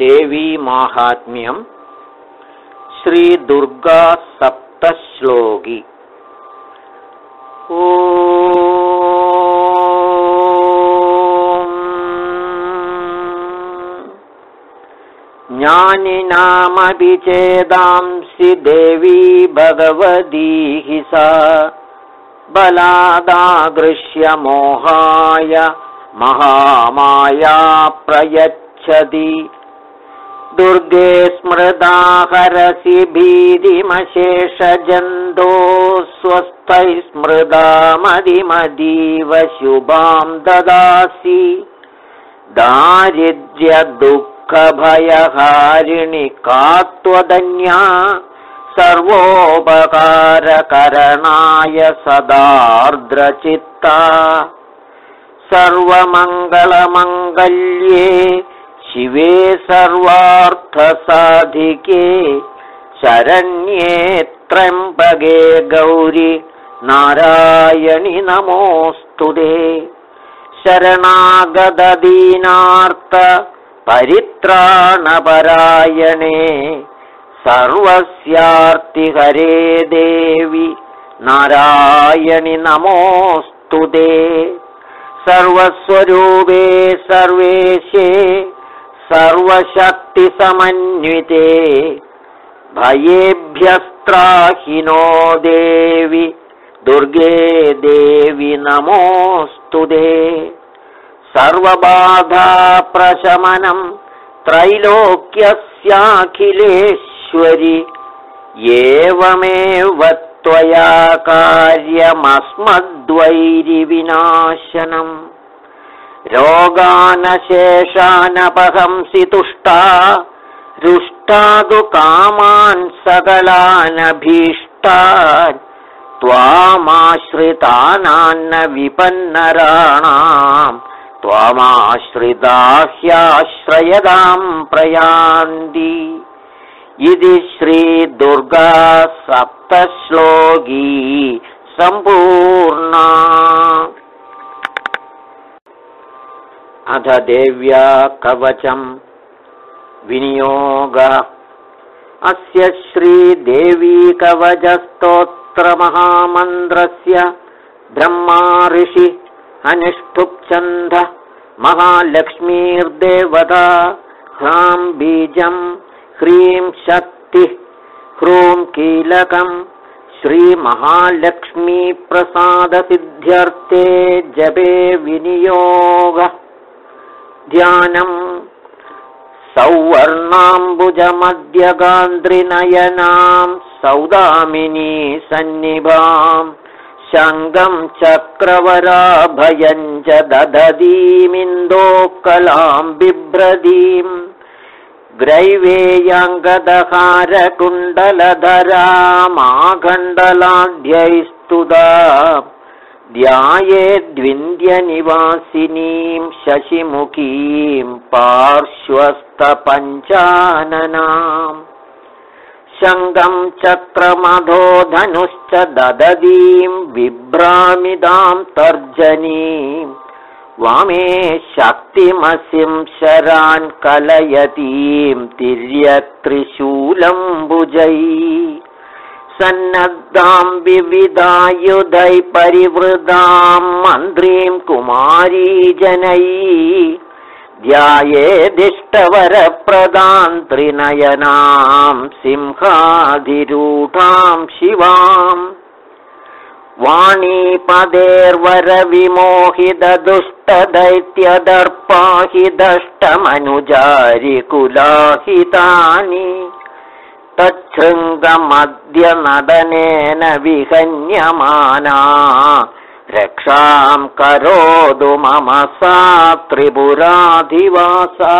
देवीमाहात्म्यम् श्रीदुर्गा सप्तश्लोकी ओ ज्ञानिनामपि चेदांसि देवी भगवती सा बलादागृश्य मोहाय महामाया प्रयच्छति दुर्गे स्मृदा हरसि भीतिमशेषजन्तो स्वस्थै स्मृदा मदिमदीव शुभां ददासि। दारिद्र्यदुःखभयहारिणि का त्वदन्या सर्वोपकारकरणाय सदार्द्रचित्ता। सर्वमङ्गलमङ्गल्ये शिवे सर्वार्थसाधिके शरण्ये त्र्यम्बगे गौरि नारायणि नमोऽस्तु ते। शरणागददीनार्थ परित्राणपरायणे सर्वस्यार्तिहरे देवि नारायणि नमोऽस्तु ते। सर्वस्वरूपे सर्वेशे सर्वशक्तिसमन्विते भयेभ्यस्त्राहिनो देवि। दुर्गे देवि नमोऽस्तु ते सर्वबाधाप्रशमनं त्रैलोक्यस्याखिलेश्वरि। एवमेव त्वया कार्यमस्मद्वैरिविनाशनम् रोगानशेषानपहंसि तुष्टा रुष्टादु कामान् सकलानभीष्टान् त्वामाश्रितानान्न विपन्नराणाम् त्वामाश्रिताह्याश्रयदां प्रयान्ति। इति श्रीदुर्गा सप्तश्लोकी सम्पूर्णा अथ देव्या कवचम् विनियोग। अस्य श्रीदेवी कवचस्तोत्रमहामन्त्रस्य ब्रह्मा ऋषि अनिष्ठुप्छन्द महालक्ष्मीर्देवता ह्रां बीजं ह्रीं शक्तिः ह्रूं कीलकम् श्रीमहालक्ष्मीप्रसादसिद्ध्यर्थे जपे विनियोगः ध्यानम्। सौवर्णाम्बुजमध्यगान्ध्रिनयनां सौदामिनी सन्निभाम् शङ्गं चक्रवराभयं च ददतीमिन्दोकलां बिभ्रतीम् ग्रैवेयाङ्गदहारकुण्डलधरामाखण्डलाढ्यैस्तुदा ध्यायेद्विन्द्यनिवासिनीं शशिमुखीं पार्श्वस्थपञ्चाननाम्। शङ्गं चक्रमधो धनुश्च ददतीं बिभ्रामिदां तर्जनीम् वामे शक्तिमसिं शरान् कलयतीं तिर्यत्रिशूलम्बुजै सन्नद्धां विविधायुधै परिवृदां मन्त्रीं कुमारी जनै ध्यायेदिष्टवरप्रदां त्रिनयनां सिंहाधिरूढां शिवाम् वाणीपदेर्वरविमोहितदुष्टदैत्यदर्पाहि दष्टमनुजारिकुलाहितानि तच्छृङ्गमद्यनदनेन विहन्यमाना। रक्षां करोतु मम सा त्रिपुराधिवासा।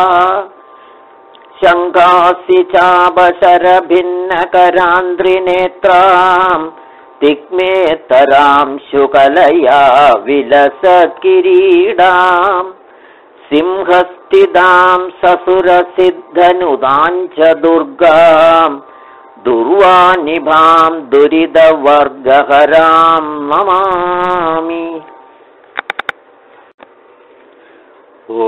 शङ्कासि चापशरभिन्नकरान्द्रिनेत्राम् तिग्मेतरां शुकलया विलसत्किरीडाम् सिंहस्थितां ससुरसिद्धनुदां च दुर्गाम् दुर्वानिभां दुरितवर्गहरां ममामि ॐ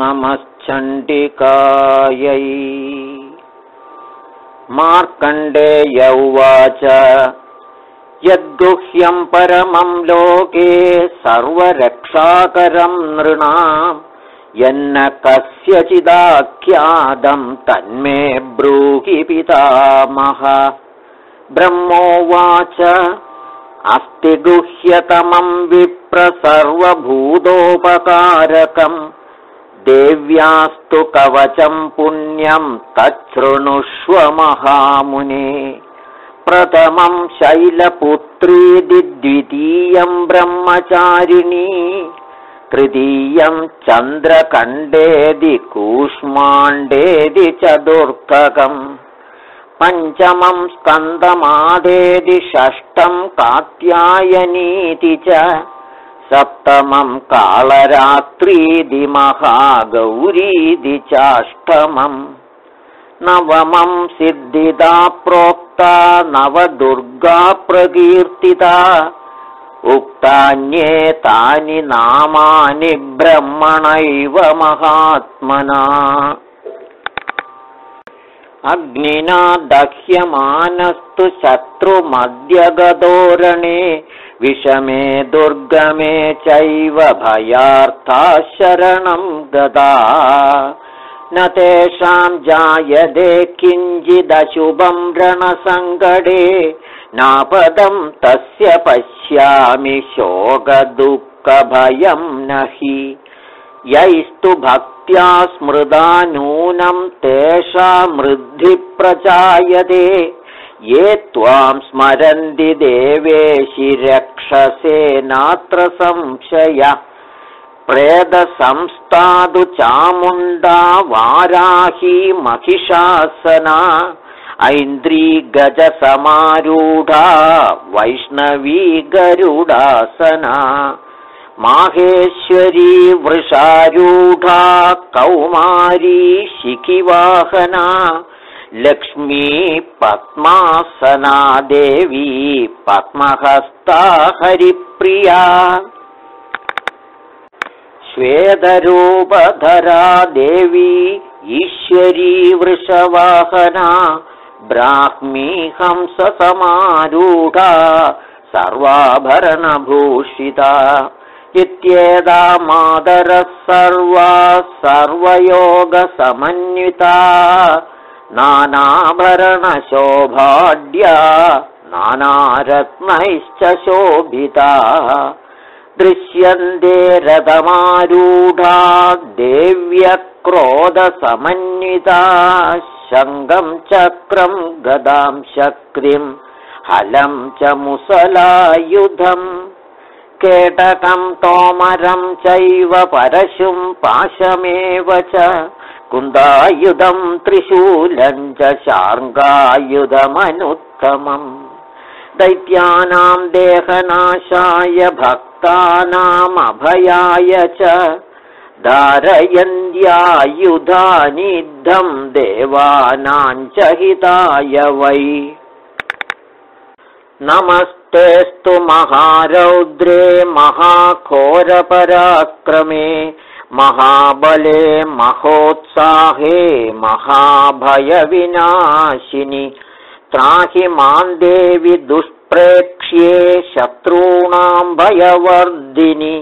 नमश्च चण्डिकायै। मार्कण्डेय उवाच यद्गुह्यं परमं लोके सर्वरक्षाकरं नृणाम् यन्न कस्यचिदाख्यादं तन्मे ब्रूहि पितामह। ब्रह्मोवाच अस्ति गुह्यतमं विप्रसर्वभूतोपकारकम् देव्यास्तु कवचं पुण्यं तच्छृणुष्व महामुने प्रथमं शैलपुत्रीदि द्वितीयं ब्रह्मचारिणी तृतीयं चन्द्रकण्डेदि कूष्माण्डेदि चतुर्थकम् पञ्चमं स्कन्दमादेदि षष्ठं कात्यायनीति च सप्तमं कालरात्रीदि महागौरीदि चाष्टमम् नवमं सिद्धिदा प्रोक्ता नवदुर्गा प्रकीर्तिता। उक्तान्येतानि नामानि ब्रह्मणैव महात्मना। अग्निना दह्यमानस्तु शत्रुमध्यगदोरणे विषमे दुर्गमे चैव भयार्था शरणं गदा न तेषां जायते किञ्चिदशुभं रणसङ्कटे नापदं तस्य पश्यामि शोकदुःखभयं न हि यैस्तु भक्त्या स्मृदा नूनं तेषामृद्धि प्रचायते। ये त्वां स्मरन्ति देवेशि रक्षसे नात्र संशय प्रेदसंस्थादु चामुण्डा वाराही महिषासना ऐन्द्री गजसमारूढा वैष्णवी गरुडासना माहेश्वरी वृषारूढा कौमारी शिखिवाहना लक्ष्मी पद्मासना देवी पद्महस्ता हरिप्रिया श्वेतरूपधरा देवी ईश्वरी वृषवाहना ब्राह्मी हंससमारूढा सर्वाभरणभूषिता। इत्येदा मादरः सर्वा सर्वयोगसमन्विता। नानाभरणशोभाढ्या नानारत्नैश्च शोभिता दृश्यन्ते रथमारूढा देव्यक्रोधसमन्विता शङ्गं चक्रं गदां शक्रिं हलं च मुसलायुधम् केटकं तोमरं चैव परशुं पाशमेव च कुन्दायुधं त्रिशूलं च शार्ङ्गायुधमनुत्तमम् दैत्यानां देहनाशाय भक्तानामभयाय च धारयन्त्यायुधानिद्धं देवानाञ्च हिताय वै। नमस्तेस्तु महारौद्रे महाघोरपराक्रमे महाबले महोत्साहे महाभयविनाशिनि त्राहि मां देवि दुष्प्रेक्ष्ये शत्रूणां भयवर्धिनि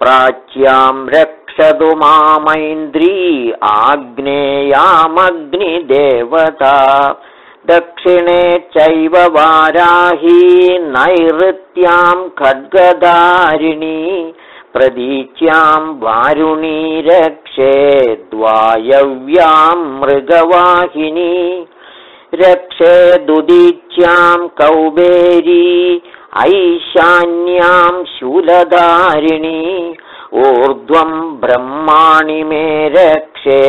प्राच्यां रक्षतु मामैन्द्री आग्नेयामग्निदेवता। दक्षिणे चैव वाराही नैऋत्यां खड्गधारिणी प्रदीच्यां वारुणी रक्षे द्वायव्यां मृगवाहिनी रक्षे दुदीच्यां कौबेरी ऐशान्यां शूलधारिणी ऊर्ध्वं ब्रह्माणि मे रक्षे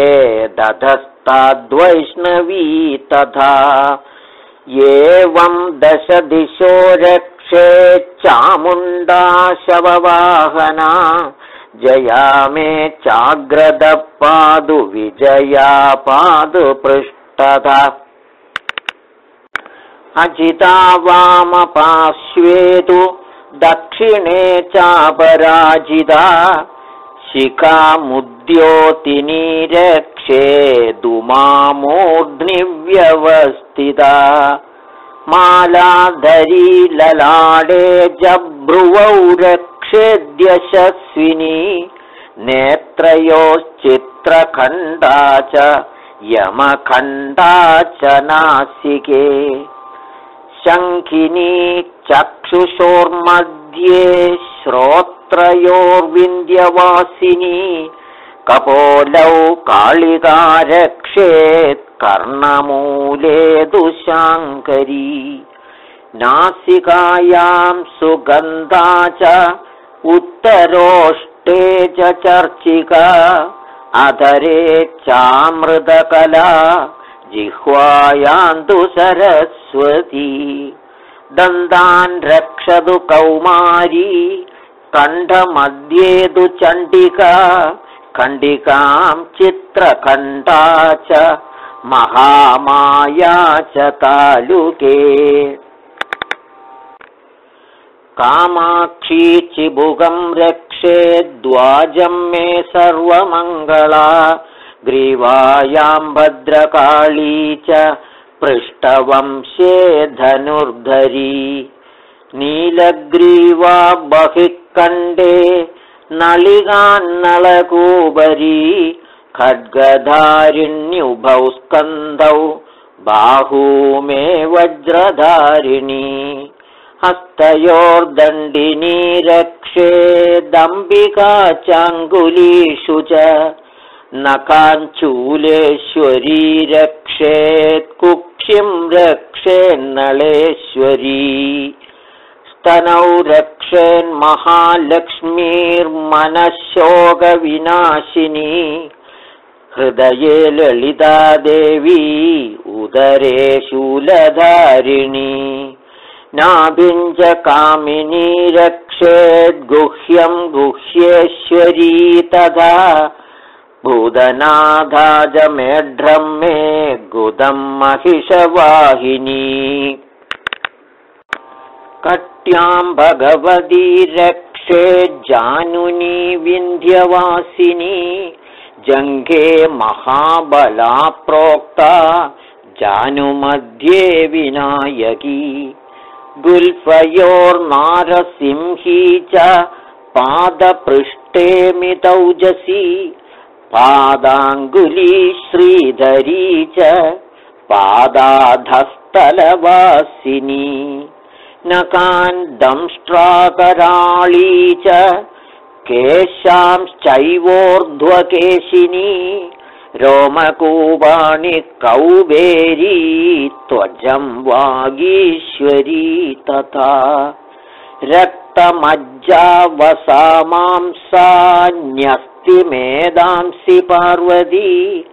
दधस्ताद्वैष्णवी तथा। एवं दश दिशो रक्षे चामुण्डा शववाहना जया मे चाग्रदपादु विजया पादु पृष्ठता अजिता वामपार्श्वेतु दक्षिणे चापराजिता शिखामुद्योतिनी रक्षेदुमामूर्ध्निव्यवस्थिता मालाधरी ललाडे जभ्रुवौ रक्षेद्यशस्विनी नेत्रयोश्चित्रखण्डा च यमखण्डा च नासिके शङ्खिनी चक्षुषोर्मध्ये श्रोत्रयोर्विन्द्यवासिनी कपोलौ कालिकारक्षेत् कर्णमूले दुशाङ्करी नासिकायां सुगन्धा च उत्तरोष्टे च चर्चिका अधरे चामृतकला जिह्वायान्तु सरस्वती। दन्तान् रक्षतु कौमारी कण्ठमध्ये तु चण्डिका खण्डिकां चित्रकण्ठा च महामाया च तालुके। कामाक्षी चिबुगं रक्षे द्वाजं मे सर्वमङ्गला ग्रीवायां भद्रकाली च पृष्ठवंशे धनुर्धरी। नीलग्रीवा बहिः कण्डे नलिकान्नलकूबरी खड्गधारिण्युभौ स्कन्दौ बाहू मे वज्रधारिणी। हस्तयोर्दण्डिनी रक्षेदम्बिका चाङ्गुलीषु च नकाञ्चूलेश्वरी रक्षेत् कुक्षिं रक्षेन्नळेश्वरी स्तनौ रक्षेन्महालक्ष्मीर्मनशोकविनाशिनी हृदये ललितादेवी उदरे शूलधारिणी। नाभिञ्च कामिनी रक्षेद्गुह्यं गुह्येश्वरी तथा भूतनाधाजमेढ्रं मे गुदं महिषवाहिनी। कट्यां भगवती रक्षे जानुनी विन्ध्यवासिनी जङ्घे महाबला प्रोक्ता जानुमध्ये विनायकी। गुल्फयोर्नारसिंही च पादपृष्ठे मितौजसी पादाङ्गुली श्रीधरी च पादाधस्तलवासिनी नकान् दंष्ट्राकराळी च केशांश्चैवोर्ध्वकेशिनी रोमकूपाणि कौबेरी त्वजं वागीश्वरी तथा मेदांसि पार्वती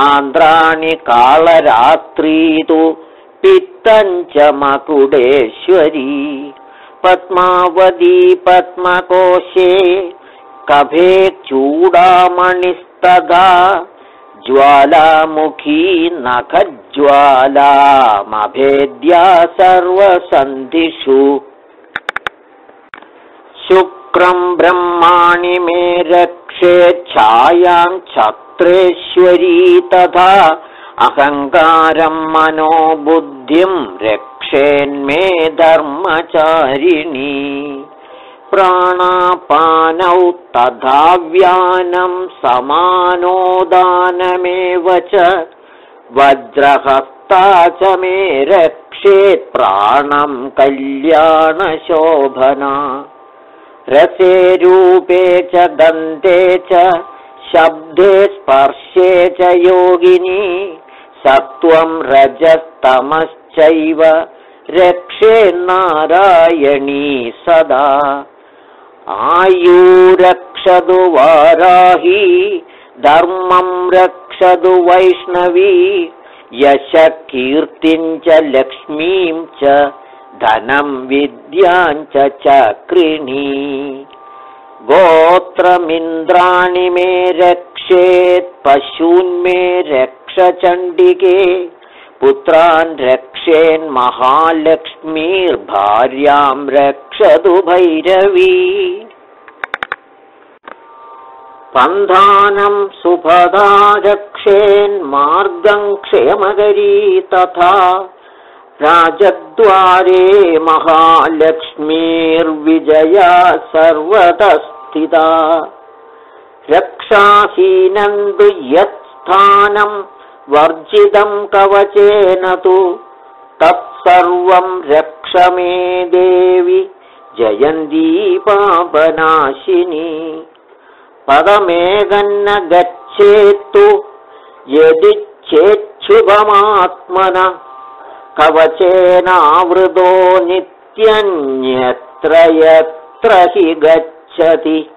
आन्द्राणि कालरात्री तु पित्तञ्च मकुडेश्वरी। पद्मावती पद्मकोशे कभे चूडामणिस्तदा ज्वालामुखी नखज्वालामभेद्या सर्वसन्धिषु शुक्रं ब्रह्माणि मे रक्षे छायां छत्रेश्वरी तथा अहङ्कारं मनोबुद्धिं रक्षेन्मे धर्मचारिणी। प्राणापानौ तथाव्यानं समानोदानमेव च। वज्रहस्ता च मे रक्षेत् प्राणं कल्याणशोभना रसे रूपे च दन्ते च शब्दे स्पर्शे च योगिनी सत्त्वं रजस्तमश्चैव रक्षे नारायणी सदा। आयुरक्षतु वाराही धर्मं रक्षतु वैष्णवी यशकीर्तिं च लक्ष्मीं च धनं विद्यां च चक्रिणी। गोत्रमिन्द्राणि मे रक्षेत् पशून्मे रक्षचण्डिके पुत्रान् रक्षेन्महालक्ष्मीर्भार्यां रक्षतु भैरवी। पन्धानं सुभदा रक्षेन्मार्गं क्षेमकरी तथा राजद्वारे महालक्ष्मीर्विजया सर्वतस्थिता रक्षाहीनन्तु यत्स्थानं वर्जितं कवचेन तु। तत्सर्वं रक्ष मे देवि जयन्दीपापनाशिनी पदमेकन्न गच्छेत्तु यदि चेच्छुभमात्मन कवचेनावृतो नित्यन्यत्र यत्र हि गच्छति।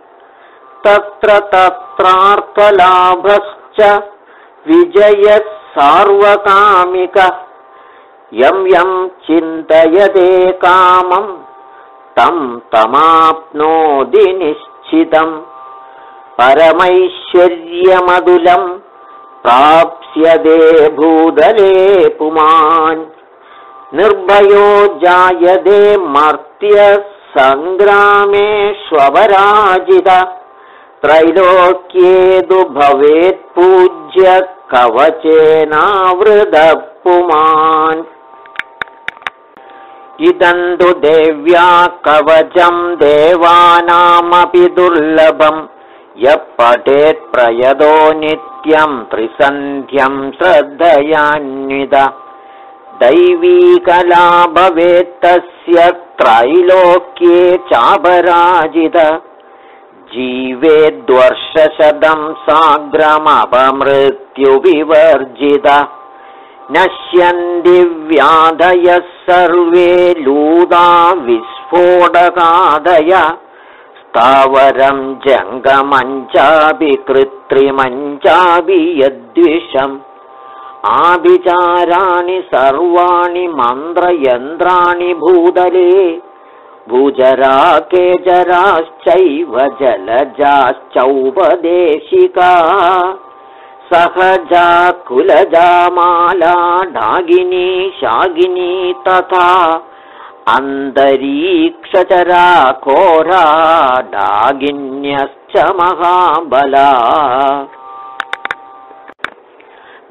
तत्र तत्रार्थलाभश्च विजयः सार्वकामिक। यं यं चिन्तयते कामं तं तमाप्नोति निश्चितम्। परमैश्वर्यमधुलं प्राप्स्यते भूदले पुमान् निर्भयो जायते मर्त्यसङ्ग्रामेष्वपराजित त्रैलोक्येतु भवेत्पूज्य कवचेनावृदपुमान् इदं तु देव्या कवचं देवानामपि दुर्लभम्। यः पठेत् प्रयदो नित्यं त्रिसन्ध्यं श्रद्धयान्वित दैवीकला भवेत्तस्य त्रैलोक्ये चापराजित जीवेद्वर्षशतं साग्रमपमृत्युविवर्जित। नश्यन्ति व्याधयः सर्वे लूदा विस्फोटकादय। स्थावरं जङ्गमञ्चापि कृत्रिमञ्चापि यद्विषम् आभिचाराणि सर्वाणि मन्त्रयन्त्राणि भूतले भूजरा केचराश्चैव जलजाश्चौपदेशिका सहजा कुलजा माला डागिनी शागिनी तथा अन्तरीक्षचरा कोरा डागिन्यश्च महाबला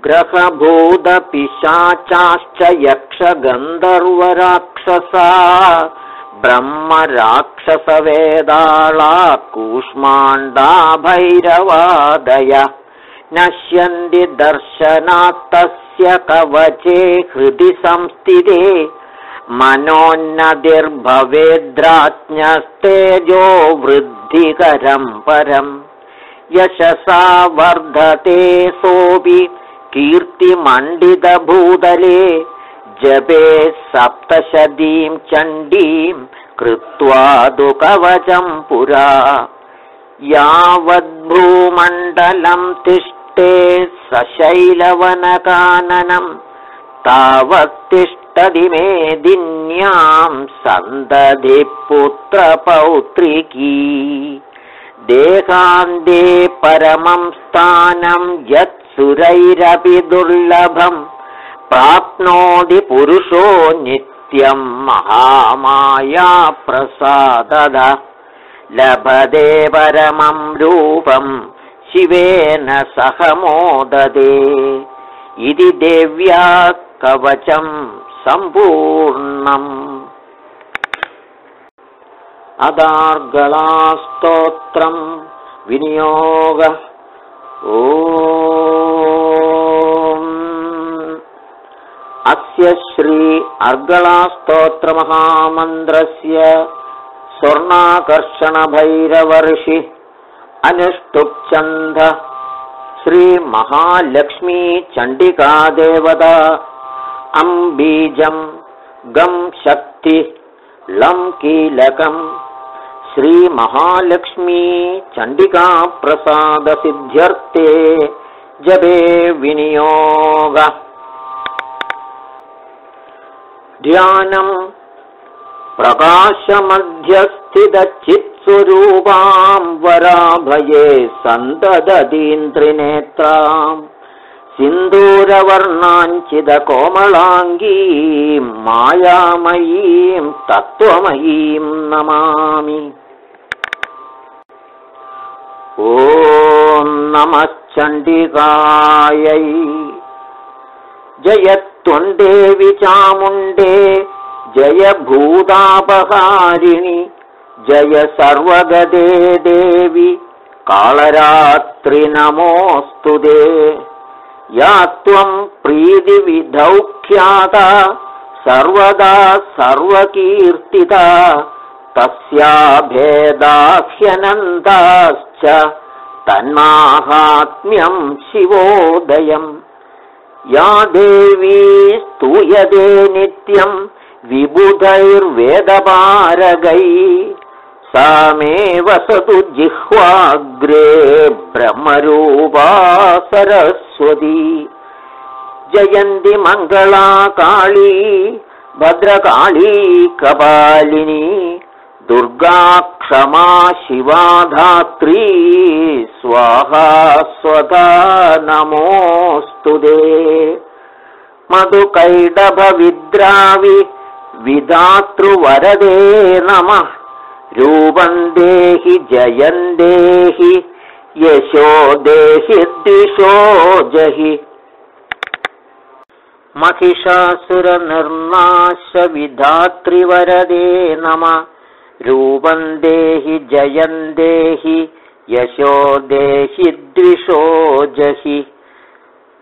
ग्रहभूतपिशाचाश्च यक्षगन्धर्वराक्षसा ब्रह्मराक्षसवेदाळा कूष्माण्डा भैरवादय नश्यन्ति दर्शनात्तस्य कवचे हृदि संस्थिते मनोन्नतिर्भवेद्राज्ञस्तेजो वृद्धिकरं परम्। यशसा वर्धते सोऽपि कीर्तिमण्डितभूतले जपे सप्तशतीं चण्डीं कृत्वा तु कवचं पुरा। यावद्भूमण्डलं तिष्ठे सशैलवनकाननं तावत्तिष्ठति मेदिन्यां सन्दधि पुत्रपौत्रिकी। देहान्ते परमं स्थानं यत्सुरैरपि दुर्लभम् प्राप्नोति पुरुषो नित्यं महामाया प्रसादद लभते परमं रूपं शिवेन सह मोदते। इति देव्या कवचं सम्पूर्णम्। अदार्गलास्तोत्रं विनियोग अस्य श्री अर्गलास्तोत्रमहामन्त्रस्य स्वर्णाकर्षणभैरवर्षि अनुष्टुप्छन्द। श्रीमहालक्ष्मीचण्डिकादेवता अम्बीजं गं शक्ति लं कीलकम् श्रीमहालक्ष्मी चण्डिकाप्रसादसिद्ध्यर्थे जपे विनियोग। ध्यानम् प्रकाशमध्यस्थितचित्स्वरूपां वराभये सन्तदतीन्त्रिनेत्राम् सिन्दूरवर्णाञ्चिदकोमलाङ्गीं मायामयीं तत्त्वमयीं नमामि ॐ नमश्चण्डिकायै जय त्वन्देवि चामुण्डे जय भूतापहारिणि जय सर्वगदे देवि कालरात्रि नमोऽस्तु दे। या त्वम् प्रीतिविधौख्याता सर्वदा सर्वकीर्तिता तस्या तन्माहात्म्यम् शिवोदयम्। या देवी स्तूयते नित्यम् विबुधैर्वेदपारगै सा मे वसतु जिह्वाग्रे ब्रह्मरूपा सरस्वती। जयन्ति मङ्गला काली भद्रकाली कपालिनी दुर्गा क्षमा शिवाधात्री स्वाहा स्वधा नमोऽस्तु दे मधुकैडभविद्रावि विधातृवरदे नमः। रूपं देहि जयन् देहि यशो देहि दिशो जहि। महिषासुरनिर्नाशविधातृवरदे नमः रूपं देहि जयन् देहि यशो देहि द्विषो जहि।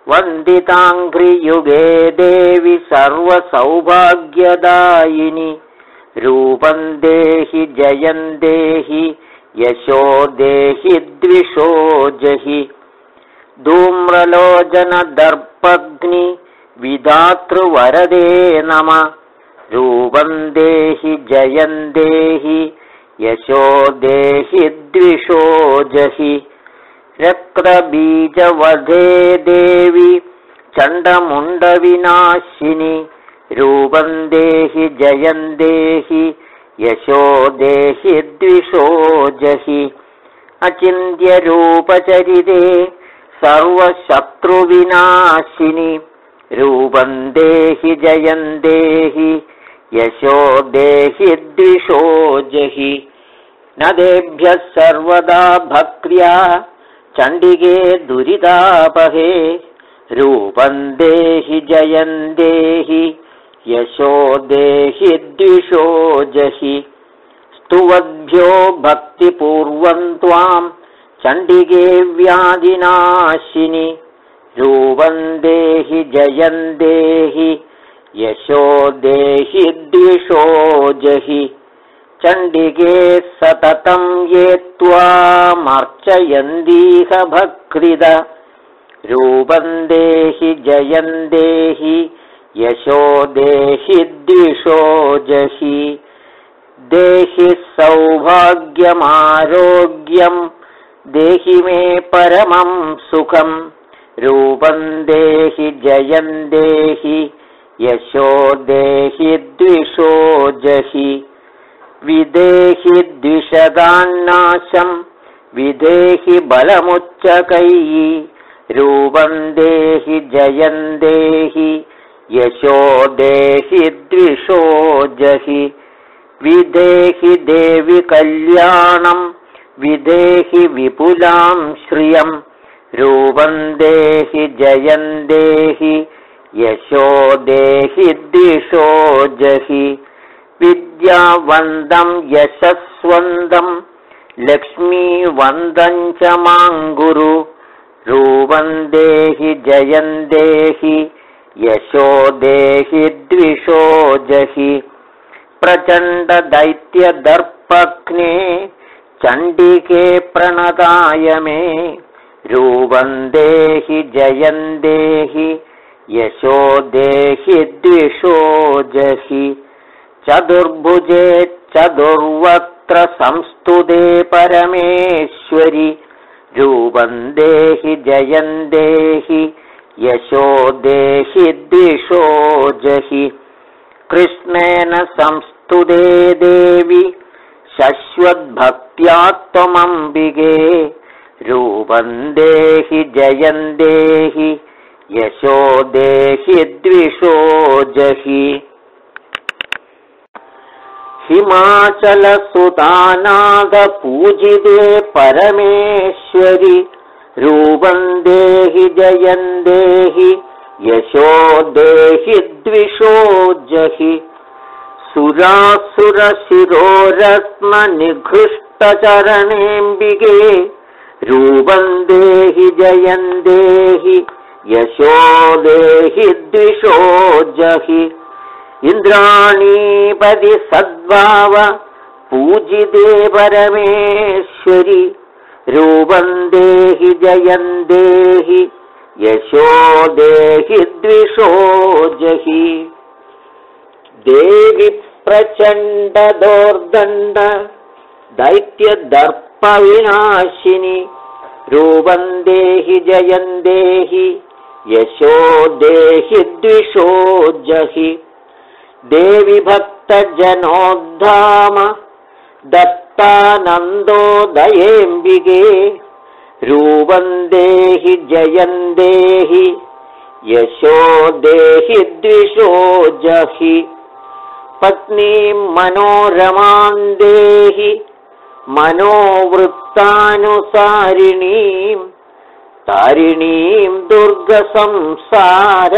वन्दिताङ्घ्रियुगे देवि सर्वसौभाग्यदायिनि। रूपं देहि जयन् देहि यशो देहि द्विषो जहि। धूम्रलोचनदर्पग्नि विधातृवरदे नमः रूपं देहि जयन् देहि यशो देहि द्विषो जहि रक्तबीजवधे देवि चण्डमुण्डविनाशिनि रूपं देहि जयन् देहि यशो देहि द्विषो जहि अचिन्त्यरूपचरिते सर्वशत्रुविनाशिनि रूपं देहि जयन् देहि यशो देहि द्विषो जहि नदेभ्यः सर्वदा भक्र्या चण्डिके दुरितापहे रूपं देहि जयन् देहि। यशो देहि द्विषो जहि। स्तुवद्भ्यो भक्तिपूर्वं त्वां चण्डिके व्याधिनाशिनि। रूपं देहि जयन् देहि यशो देहि द्विषो जहि। चण्डिके सततं ये त्वामर्चयन्दीह भक्तिद रूपं देहि यशो देहि द्विषो जहि। देहि सौभाग्यमारोग्यं देहि मे परमं देहि जयन् देहि यशो देहि द्विषो जहि। विदेहि द्विषदान्नाशं विदेहि बलमुच्चकैः रूपं देहि जयन् देहि। यशो देहि द्विषो जहि। विदेहि देवि कल्याणं विदेहि विपुलां श्रियम् रूपं देहि जयन् देहि यशो देहि द्विषो जहि विद्यावन्दं यशस्वन्दं लक्ष्मीवन्दं च माङ्गुरु। रूपं देहि जयन् देहि यशो देहि द्विषो जहि प्रचण्डदैत्यदर्पग्ने चण्डिके प्रणताय मे। रूपं देहि जयन् देहि यशो देहि द्विषो जहि चतुर्भुजे चतुर्वक्त्र संस्तुते परमेश्वरि। रूपं देहि जयन् देहि यशो देहि द्विषो जहि कृष्णेन संस्तुते देवि शश्वद्भक्त्या त्वमम्बिके। रूपं देहि जयन् देहि यशो देहि द्विषो जहि। हिमाचलसुतानादपूजिते परमेश्वरि रूपं देहि जयन् देहि यशो देहि द्विषो जहि। सुरासुरशिरोरत्ननिघृष्टचरणेऽम्बिके रूपं देहि जयन् देहि यशो देहि द्विषो जहि इन्द्राणीपदि सद्भाव पूजिते परमेश्वरि। रूपं देहि जयन् देहि यशो देहि द्विषो जहि देवि प्रचण्डदोर्दण्ड दैत्यदर्पविनाशिनि। रूपं देहि जयन् देहि यशो देहि द्विषो जहि देवि भक्तजनोद्धाम दत्तानन्दोदयेऽम्बिके रूपं देहि जयन् देहि यशो देहि द्विषो जहि पत्नीं मनोरमां देहि मनोवृत्तानुसारिणीं तारिणीं दुर्गसंसार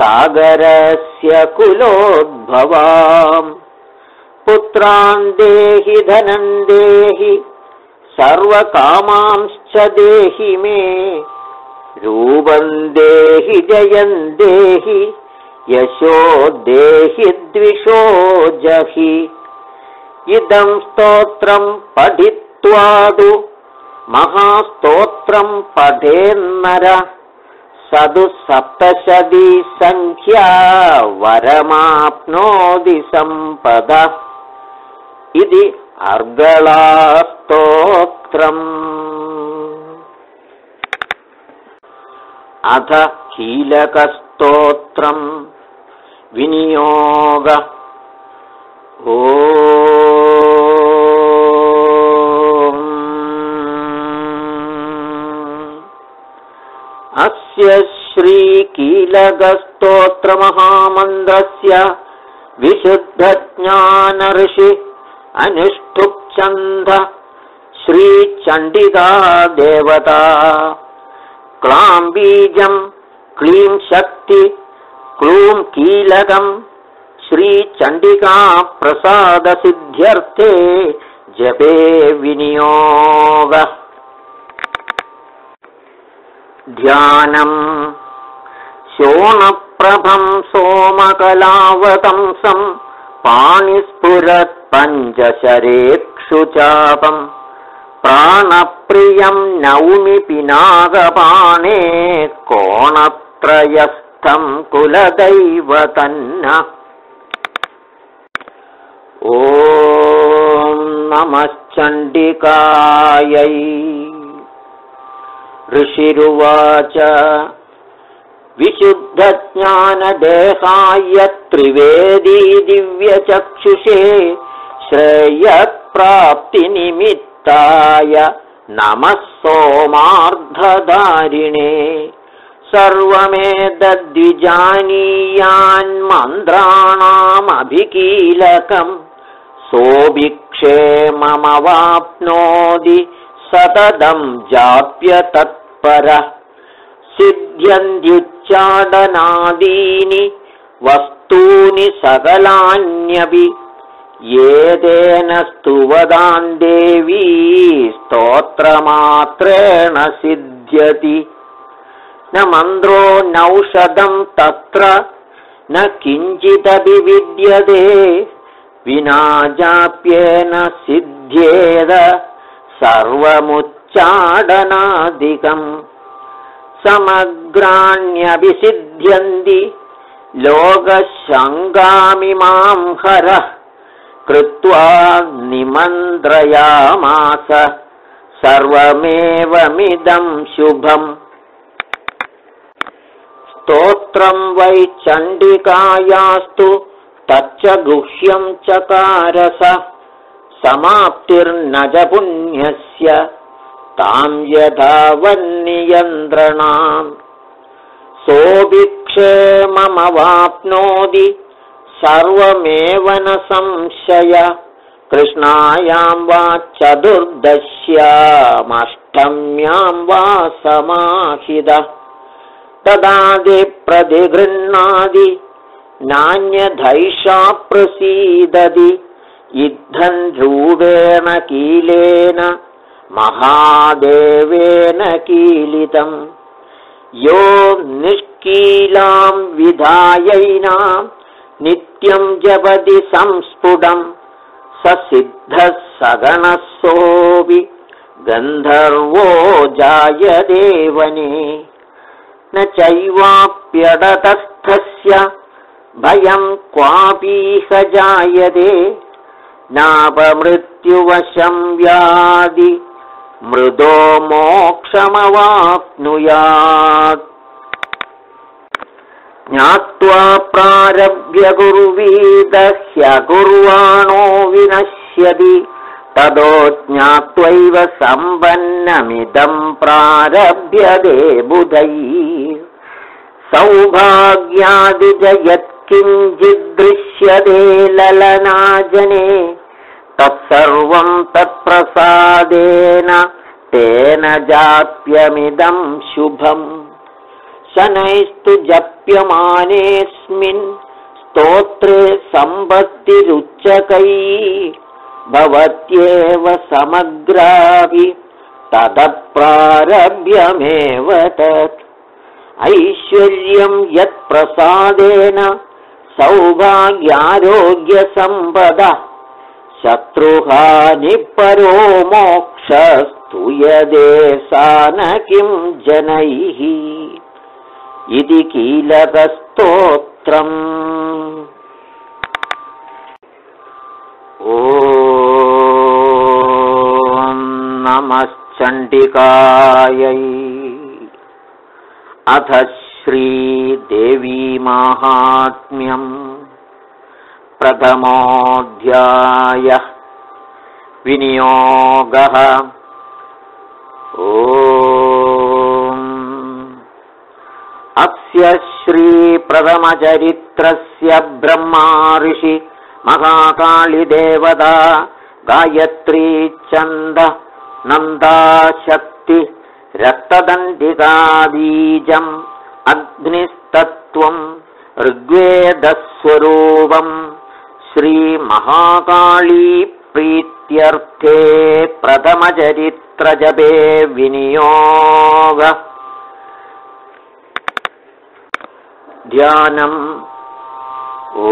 सागरस्य कुलोद्भवाम्। पुत्रान् देहि धनं देहि सर्वकामांश्च देहि मे। रूपं देहि जयन् देहि यशो देहि द्विषो जहि। इदं स्तोत्रं पठित्वादु महास्तोत्रं सप्तशती सङ्ख्या वरमाप्नोति सम्पद। इति अर्गलास्तोत्रम्। अथ कीलकस्तोत्रम् विनियोग। ओ अस्य श्रीकीलकस्तोत्रमहामन्त्रस्य विशुद्धज्ञानऋषि अनुष्ठुप्छन्द श्रीचण्डिका देवता क्लां बीजम् क्लीं शक्ति क्लूं कीलकम् श्रीचण्डिका प्रसादसिद्ध्यर्थे जपे विनियोग ध्यानम्। शोणप्रभं सोमकलावतंसं पाणिस्फुरत्पञ्चशरेक्षुचापम् प्राणप्रियं नौमि पिनागपाणे कोणत्रयस्थं कुलदैवतन्न। ॐ नमश्चण्डिकायै ऋषिरुवाच। विशुद्धज्ञानदेहाय त्रिवेदी दिव्यचक्षुषे श्रेयःप्राप्तिनिमित्ताय नमः सोमार्धधारिणे। सर्वमेतद्विजानीयान्मन्त्राणामभिकीलकम् सोऽभिक्षेममवाप्नोति सततं जाप्य तत्पर सिद्ध्यन्त्युच्चाडनादीनि वस्तूनि सकलान्यपि येतेन स्तुवदान् देवी स्तोत्रमात्रेण सिद्ध्यति। न मन्द्रो नौषधं तत्र न किञ्चिदपि विद्यते विना जाप्येन सिद्ध्येद सर्वमुच्चाडनादिकम् समग्राण्यभिसिद्ध्यन्ति लोकशङ्गामिमां हरः कृत्वा निमन्त्रयामास सर्वमेवमिदं शुभम्। स्तोत्रं वै चण्डिकायास्तु तच्च गुह्यं चकारस। समाप्तिर्न च पुण्यस्य तां यथा वन्नियन्त्रणाम् सोऽभिक्षेममवाप्नोति सर्वमेव न संशय। कृष्णायां वा चतुर्दश्यामष्टम्यां वा समाहिद तदादिप्रतिगृह्णादि नान्यधैषा रूपेण कीलेन महादेवेन कीलितम् यो निष्कीलां विधायैनां नित्यं जपति संस्फुटं। स सिद्धः सगणसोऽपि गन्धर्वो जायदेवने न चैवाप्यडतस्थस्य भयं क्वापीह जायते नापमृत्युवशं व्याधि मृदो मोक्षमवाप्नुयात्। ज्ञात्वा प्रारभ्य गुर्वीदह्यकुर्वाणो विनश्यति। ततो ज्ञात्वैव सम्पन्नमिदं प्रारभ्यते बुधैः। सौभाग्यादिजयत् किञ्चिदृश्यते ललनाजने तत्सर्वं तत्प्रसादेन तेन जाप्यमिदं शुभम्। शनैस्तु जप्यमानेऽस्मिन् स्तोत्रे सम्पत्तिरुच्चकै भवत्येव समग्रापि तदप्रारभ्यमेव तत्। ऐश्वर्यं यत्प्रसादेन सौभाग्यारोग्यसम्पद शत्रुहानिपरो मोक्षस्तुयदे सा न किं जनैः। इति कीलकस्तोत्रम्। ओ नमश्चण्डिकायै। अथ श्रीदेवीमाहात्म्यम् प्रथमोऽध्यायः विनियोगः। ओ अस्य श्रीप्रथमचरित्रस्य ब्रह्माऋषि महाकालिदेवता गायत्री नन्दाशक्ति रक्तदण्डिकाबीजम् अग्निस्तत्त्वम् ऋग्वेदस्वरूपम् श्रीमहाकालीप्रीत्यर्थे प्रथमचरित्रजपे विनियोग। ध्यानम्। ओ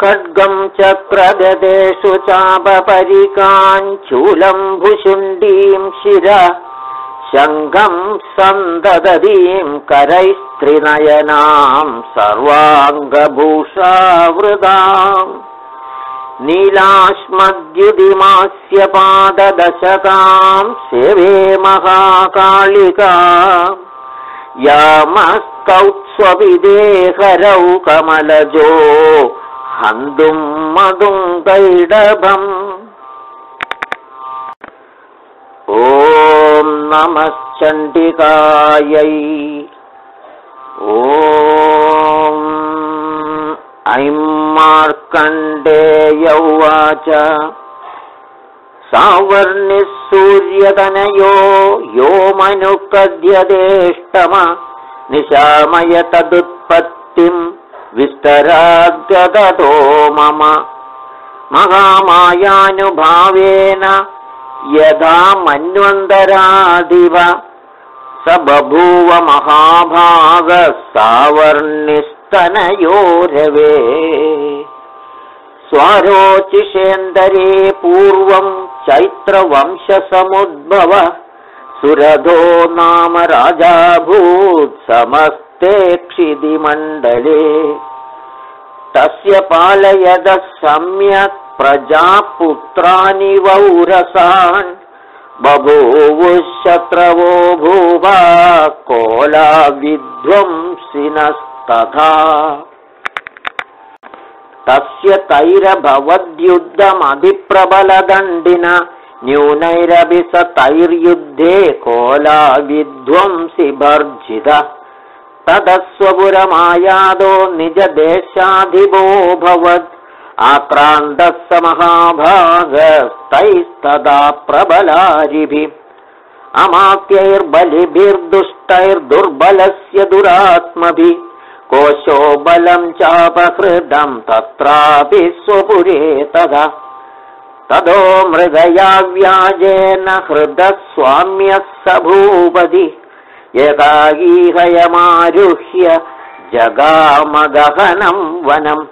खड्गं चक्रगदेषु चापपरिकाञ्चूलम् भुशुण्डीं शिर शङ्खं सन्ददीं करैस्त्रिनयनां सर्वाङ्गभूषावृताम् नीलाश्मद्युदिमास्य पाददशकां सेवे महाकालिका यामस्तौत्स्वविदेहरौ कमलजो हन्तुं मधुङ्गैडभम् ॐ नमश्चण्डिकायै ॐ ऐं मार्कण्डेय उवाच सावर्णिः सूर्यतनयो यो मनुकद्यदेष्टम। निशामय तदुत्पत्तिम् विस्तराद्गदतो मम। महामायानुभावेन यदा मन्वन्तरादिव स बभूव महाभागः सावर्णिस्तनयोरवे स्वारोचिषेन्दरे पूर्वं चैत्रवंशसमुद्भव सुरधो नाम राजाभूत् समस्ते क्षिदिमण्डले तस्य पालयदः सम्यक् प्रजापुत्राणि वौरसान् बभूवुशत्रवो भूवा कोला विध्वंसिनस्तथा तस्य तैरभवद्युद्धमधिप्रबलदण्डिन न्यूनैरभि स तैर्युद्धे कोलाविध्वंसि भर्जित तदस्वपुरमायादो निजदेशाधिभोऽभवत् आक्रान्तः स महाभागस्तैस्तदा प्रबलारिभिः अमात्यैर्बलिभिर्दुष्टैर्दुर्बलस्य दुरात्मभिः। कोशो बलं चापहृदं तत्रापि स्वपुरे तदा तदो मृगया व्याजेन हृदस्वाम्यः स भूपति। यकागीहयमारुह्य जगामगहनं वनम्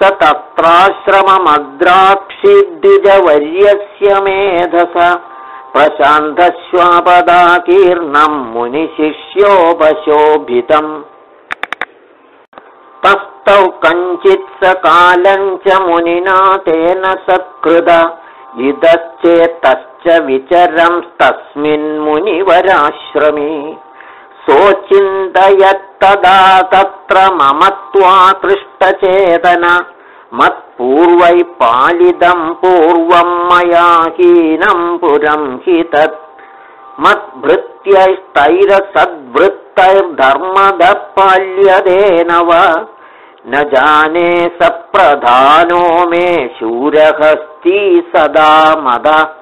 स तत्राश्रममद्राक्षिद्विजवर्यस्य मेधस प्रशान्तश्वापदाकीर्णं मुनिशिष्योपशोभितम् तस्थौ कञ्चित् स कालञ्च मुनिना तेन सत्कृत इदश्चेत्तश्च विचरंस्तस्मिन्मुनिवराश्रमे सोचिन्तयत्तदा तत्र मम त्वाकृष्टचेतन। मत्पूर्वै पालिदं पूर्वं मया हीनं पुरं हि तत्। मद्भृत्यैस्तैरसद्वृत्तैर्धर्मदपाल्यदेन वा। न जाने स प्रधानो मे शूरहस्ती सदा मद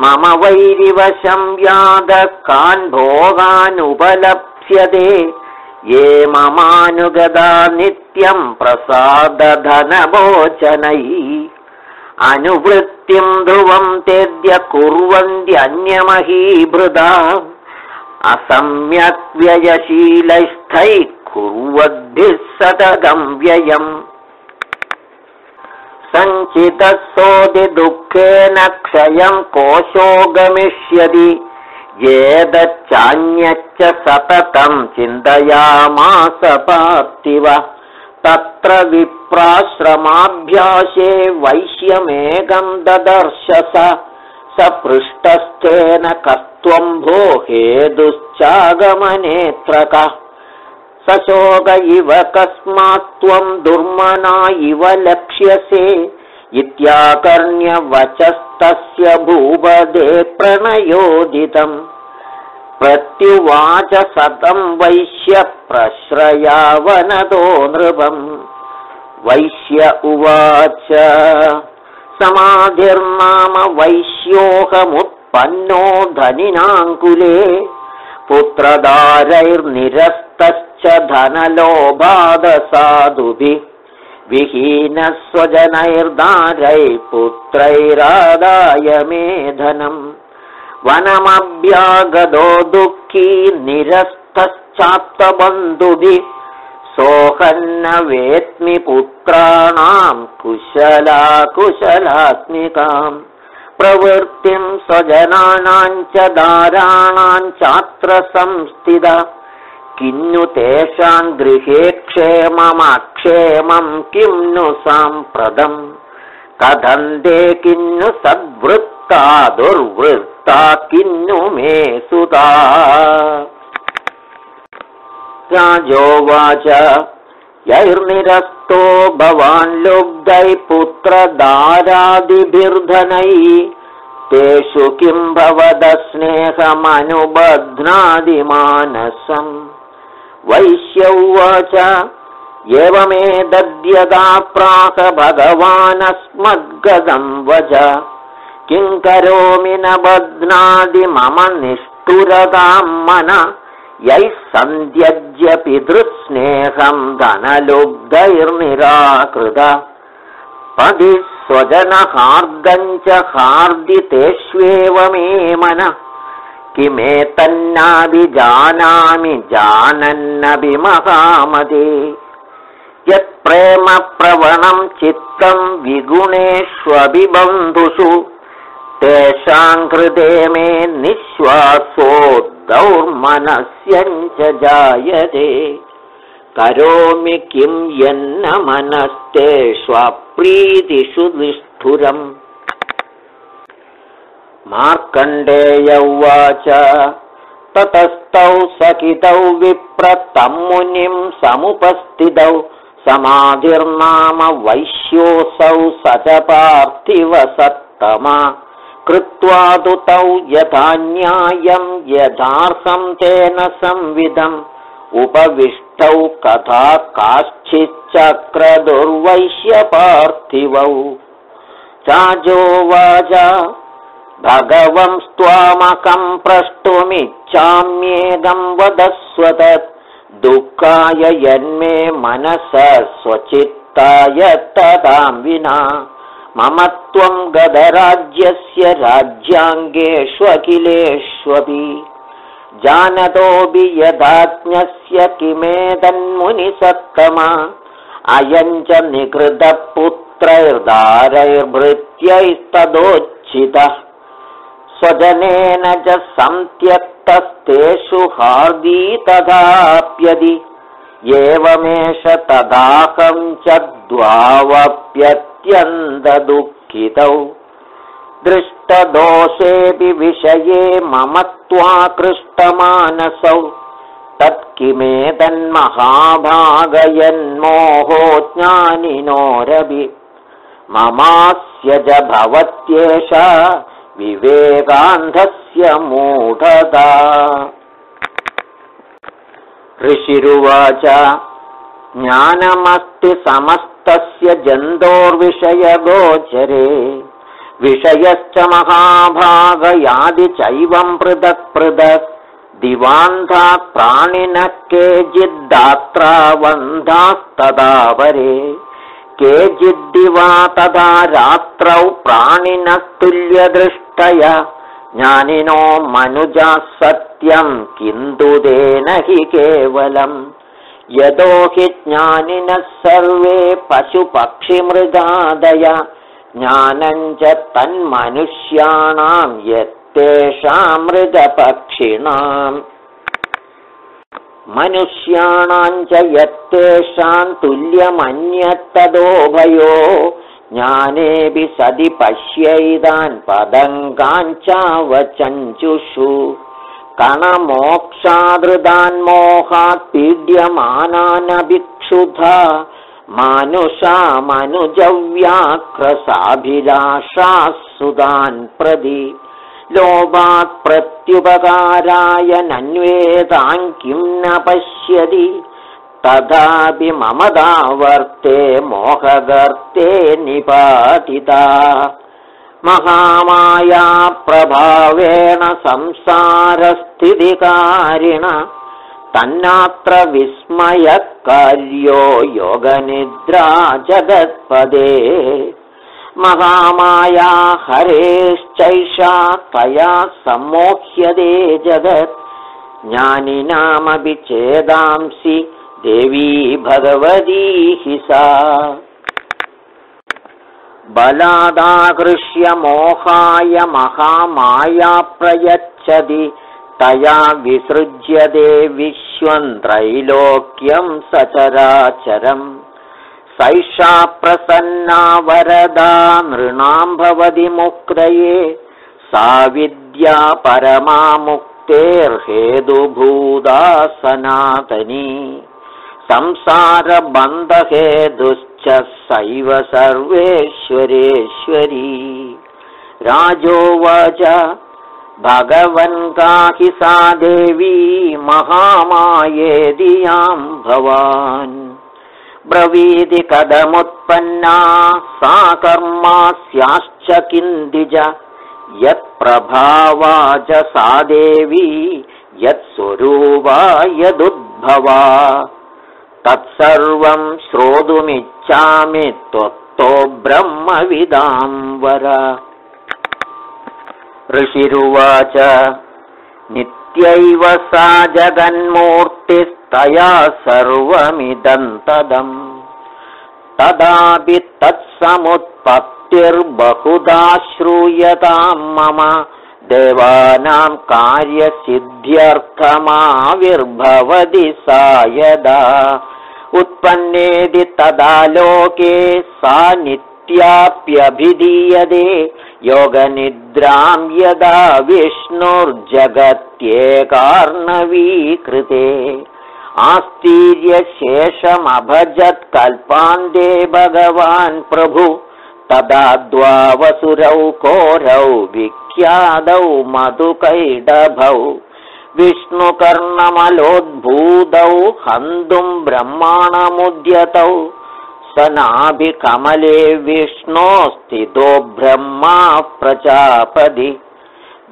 मम वैरिवशं कान् भोगानुपलप्स्यते ये ममानुगदा नित्यं प्रसादधनभोजनैः। अनुवृत्तिं ध्रुवं तेद्य कुर्वन्त्यन्यमहीभृदा असम्यक् व्ययशीलैस्थैः कुर्वद्भिः सततं व्ययम् सञ्चितसोदिदुःखेन क्षयं कोशो गमिष्यति येदच्चान्यच्च सततं चिन्तयामास पाप्तिव तत्र विप्राश्रमाभ्यासे वैश्यमेकं ददर्शस स। पृष्टस्थेन कस्त्वं भो हेदुश्चागमनेऽत्र कः सशोक इव कस्मात् त्वं दुर्मना इव लक्ष्यसे। इत्याकर्ण्यवचस्तस्य भूपदे प्रणयोदितम् प्रत्युवाच सतं वैश्य प्रश्रयावनतो नृपम्। वैश्य उवाच समाधिर्नाम वैश्योऽहमुत्पन्नो धनिनाङ्कुले। पुत्रदारैर्निरस्तश्च धनलोभादसाधुभिः। विहीनस्वजनैर्दारैः पुत्रैरादाय मे धनम् वनमभ्यागदो दुःखी निरस्तश्चाप्तबन्धुभिः सोऽहन्न वेत्मि पुत्राणां कुशला कुशलात्मिकाम् प्रवृत्तिं स्वजनानां च दाराणां चात्र संस्थिता किन्नु तेषां गृहे क्षेममक्षेमं किं नु साम्प्रदम्? कथन्ते किन्नु सद्वृत्ता दुर्वृत्ता किन्नु मे सुता राजोवाच यैर्निरस्तो भवान् लुब्धै पुत्रदारादिभिर्धनैः। तेषु किं भवदस्नेहमनुबध्नादिमानसम् वैश्य उवाच एवमेदद्यदा प्राक भगवानस्मद्गदं वच किं करोमि न बध्नादि मम निष्ठुरतां मन। यैः सन्त्यज्य पितृस्नेहं धनलुब्धैर्निराकृत। पदि स्वजनहार्दञ्च हार्दितेष्वेव मे मन किमेतन्नाभिजानामि जानन्नभिमहामदे यत्प्रेमप्रवणं चित्तं विगुणेष्वभिबन्धुषु। तेषां कृते मे निःश्वासो दौर्मनस्यञ्च जायते। करोमि किं यन्न मनस्तेष्वप्रीतिषु निष्ठुरम् मार्कण्डेय उवाच ततस्तौ सकितौ विप्रतं मुनिं समुपस्थितौ समाधिर्नाम वैश्योऽसौ स च पार्थिव सत्तमा। कृत्वा तु तौ यथा न्यायं यथार्थं तेन संविधम्। उपविष्टौ कथा काश्चिच्चक्रदुर्वैश्यपार्थिवौ चाजोवाच भगवंस्त्वामकं प्रष्टुमिच्छाम्येदं वदस्वत। दुःखाय यन्मे मनस स्वचित्ताय तदां विना। मम त्वं गदराज्यस्य राज्याङ्गेष्वखिलेष्वपि। जानतोऽपि यदाज्ञस्य किमेतन्मुनिसत्तमा। अयं च निकृतपुत्रैर्दारैर्भृत्यैस्तदोच्छितः स्वजनेन च सन्त्यक्तस्तेषु हार्दी तथाप्यदि एवमेष तदाकं च द्वावप्यत्यन्तदुःखितौ। दृष्टदोषेऽपि विषये मम त्वाकृष्टमानसौ। तत्किमेतन्महाभागयन्मोहो ज्ञानिनोरभि ममास्य च भवत्येषा विवेकान्धस्य मूढता। ऋषिरुवाच ज्ञानमस्ति समस्तस्य जन्तोर्विषयगोचरे। विषयश्च महाभागयादि चैवं पृथक् पृथक्। दिवान्धात् प्राणिनः केचिद्दात्रावन्धास्तदा वरे केचिद्दिवा तदा रात्रौ प्राणिनः तुल्यदृष्टय ज्ञानिनो मनुजा सत्यं किन्तु तेन हि केवलम् यतो हि ज्ञानिनः सर्वे पशुपक्षिमृगादय। ज्ञानञ्च तन्मनुष्याणां यत्तेषामृगपक्षिणाम् मनुष्याणाञ्च यत्तेषां तुल्यमन्यत्तदोभयो ज्ञानेऽपि सदि पश्यैतान् पदङ्गाञ्चावचञ्चुषु कणमोक्षादृदान्मोहात् पीड्यमानानभिक्षुधा। मानुषा सुदान् प्रदि लोभात् प्रत्युपकाराय नन्वेदां किं न पश्यति तथापि ममदावर्ते मोहगर्ते निपातिता। महामाया प्रभावेण संसारस्थितिकारिण तन्नात्र विस्मयकार्यो योगनिद्रा जगत्पदे। महामाया हरेश्चैषा तया सम्मोह्यते जगत् ज्ञानिनामपि चेदांसि देवी भगवती सा बलादाकृष्य मोहाय महामाया प्रयच्छति तया विसृज्यते विश्वं त्रैलोक्यं सचराचरम्। सैषा प्रसन्ना वरदा नृणां भवति मुक्तये सा विद्या परमा मुक्तेर्हेतुभूता सनातनी संसारबन्धहेतुश्च सैव सर्वेश्वरेश्वरी। राजोवाच भगवन् काहि सा देवी महामायेदियां भवान्। ब्रवीति कथमुत्पन्ना सा कर्मास्याश्च किन्दिज यत्प्रभावा च सा देवी यत्स्वरूपा यदुद्भवा तत्सर्वं श्रोतुमिच्छामि त्वत्तो ब्रह्मविदां वर ऋषिरुवाच नित्यैव सा जगन्मूर्तिः तया सर्वमिदन्तदम्। तदापि तत्समुत्पत्तिर्बहुधा श्रूयतां मम देवानां कार्यसिद्ध्यर्थमाविर्भवति सा यदा उत्पन्नेति तदा लोके सा नित्याप्यभिधीयते। योगनिद्रां यदा विष्णुर्जगत्येकार्णवीकृते। आस्तीर्यशेषमभजत्कल्पान्ते भगवान् प्रभु। तदा द्वावसुरौ कोरौ विख्यादौ मधुकैडभौ विष्णुकर्णमलोद्भूतौ हन्तुम् ब्रह्माणमुद्यतौ। स नाभिकमले विष्णो स्थितो ब्रह्मा प्रजापदि।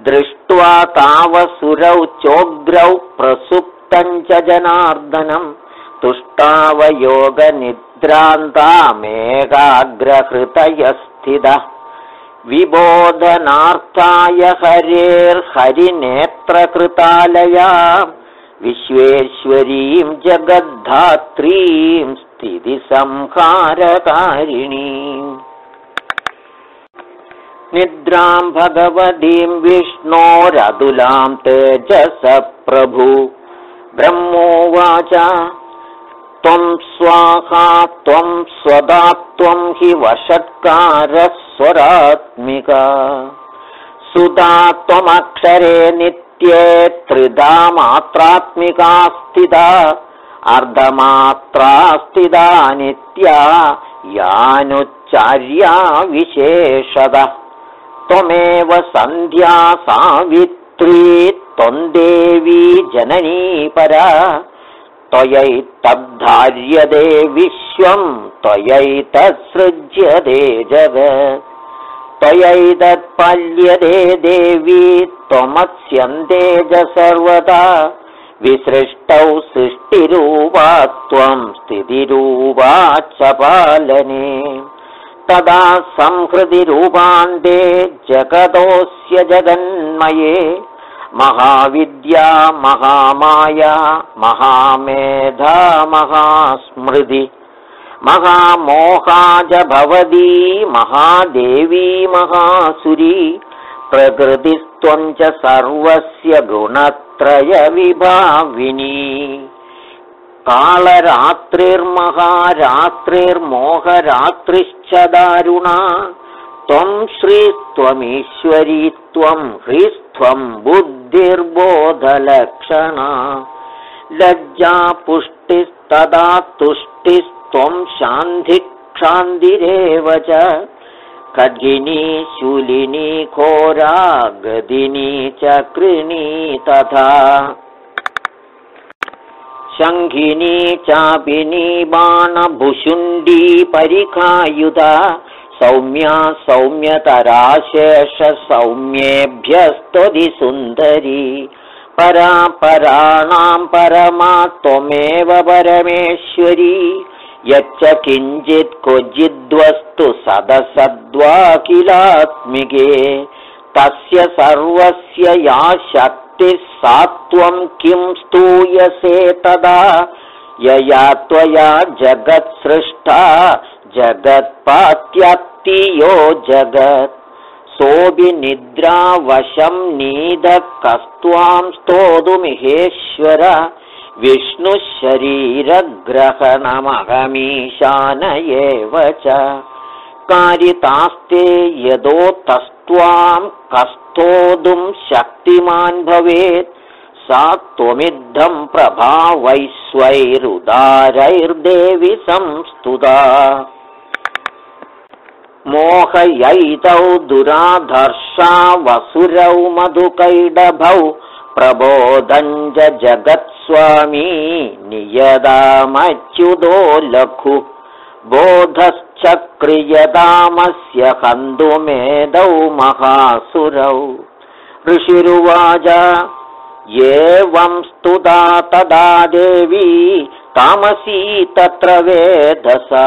दृष्ट्वा तावसुरौ चोग्रौ प्रसुप्तम् च जनार्दनम् तुष्टावयोगनिद्रान्तामेकाग्रहृतयस्थितः विबोधनार्थाय हरेर्हरिनेत्रकृतालया विश्वेश्वरीं जगद्धात्रीं स्थितिसंहारकारिणीम् निद्रां भगवतीं विष्णोरदुलां तेजस प्रभु ब्रह्मोवाच त्वं स्वाहा त्वं स्वदा त्वं हि वषत्कारस्वरात्मिका सुधा त्वमक्षरे नित्ये त्रिधा मात्रात्मिका स्थिता अर्धमात्रा स्थिता नित्या यानुच्चार्या विशेषतः त्वमेव सन्ध्या सावित्री त्वं देवी जननी परा त्वयैतद्धार्यते विश्वम् त्वयैतत्सृज्यते जग। त्वयैतत्पाल्यते देवी त्वमत्स्यन्ते च सर्वदा। विसृष्टौ सृष्टिरूपा त्वं स्थितिरूपा च पालने। तदा संहृतिरूपान्ते जगतोऽस्य जगन्मये महाविद्या महामाया महामेधा महास्मृति महामोहा च भवती महादेवी महासुरी प्रकृतिस्त्वं च सर्वस्य गुणत्रयविभाविनी। कालरात्रिर्महारात्रिर्मोहरात्रिश्च दारुणा त्वं श्रीस्त्वमीश्वरी त्वं ह्रीस्त्वं बुद्धिर्बोधलक्षणा लज्जा पुष्टिस्तदा तुष्टिस्त्वं शान्तिक्षान्तिरेव च। खड्गिनी शूलिनी घोरा गदिनी चक्रिणी तथा। शङ्घिनी चापिनी बाणभुषुण्डी परिखायुधा सौम्या सौम्यतराशेष सौम्येभ्यस्तुधिसुन्दरी परा पराणां परमा त्वमेव परमेश्वरी। यच्च किञ्चित् क्वचिद्वस्तु सदसद्वा किलात्मिके तस्य सर्वस्य या शक्तिः सा त्वं किं स्तूयसे तदा? यया त्वया जगत्सृष्टा यो जगत्। सोऽपि निद्रावशं नीदः कस्त्वां स्तोतुमिहेश्वर विष्णुशरीरग्रहणमहमीशान एव च। कारितास्ते यदोतस्त्वां कस्तोतुं शक्तिमान् भवेत्। सा त्वमिद्धं प्रभावैश्वैरुदारैर्देवि संस्तुता मोहयैतौ दुराधर्षा वसुरौ मधुकैडभौ प्रबोधञ्ज जगत्स्वामी नियदामच्युतो लघु बोधश्चक्रियदामस्य हन्तुमेदौ महासुरौ। ऋषिरुवाच एवं स्तुता तदा देवी तामसी तत्र वेधसा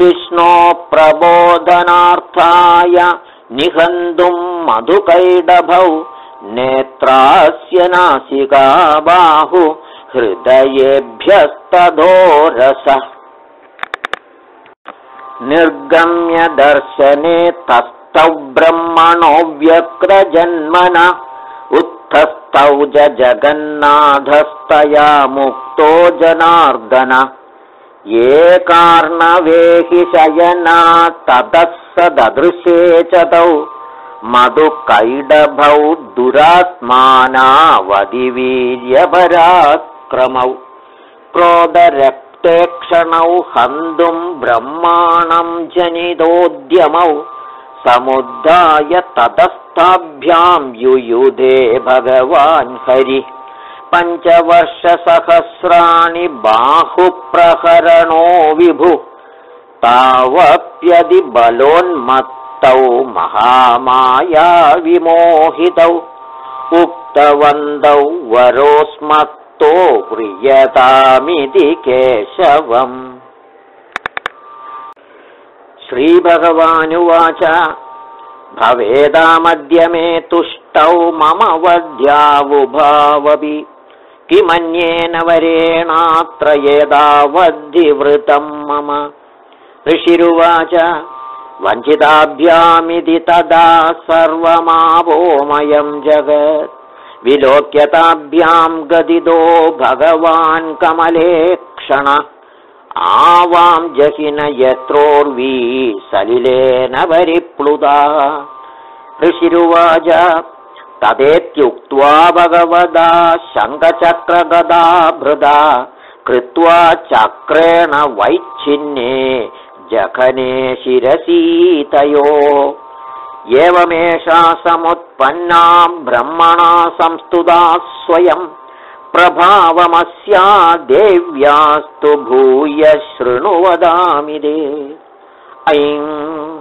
विष्णो प्रबोधनार्थाय निहन्तुं मधुकैडभौ नेत्रास्य नासिका बाहु हृदयेभ्यस्तधोरसः। निर्गम्य दर्शने तस्थौ ब्रह्मणो व्यक्रजन्मना उत्थस्थौ जगन्नाथस्तया मुक्तो जनार्दन ये कार्णवेहि च तौ। मधुकैडभौ दुरात्मानावधिवीर्यपराक्रमौ क्रोधरक् ते क्षणौ हन्तुम् ब्रह्माणम् जनितोद्यमौ। समुद्धाय ततस्ताभ्याम् युयुधे भगवान् हरि पञ्चवर्षसहस्राणि बाहुप्रहरणो विभु। बलोन्मत्तौ महामाया विमोहितौ। उक्तवन्तौ वरोऽस्मत्तो प्रियतामिति केशवम्। श्रीभगवानुवाच भवेदामद्य मे तुष्टौ मम वद्यावुभावपि किमन्येन वरेणात्र यदावद्धिवृतम् मम। ऋषिरुवाच वञ्चिताभ्यामिति तदा सर्वमावोमयम् जगत्। विलोक्यताभ्याम् गदितो भगवान् कमले क्षण। आवां जहिन यत्रोर्वी सलिलेन परिप्लुता ऋषिरुवाच तदेत्युक्त्वा भगवदा शङ्खचक्रगदा भृदा कृत्वा चक्रेण वैच्छिन्ने जखने शिरसीतयो एवमेषा समुत्पन्ना ब्रह्मणा संस्तुता स्वयम् प्रभावमस्या देव्यास्तु भूय शृणुवदामि दे ऐं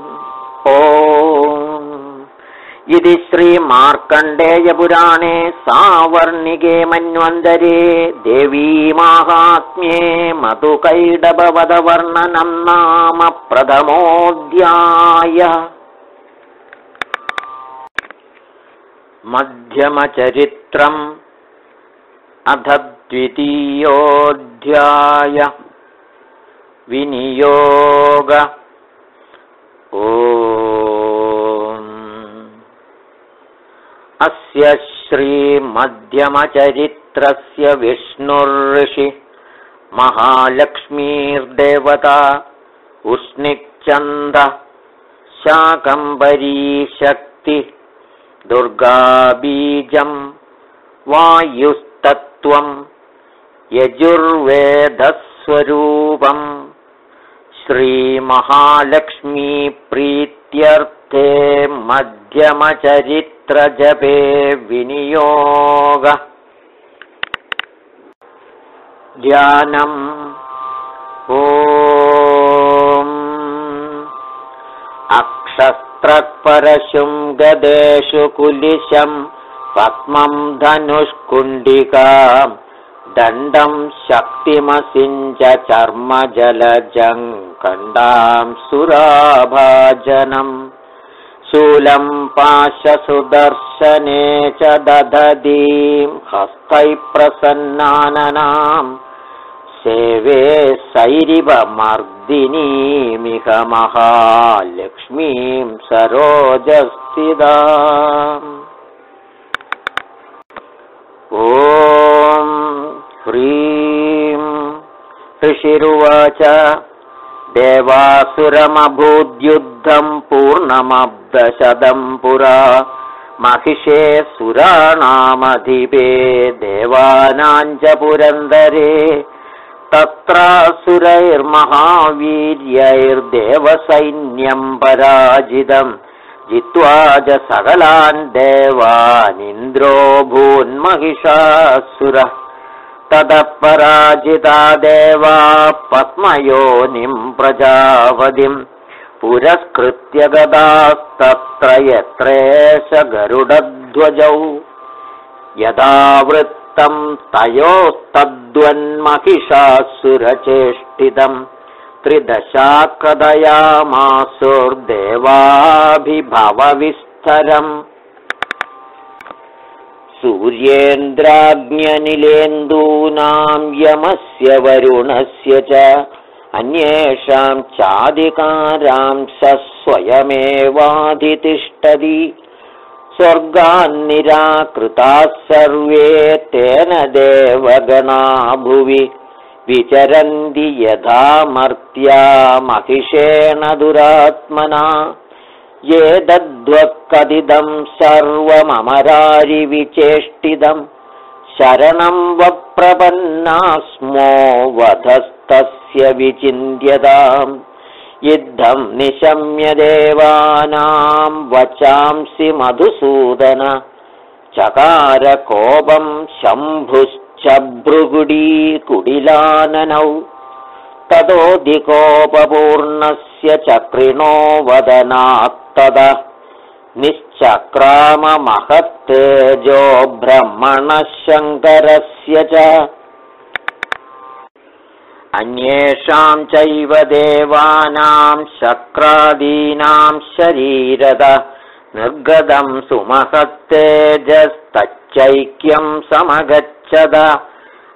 इति श्रीमार्कण्डेयपुराणे सावर्णिके मन्वन्तरे देवीमाहात्म्ये मधुकैडभवदवर्णनं नाम प्रथमोऽध्याय मध्यमचरित्रम् अथ द्वितीयोऽध्याय विनियोग ओ अस्य श्रीमध्यमचरित्रस्य विष्णुर्षि महालक्ष्मीर्देवता उष्णिक्चन्द शाकम्बरीशक्ति दुर्गाबीजम् वायुस्तत्त्वम् यजुर्वेदस्वरूपम् श्रीमहालक्ष्मीप्रीत्यर्थे मध्यमचरित्र जपे विनियोग। ध्यानम् ओ अक्षस्त्रपरशुं गदेषु कुलिशम्। पद्मम् धनुष्कुण्डिका दण्डम् शक्तिमसिञ्च चर्मजलजम् खण्डाम् सुराभाजनम् शूलम् पाशसुदर्शने च सैरिवमर्दिनीमिह महालक्ष्मीम् सरोजस्थिदा ॐ ह्रीं ऋषिरुवाच। देवासुरमभूद्युद्धम् पूर्णमब्दशदम् पुरा महिषे सुराणामधिपे देवानाम् च पुरन्दरे तत्रासुरैर्महावीर्यैर्देवसैन्यम् पराजितम् जित्वा च सकलान् देवानिन्द्रो भून्महिषासुरः। ततः पराजिता देवा पद्मयोनिम् प्रजापतिम् पुरस्कृत्य गदास्तत्र यत्रेश गरुडध्वजौ। यदा वृत्तम् तयोस्तद्वन्महिषासुरचेष्टितम् त्रिदशा कदयामासुर्देवाभिभवविस्तरम् सूर्येन्द्राज्ञनिलेन्दूनां यमस्य वरुणस्य च अन्येषां चाधिकारां स स्वयमेवाधितिष्ठति। स्वर्गान्निराकृताः सर्वे तेन देवगणा भुवि। विचरन्ति यथा मर्त्या महिषेण दुरात्मना। ये दद्वक्कदिदम् सर्वममरारिविचेष्टितम् शरणं वप्रपन्ना स्मो वधस्तस्य विचिन्त्यताम् युद्धं निशम्य देवानां वचांसि मधुसूदन। चकारकोपं शम्भुश्च भृगुडीकुडिलाननौ ततोऽधिकोपपूर्णस्य चक्रिणो वदनात्तद। निश्चक्राममहत्तेजो ब्रह्मणः च अन्येषां चैव देवानां शक्रादीनां शरीरद निर्गतं सुमहत्तेजस्तच्चैक्यं समगच्छद।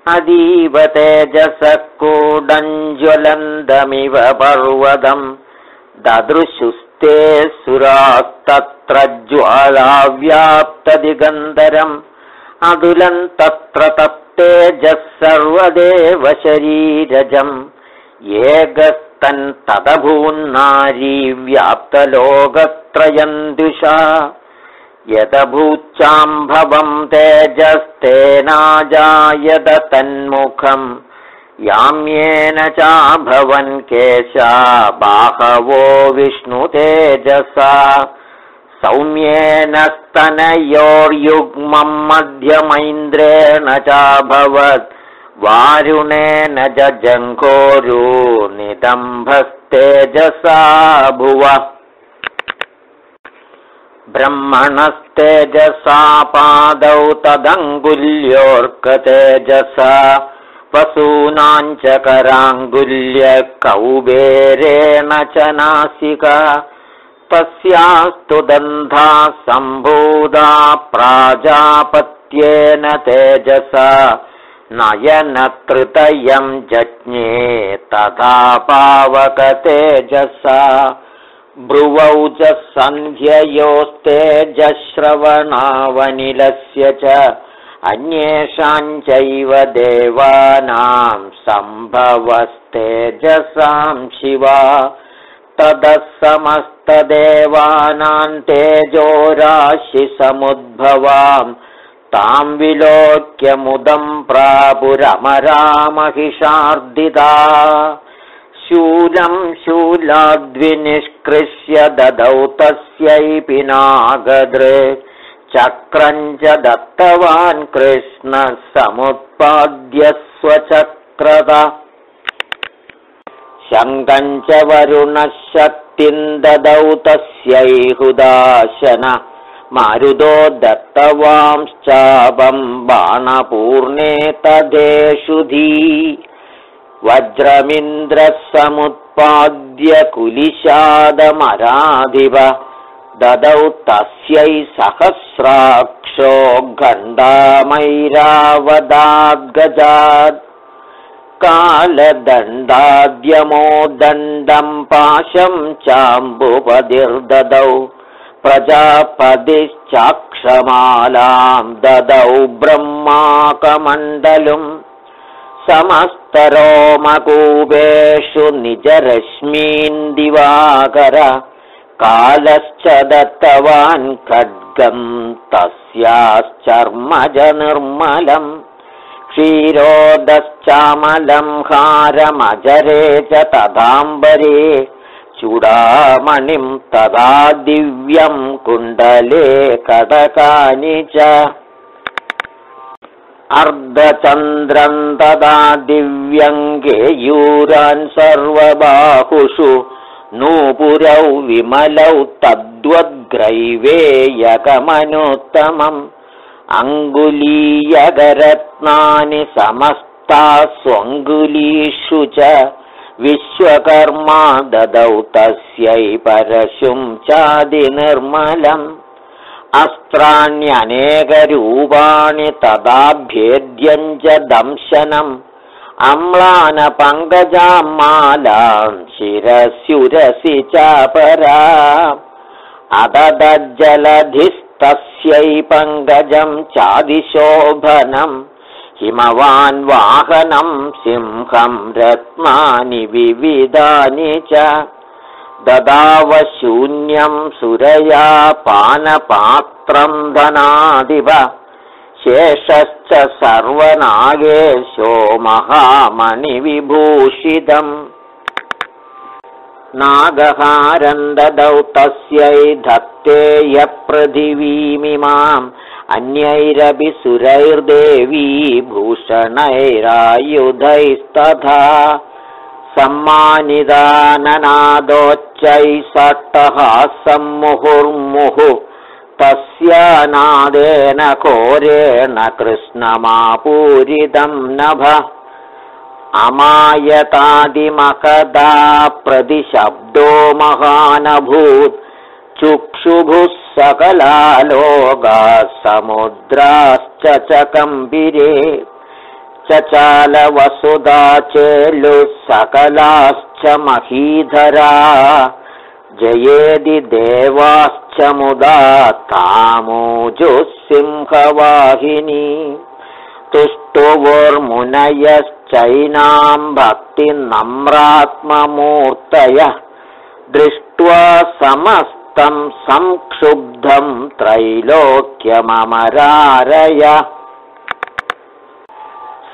अतीव तेजसः कूडञ्ज्वलन्दमिव पर्वतम्। ददृशुस्ते सुरास्तत्र ज्वालाव्याप्तदिगन्धरम् अदुलन्तत्र तप्तेजः सर्वदेव शरीरजम् एकस्तन्तदभून्नारी व्याप्तलोकत्रयन्दुषा यदभूच्चाम्भवम् तेजस्तेनाजायत तन्मुखम् याम्येन चाभवन् केशा बाहवो विष्णुतेजसा सौम्येन स्तनयोर्युग्मम् मध्यमैन्द्रेण चाभवत् वारुणेन जङ्घोरू निदम्भस्तेजसा भुव। ब्रह्मणस्तेजसा पादौ तदङ्गुल्योऽर्कतेजसा वसूनाञ्च कराङ्गुल्य कौबेरेण च नासिका तस्यास्तु दन्धा सम्भूदा प्राजापत्येन तेजसा नयनकृतयं जज्ञे तथा पावकतेजसा ब्रुवौ च सन्ध्ययोस्तेजश्रवणावनिलस्य च अन्येषाञ्चैव देवानां सम्भवस्तेजसां शिवा ततः समस्तदेवानां तेजोराशिसमुद्भवाम् तां विलोक्यमुदं प्रापुरमरामहिषार्दिता। शूलं शूलाद्विनिष्कृष्य ददौ तस्यै पिनागदृ चक्रम् च दत्तवान् कृष्णः समुत्पाद्य स्वचक्रत शङ्कम् च वरुणः शक्तिम् ददौ तस्यै हुदाशन। मारुदो दत्तवांश्चापम् बाणपूर्णे तदेषुधी वज्रमिन्द्रः समुत्पाद्य कुलिशादमराधिव ददौ तस्यै सहस्राक्षो गण्डामैरावदाद्गजात् कालदण्डाद्यमो दण्डम् पाशम् चाम्बुपदिर्ददौ प्रजापदिश्चाक्षमालाम् ददौ ब्रह्माकमण्डलम्। समस्तरोमकूपेषु निजरश्मीन् दिवाकर कालश्च दत्तवान् खड्गम् तस्याश्चर्मज निर्मलम् क्षीरोदश्चामलम् हारमजरे च तदाम्बरे चूडामणिम् तदा दिव्यम् कुण्डले कटकानि च। अर्धचन्द्रम् तदा दिव्यङ्गेयूरान् सर्वबाहुषु नूपुरौ विमलौ तद्वद्ग्रैवेयकमनुत्तमम् अङ्गुलीयगरत्नानि समस्ता स्वङ्गुलीषु च विश्वकर्मा ददौ तस्यै परशुं चादिनिर्मलम् अस्त्राण्यनेकरूपाणि तदाभ्येद्यम् च दंशनम् अम्लानपङ्कजां मालां शिरस्युरसि चापरा अददज्जलधिस्तस्यै पङ्कजम् चादिशोभनम् हिमवान् वाहनं सिंहं रत्नानि विविधानि च ददावशून्यं सुरया पानपात्रं धनादिव शेषश्च सर्वनागेशो महामणिविभूषितम् नागहारन्ददौ तस्यै धत्ते यपृथिवीमिमाम् अन्यैरपि सुरैर्देवी भूषणैरायुधैस्तथा। सम्मानिदाननादोच्चैः सट्टः सम्मुहुर्मुहुः तस्य नादेन कोरेण कृष्णमापूरितं नभ अमायतादिमकदा प्रतिशब्दो महानभूत्। चुक्षुभुः सकलालोगाः समुद्राश्च च कम्बिरे चचालवसुधा चेलुः सकलाश्च महीधरा। जयेदि देवाश्च मुदा तामोजुसिंहवाहिनी तुष्टुवोर्मुनयश्चैनाम् भक्तिनम्रात्ममूर्तयः दृष्ट्वा समस्तं संक्षुब्धं त्रैलोक्यममरारय।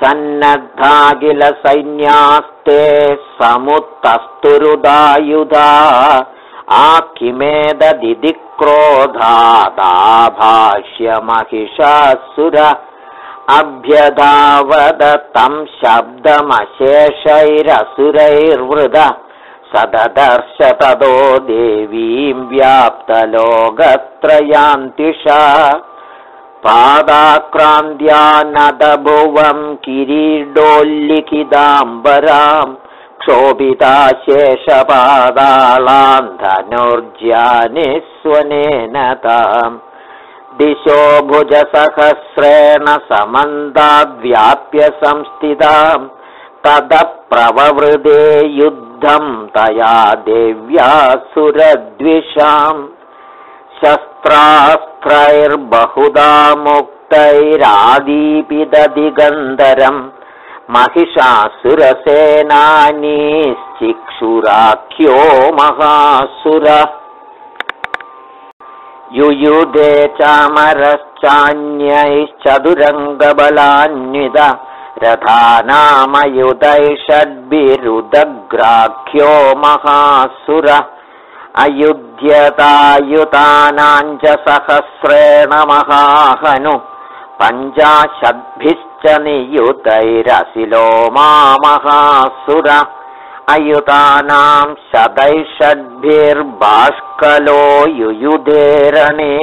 सन्नद्धाखिलसैन्यास्ते समुत्तस्तुरुदायुधा क्रोधादाभाष्यमहिषासुर अभ्यधावद तं शब्दमशेषैरसुरैर्वृद सददर्श ततो देवीं व्याप्तलोकत्रयान्तिषा पादाक्रान्त्या नदभुवं किरीडोल्लिखिताम्बराम् क्षोभिता शेषपादालान् धनुर्ज्यानिस्वनेन ताम् दिशो भुजसहस्रेण समन्दाद्व्याप्य संस्थिताम् ततः प्रववृदे युद्धं तया देव्या सुरद्विषाम्। शस्त्रास्त्रैर्बहुधा मुक्तैरादीपिदधिगन्धरम्। महिषासुरसेनानीश्चिक्षुराख्यो महासुर युयुधे चामरश्चान्यैश्चतुरङ्गबलान्वित रथानामयुधैषड्भिरुदग्राख्यो महासुर अयुध्यतायुतानाञ्च सहस्रेण महाहनु पञ्चाशद्भिश्च नियुतैरसिलो महासुर अयुतानां शतैषड्भिर्बाष्कलो युयुधेरणे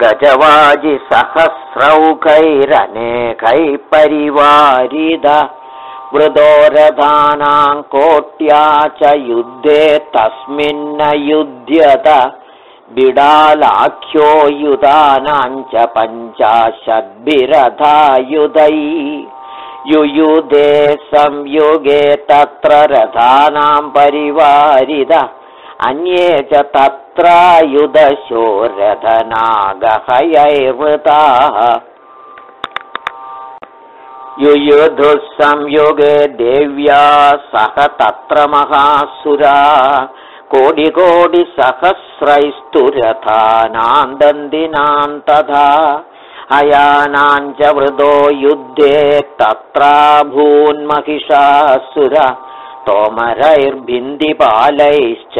गजवाजिसहस्रौखैरनेकैः परिवारिद वृदोरधानां कोट्या च युद्धे तस्मिन्न युध्यत बिडालाख्यो युधानाञ्च पञ्चाशद्भिरथायुधै युयुधे संयुगे तत्र रथानां परिवारिद। अन्ये च तत्रायुधशो रथनागहयैर्वृताः युयुधुः संयुगे देव्या सह तत्र महासुरा। कोटिकोटिसहस्रैस्तु रथानां दन्दिनां तथा हयानाञ्च वृदो युद्धे तत्राभून्महिषासुर तोमरैर्भिन्दिपालैश्च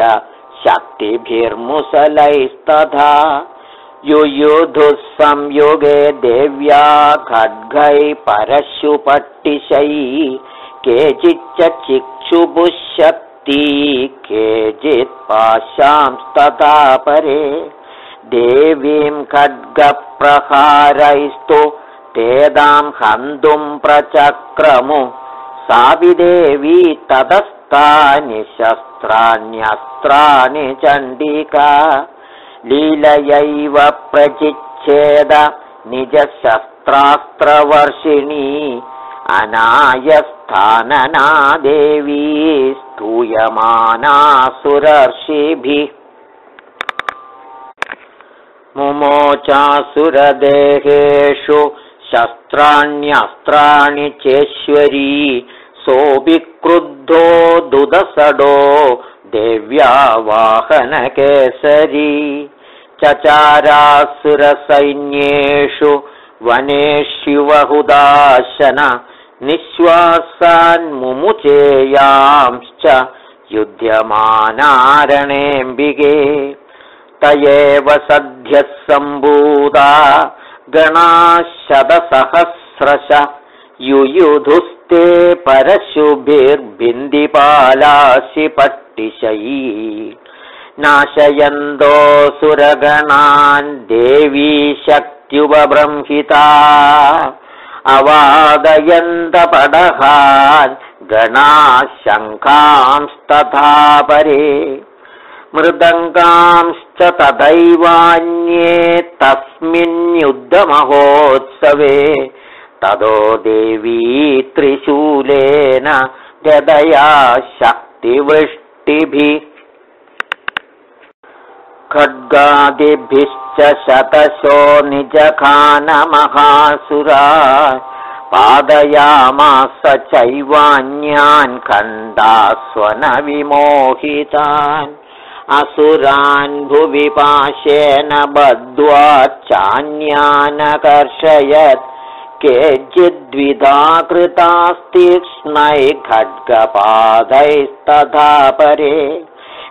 शक्तिभिर्मुसलैस्तथा। युयुधुः संयुगे देव्या खड्गै परशुपट्टिशै। केचिच्च चिक्षुभुशक्ती केचित् पाशांस्तथा परे देवीं खड्गप्रहारैस्तु तेदां हन्तुं प्रचक्रमु सापि देवी ततस्तानि शस्त्राण्यस्त्राणि चण्डिका लीलयैव प्रचिच्छेद निजशस्त्रास्त्रवर्षिणी अनायस्थानना देवी स्तूयमानासुरर्षिभिः मुमोचासुरदेहेषु शस्त्राण्यस्त्राणि चेश्वरी सोऽपि क्रुद्धो दुदसडो देव्या वाहनकेसरी चचारासुरसैन्येषु वनेष्युवहुदाशन निःश्वासान्मुमुचेयांश्च युध्यमानारणेऽम्बिके एव सद्यः सम्भूता गणाशतसहस्रश। युयुधुस्ते परशुभिर्बिन्दिपालासि पट्टिशयी नाशयन्तोऽसुरगणान् देवी शक्त्युपब्रंहिता अवादयन्तपडहान् गणाशङ्खांस्तथा परे। मृदङ्गांश्च तथैवान्ये तस्मिन्युद्धमहोत्सवे तदो देवी त्रिशूलेन हृदया शक्तिवृष्टिभिः खड्गादिभिश्च शतशो निजखानमहासुरा पादयामास चैवान्यान् खण्डास्वनविमोहितान् असुरान् भुवि पाशेन बद्ध्वा चान्यानकर्षयत् केचिद्विधा कृतास्तीक्ष्णै खड्गपादैस्तथा परे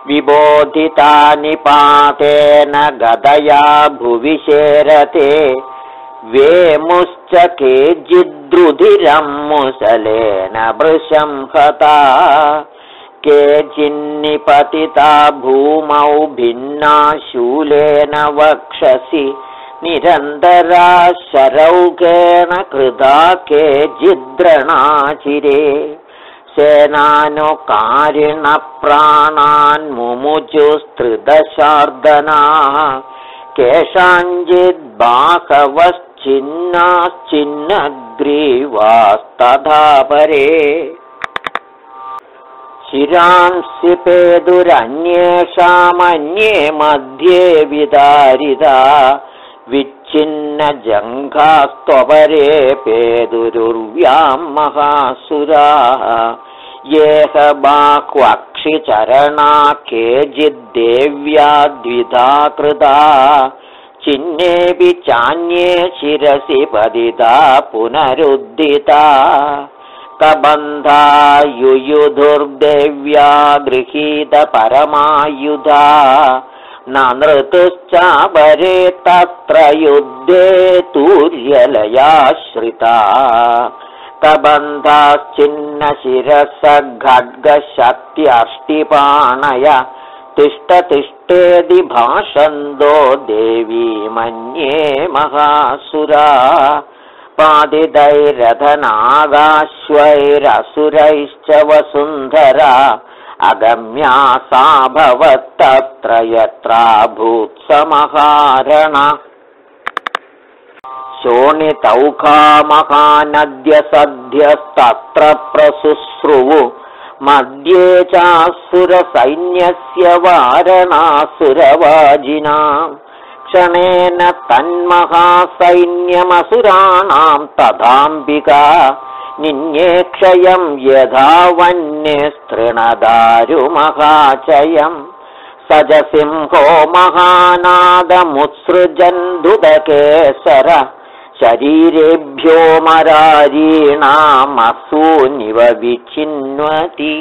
विबोधितानि पातेन गदया भुवि शेरते वेमुश्च केचिद्रुधिरं मुसलेन वृशं हता केचिन्निपतिता भूमौ भिन्ना शूलेन वक्षसि। निरन्तरा शरौकेण कृता केचिद्रणाचिरे। सेनानुकारिणप्राणान् मुमुचुस्त्रिदशार्दनाः केषाञ्चिद्बाहवश्चिन्नाश्चिन्नग्रीवास्तथा परे शिरांसि पेदुरन्येषामन्ये मध्ये विदारिता विच्छिन्नजङ्घास्त्वपरे पेदुरुर्व्यां महासुराः। येह बाह्वक्षिचरणा केचिद्देव्या द्विधा कृता। चिह्नेऽपि चान्ये शिरसि पदिता पुनरुद्धिता कबन्धा युयुधुर्देव्या गृहीतपरमायुधा न नृतुश्चापरे तत्र युद्धे तूर्यलयाश्रिता कबन्धाश्चिन्नशिरसखड्गशक्त्यष्टिपाणय तिष्ठतिष्ठेदि भाषन्दो देवी मन्ये महासुरा पादिदैरथनागाश्वैरसुरैश्च वसुन्धरा अगम्या सा भवत्तत्र यत्रा भूत्समहारण। शोणितौखामहानद्य सद्यस्तत्र प्रशुश्रुवु मध्ये चासुरसैन्यस्य वारणासुरवाजिनाम् क्षणेन तन्महासैन्यमसुराणां तथाम्बिका। निन्येक्षयं यथा वन्यस्तृणदारुमहाचयम्। सजसिंहो महानादमुत्सृजन्धुदकेसर शरीरेभ्यो मरारीणामसूनिव विचिन्वति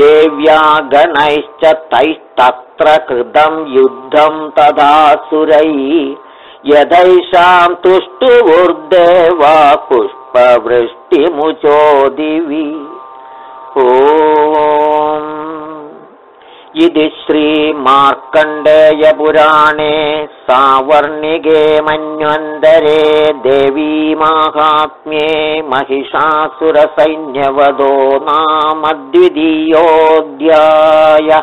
देव्या गणैश्च तैस्तत्र कृतं युद्धं तदासुरैः यदैषां तुष्टुवुर्देवा पुष्पवृष्टिमुचो दिवि ओ इति श्रीमार्कण्डेयपुराणे सावर्णिके मन्वन्तरे देवीमाहात्म्ये महिषासुरसैन्यवधो नाम द्वितीयोऽध्याय।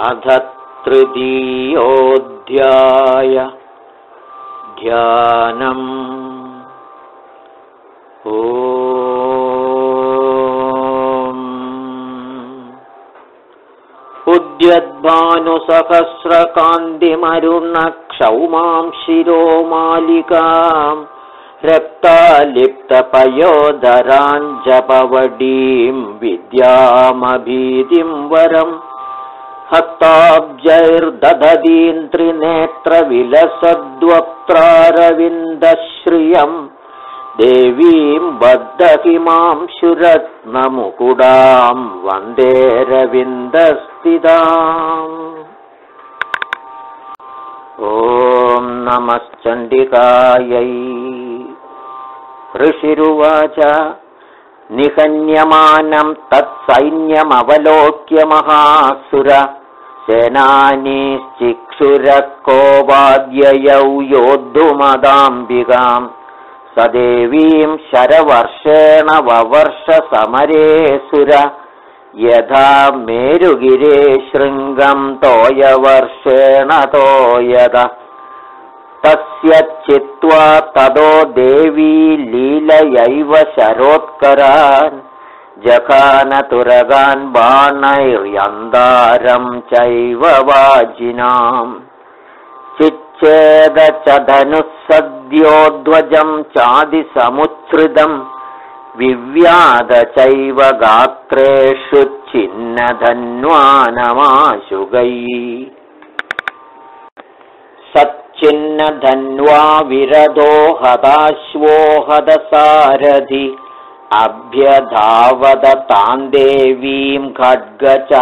अध तृतीयोऽध्याय। ध्यानम्। ओ उद्यद्भानुसहस्रकान्तिमरुणक्षौमां शिरो मालिकाम् रक्तालिप्तपयोधराञ्जपवडीं विद्यामभीतिं वरम् हस्ताब्जैर्दधतीं देवीं बद्धकिमां शुरत्नमुकुडां वन्देरविन्दस्थिताम् ॐ नमश्चण्डिकायै ऋषिरुवाच निहन्यमानं तत्सैन्यमवलोक्य महासुर सेनानीश्चिक्षुरकोवाद्ययौ योद्धुमदाम्बिकाम् स देवीं शरवर्षेण ववर्षसमरे सुर। यथा मेरुगिरे शृङ्गं तोयवर्षेण तोयद। तस्य चित्वा तदो देवी लीलयैव शरोत्करान्। जखानतुरगान् बाणैर्यन्दारं चैव वाजिनाम् चिच्चेद च धनुः सद्योध्वजं चादिसमुच्छ्रितम् विव्याद चैव गात्रेषु छिन्नधन्वानमाशुगै सच्चिन्नधन्वा विरदो हदाश्वो हदसारथि अभ्यधावदतां देवीं खड्गचर्मधरोऽसुर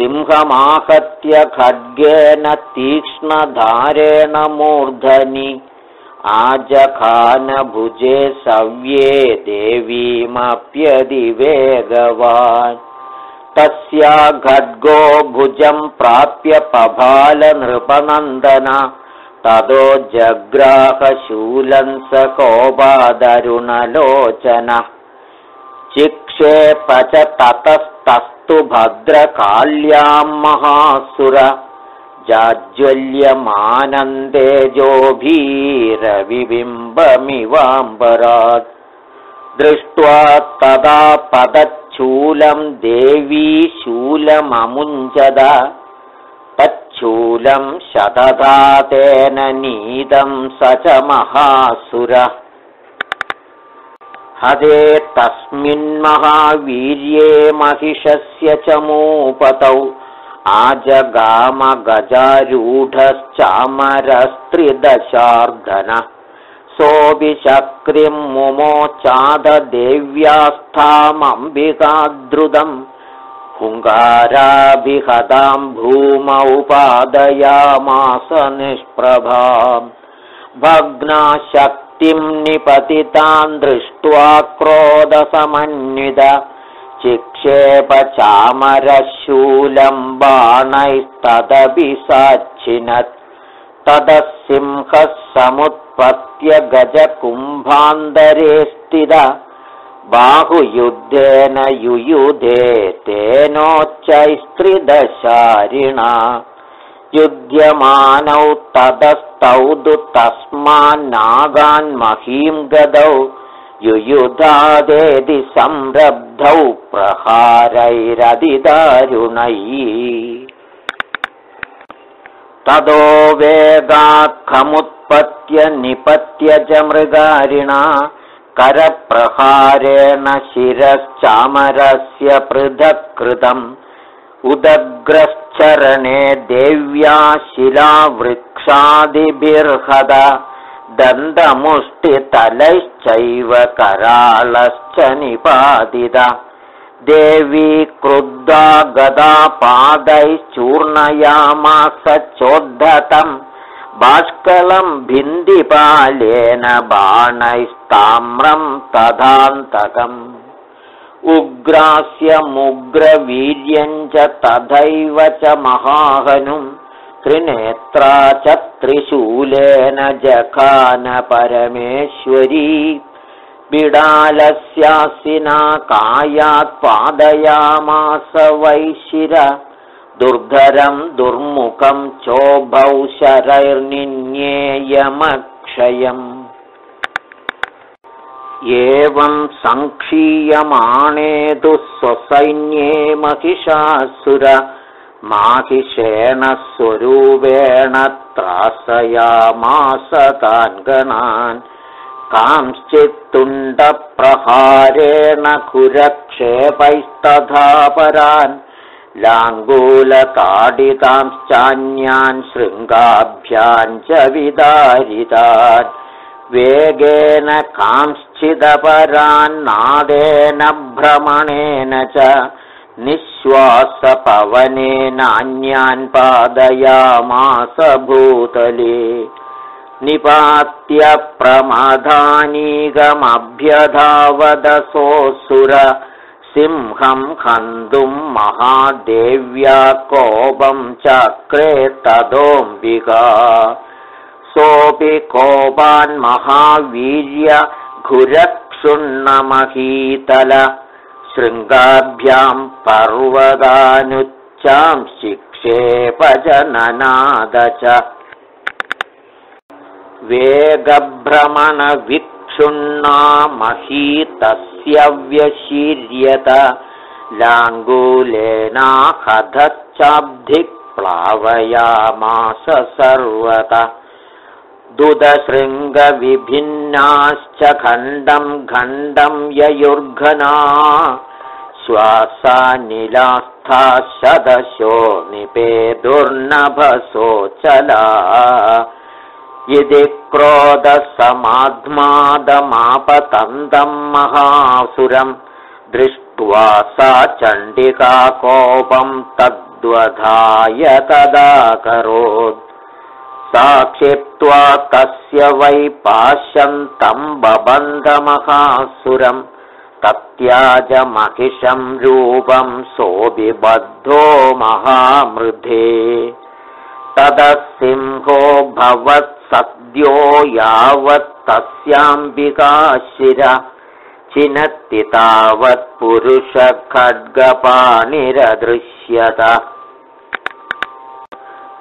सिंहमाहत्य खड्गेन तीक्ष्णधारेण मूर्धनि। आजखानभुजे सव्ये देवीमप्यधिवेगवान् तस्या खड्गो भुजं प्राप्य पभालनृपनन्दन तदो जग्राहशूलं स कोपादरुणलोचन। चिक्षेप च ततस्तस्तु भद्रकाल्यां महासुर जाज्वल्यमानन्देजोभीरविबिम्बमिवाम्बरात् दृष्ट्वा तदा पदच्छूलं देवी शूलममुञ्चद। तच्छूलं शतधा तेन नीतं स च महासुर हदे महिषस्य च मूपतौ। आजगामगजारूढश्चामरस्त्रिदशार्धन सोऽपि शक्तिं मुमोचाददेव्यास्थामम्बिकाद्रुतम् हुङ्गाराभिहतां भूमौ पादयामास निष्प्रभाम् भग्नाशक्तिं निपतितान् दृष्ट्वा क्रोधसमन्वित चिक्षेपचामरशूलं बाणैस्तदपि साच्छिनत्। ततः सिंहः समुत्पत्य गजकुम्भान्तरे स्थित बाहुयुद्धेन युयुधे तेनोच्चैस्त्रिदशारिणा। युध्यमानौ ततस्तौ दु तस्मान्नागान्महीं गदौ युयुधादेति संरब्धौ प्रहारैरधिदारुणैः। ततो वेगात्खमुत्पत्य निपत्य च मृगारिणा करप्रहारेण शिरश्चामरस्य पृथक् कृतम् उदग्रश्चरणे देव्या शिलावृक्षादिभिर्हद दन्तमुष्टितलैश्चैव करालश्च निपातित देवी क्रुद्धा गदा पादैश्चूर्णयामास चोद्धतम् बाष्कलं भिन्दिपालेन बाणैस्ताम्रं तथान्तकम् उग्रास्यमुग्रवीर्यञ्च तथैव च महाहनुम् त्रिनेत्रा च त्रिशूलेन जखान परमेश्वरी। बिडालस्यासिना कायात् पादयामास वैशिर। दुर्धरं दुर्मुखं चोभौ शरैर्निन्येयमक्षयम् एवं सङ्क्षीयमाणे तु स्वसैन्ये महिषासुर माहिषेण स्वरूपेण त्रासयामास तान् गणान् कांश्चित्तुण्डप्रहारेण कुरक्षेपैस्तथा परान् लाङ्गूलताडितांश्चान्यान् शृङ्गाभ्याम् च विदारितान्। वेगेन कांश्चिदपरान्नादेन भ्रमणेन च निःश्वासपवनेनान्यान् पादयामास भूतले। निपात्य प्रमदानीगमभ्यधावदसोऽसुर सिंहं हन्तुं महादेव्या कोपं चक्रे तदोऽम्बिका। सोऽपि कोपान्महावीर्य घुरक्षुण्णमहीतल शृङ्गाभ्यां पर्वदानुच्चां शिक्षेपजननाद च। वेगभ्रमणविक्षुण्णा महीतस्य व्यशीर्यत लाङ्गूलेनाहधश्चाब्धिप्लावयामास सर्वत दुदशृङ्गविभिन्नाश्च खण्डं खण्डं ययुर्घना श्वासानिलास्था शदशो निपेदुर्नभसोचला यदि क्रोधसमाध्मादमापतन्दं महासुरं दृष्ट्वा सा चण्डिकाकोपं तद्वधाय तदाकरोत् साक्षिप्त्वा तस्य वै पाश्यन्तं बबन्धमहासुरम् तत्याजमहिषं रूपं सोऽबिबद्धो महामृधे। ततः सिंहो भवत्सद्यो यावत् तस्याम्बिकाशिर चिनत्ति तावत्पुरुषखड्गपाणिरदृश्यत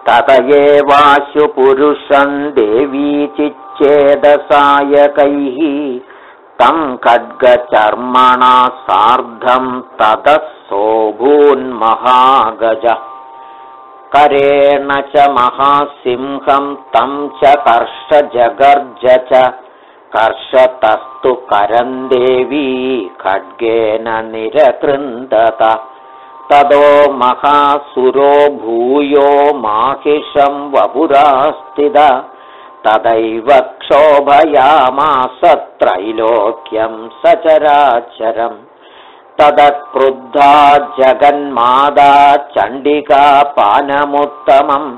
तत एवाशुपुरुषं देवी चिच्चेदसायकैः तं खड्गचर्मणा सार्धं ततः सोऽभून्महागज करेण च महासिंहं तं च कर्षजगर्ज च कर्षतस्तु करं देवी खड्गेन निरकृन्दत तदो महासुरो भूयो माहिषं वपुरास्तिद तदैव क्षोभयामास त्रैलोक्यं सचराचरम् तदक्रुद्धा जगन्मादा चण्डिका पानमुत्तमम्।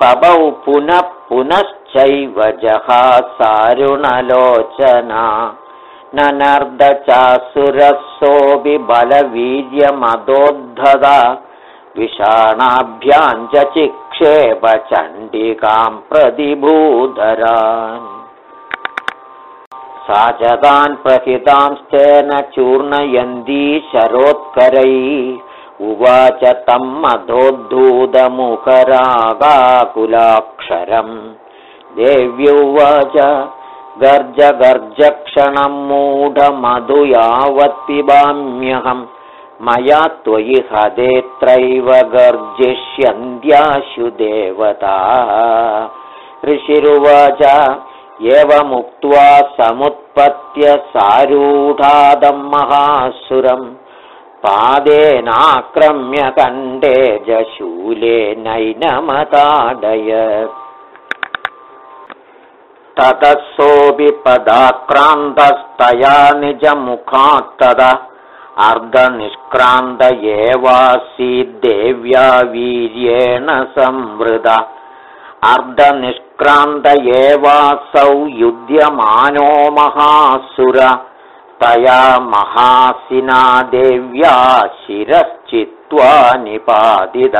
पबौ पुनः पुनश्चैव जहासारुणलोचना ननर्दचासुरसोऽपि बलवीर्यमदोद्धदा विषाणाभ्याम् च चिक्षेप चण्डिकाम् प्रतिभूधरान्। सा च तान् प्रहितांस्तेन चूर्णयन्ती शरोत्करै उवाच तम् मधोद्धूतमुखरागाकुलाक्षरम्। देव्युवाच गर्ज गर्जक्षणं मूढमधु यावत् पिबाम्यहम् मया त्वयि हदेत्रैव गर्जिष्यन्त्याशु देवता। ऋषिरुवाच एवमुक्त्वा समुत्पत्य सारूढादं महासुरम् पादेनाक्रम्य कण्डे जशूलेनैनमताडयत् ततः सोऽपि पदाक्रान्तस्तया निजमुखात्तदा। अर्धनिष्क्रान्त एवासीद्देव्या वीर्येण संवृदा। अर्धनिष्क्रान्त एवासौ युध्यमानो महासुर। तया महासिना देव्या शिरश्चित्वा निपातित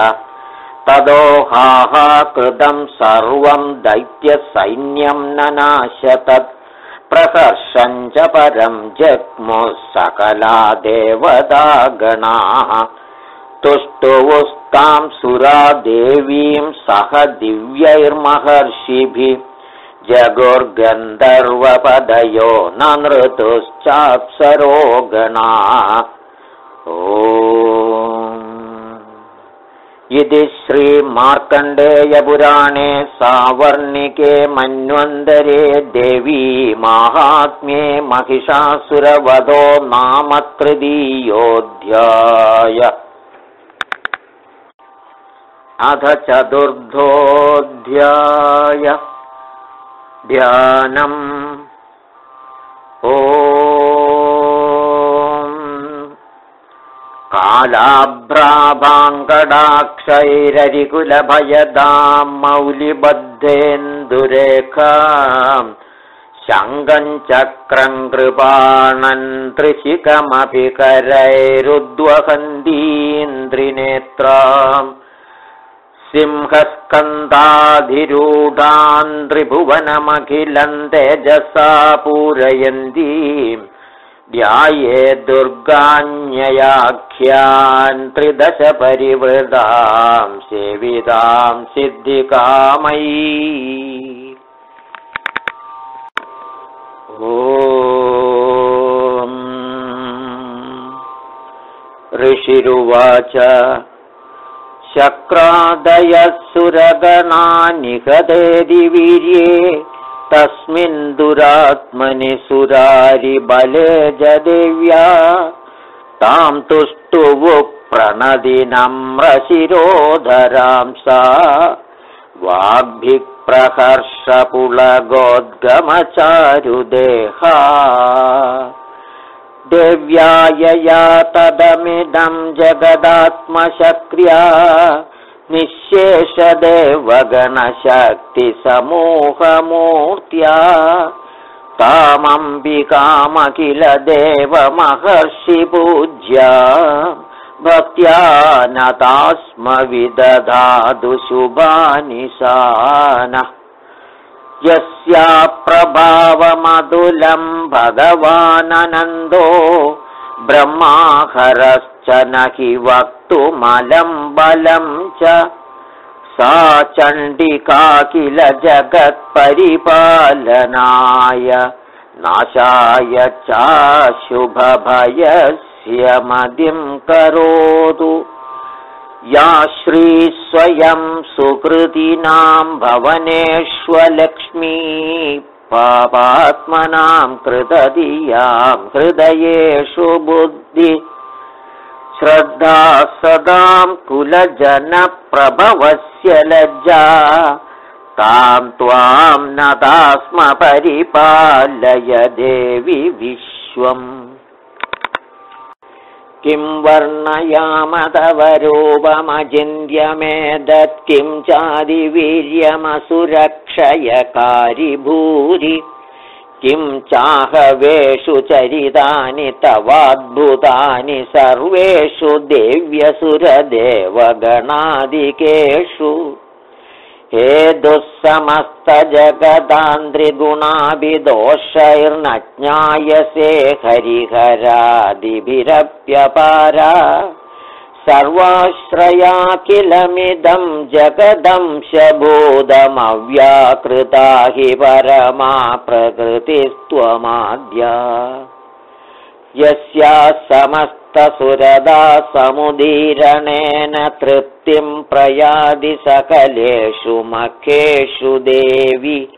तदोहाहा कृतं सर्वं दैत्यसैन्यं न नाशतत्। प्रकर्षञ्च परं जग्मुः सकला देवतागणाः तुष्टुवुस्तां सुरा देवीं सह दिव्यैर्महर्षिभिः। जगुर्गन्धर्वपदयो न नृतुश्चाप्सरो ओ इति श्रीमार्कण्डेयपुराणे सावर्णिके मन्वन्तरे देवी माहात्म्ये महिषासुरवधो नाम तृतीयोऽध्याय अथ चतुर्धोऽध्याय ध्यानम्। ओ कालाभ्राभाङ्गडाक्षैररिकुलभयदां मौलिबद्धेन्दुरेखा कृपाणन्त्रिशिकमपि करैरुद्वहन्दीन्द्रिनेत्राम् सिंहस्कन्दाधिरूढान् त्रिभुवनमखिलम् तेजसा पूरयन्ती ध्याये दुर्गान्ययाख्यान् त्रिदश परिवृतां सेवितां सिद्धिकामयी। ऋषिरुवाच शक्रादयः सुरगणानिहदेदिवीर्ये तस्मिन् दुरात्मनि सुरारिबले जदेव्या। तां तुष्टुवु प्रणदिनम्रशिरोधरां सा वाग्भिप्रहर्षपुलगोद्गमचारुदेहा देव्यायया तदमिदं जगदात्मशक्र्या निःशेषदेवगणशक्तिसमूहमूर्त्या तामम्बिकामखिल देवमहर्षिपूज्या भक्त्या नतास्मविदधातु शुभानिशानः यस्या प्रभावमधुलं भगवाननन्दो ब्रह्माहरश्च न हि वक्तुमलं बलं च। सा चण्डिका किल जगत्परिपालनाय नाशाय चाशुभभयस्य मदिं करोतु। या श्रीस्वयं सुकृतीनां भवनेष्वलक्ष्मी पापात्मनां कृतधियां हृदयेषु बुद्धि श्रद्धा सदां कुलजनप्रभवस्य लज्जा। तां त्वां न दास्म परिपालय देवि विश्वम्। किं वर्णयाम तव रूपमचिन्त्यमेदत् किं चादिवीर्यमसुरक्षयकारि भूरि किं चाहवेषु चरितानि तवाद्भुतानि सर्वेषु देव्यसुरदेवगणादिकेषु। हे दुःसमस्तजगदान्त्रिगुणाभिदोषैर्न ज्ञायसे हरिहरादिभिरप्यपारा सर्वाश्रया किलमिदं जगदंशबोधमव्याकृता हि परमा प्रकृतिस्त्वमाद्या। यस्या समस्तसुरदा समुदीरणेन तृप्तिं प्रयादि सकलेषु मखेषु देवि।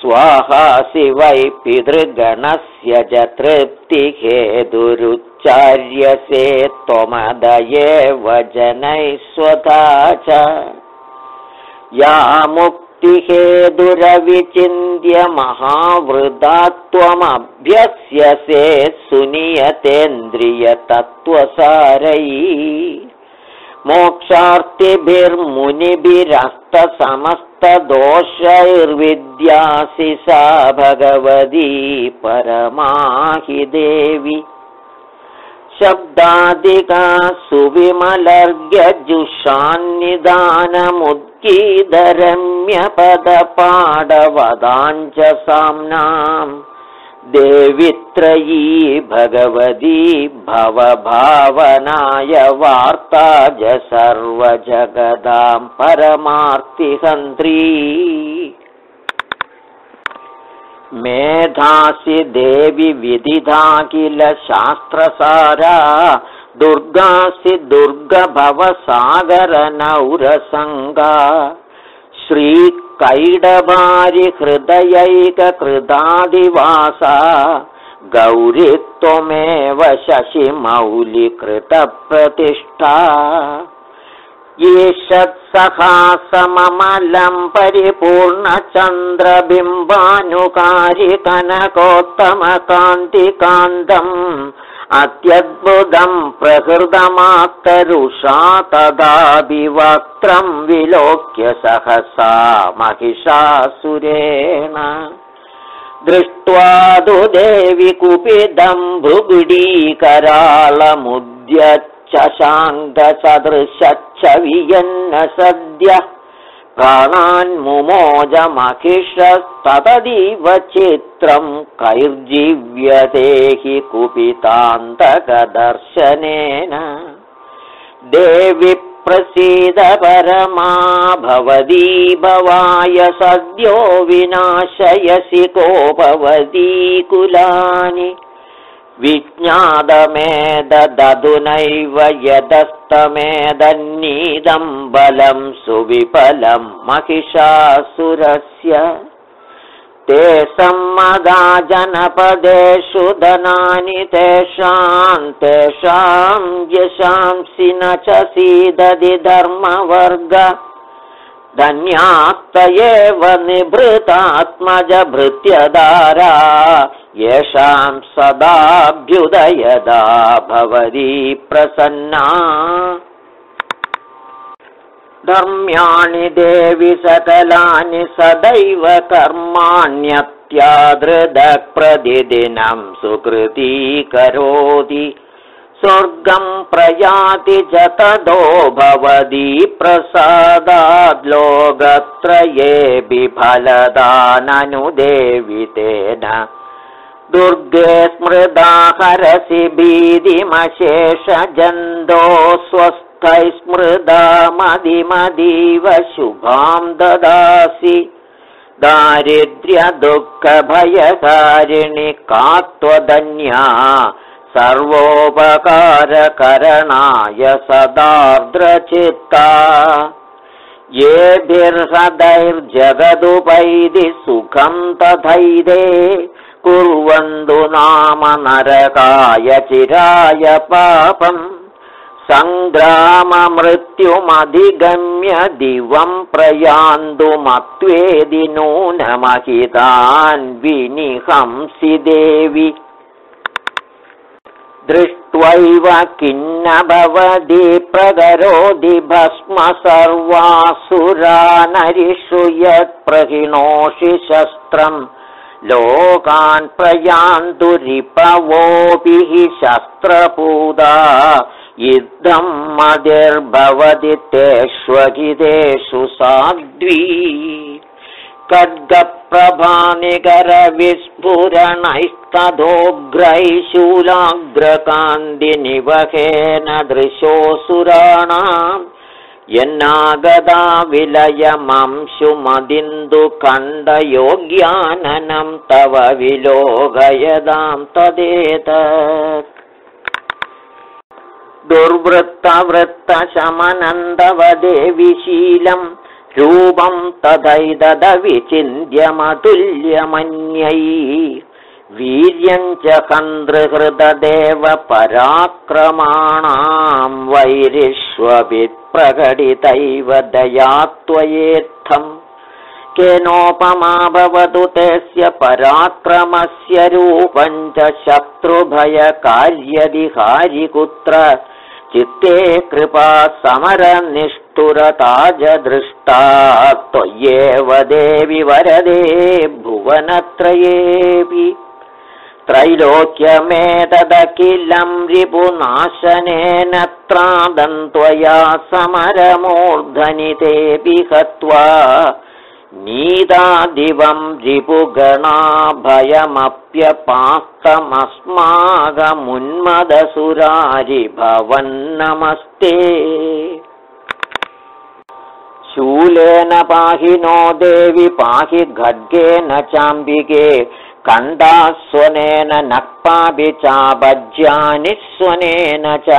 स्वाहासि वै पितृगणस्य च तृप्तिहेदुरुच्चार्यसे त्वमदयेव जनैः स्वधा च। या मुक्तिहेदुरविचिन्त्य महावृदा त्वमभ्यस्यसे सुनियतेन्द्रियतत्त्वसारैः। मोक्षार्तिभिर्मुनिभिरस्तसमस्तदोषैर्विद्यासि सा भगवती परमाहि देवि शब्दादिका सुविमलर्घ्यजुषान्निदानमुद्गीधरम्यपदपाडवदाञ्च साम्नाम् देवित्रयी भगवती भवभावनाय वार्ता ज सर्वजगदां परमार्तिहन्त्री मेधासि देवि विदिधा किल शास्त्रसारा दुर्गासि दुर्गभवसागरनौरसङ्गा। श्रीकैडबारिहृदयैककृतादिवासा गौरी त्वमेव शशिमौलिकृतप्रतिष्ठा ईषत्सहासममलं परिपूर्णचन्द्रबिम्बानुकारि कनकोत्तमकान्तिकान्तम् अत्यद्भुतं प्रहृदमात्तरुषा तदाभिवक्त्रं विलोक्य सहसा महिषासुरेण दृष्ट्वा तु देवि कुपिदं भुगुडीकरालमुद्यच्छशाङ्गसदृशच्छ वियन्न सद्यः प्राणान्मुमोजमखिषस्तदीव चित्रं कैर्जीव्यते हि कुपितान्तकदर्शनेन। देवि प्रसीद परमा भवती भवाय सद्यो विनाशयसि को भवती कुलानि विज्ञातमेदधुनैव यदस्तमेदन्नीदं बलं सुविफलं महिषासुरस्य। ते सम्मदा जनपदेषु धनानि तेषां तेषां यशांसि न च सीदधि धर्मवर्ग। धन्यास्त एव निभृतात्मजभृत्यदारा येषां सदाभ्युदयदा भवती प्रसन्ना। धर्म्याणि देवि सकलानि सदैव कर्माण्यत्यादृदप्रतिदिनं सुकृती करोति। स्वर्गं प्रयाति च तदो भवती प्रसादाद्लोकत्रये विफलदाननुदेवितेन दुर्गे स्मृदा हरसि भीतिमशेषजन्दो स्वस्थै स्मृदा मदिमदीव शुभां ददासि। दारिद्र्यदुःखभयकारिणि का त्वदन्या सर्वोपकारकरणाय सदार्द्रचित्ता। येभिर्हदैर्जगदुपैदि सुखं तथैदे कुर्वन्तु नाम नरकाय चिराय पापम् सङ्ग्राममृत्युमधिगम्य दिवं प्रयान्तु मत्वेदि नूनमहितान् विनिहंसि देवि। दृष्ट्वैव किन्न भवति प्रकरोति भस्म सर्वासुरा नरिषु यत्प्रहिणोषि शस्त्रम् लोकान् प्रयान्तु रिपवोभिः शस्त्रपूदा। युद्धं मदिर्भवति तेष्वहितेषु साध्वी। खड्गप्रभानिकरविस्फुरणैस्तदोग्रैशूलाग्रकान्तिनिवहेन दृशोऽसुराणाम् यन्नागदा विलयमंशुमदिन्दुखण्डयोग्याननं तव विलोकयदां तदेत दुर्वृत्तवृत्तशमनन्दवदेविशीलं रूपं तथैदविचिन्त्यमतुल्यमन्यै वीर्यञ्च कन्द्रहृददेव पराक्रमाणां वैरिष्वभिप्रकटितैव दया त्वयेत्थम् केनोपमा भवतु तस्य पराक्रमस्य रूपं च शत्रुभयकार्यदिहारिकुत्र चित्ते कृपा समरनिष्ठुरता च दृष्टा त्वय्येव देवि वरदे भुवनत्रयेऽपि त्रैलोक्यमेतदखिलं रिपुनाशनेन त्रादन्त्वया समरमूर्धनि तेऽपि हत्वा नीदादिवं रिपुगणाभयमप्यपास्तमस्माकमुन्मदसुरारि भवन्नमस्ते शूलेन पाहि नो देवि पाहि खड्गेन चाम्बिके कण्डास्वनेन नक्पापि चाभज्यानि स्वनेन च।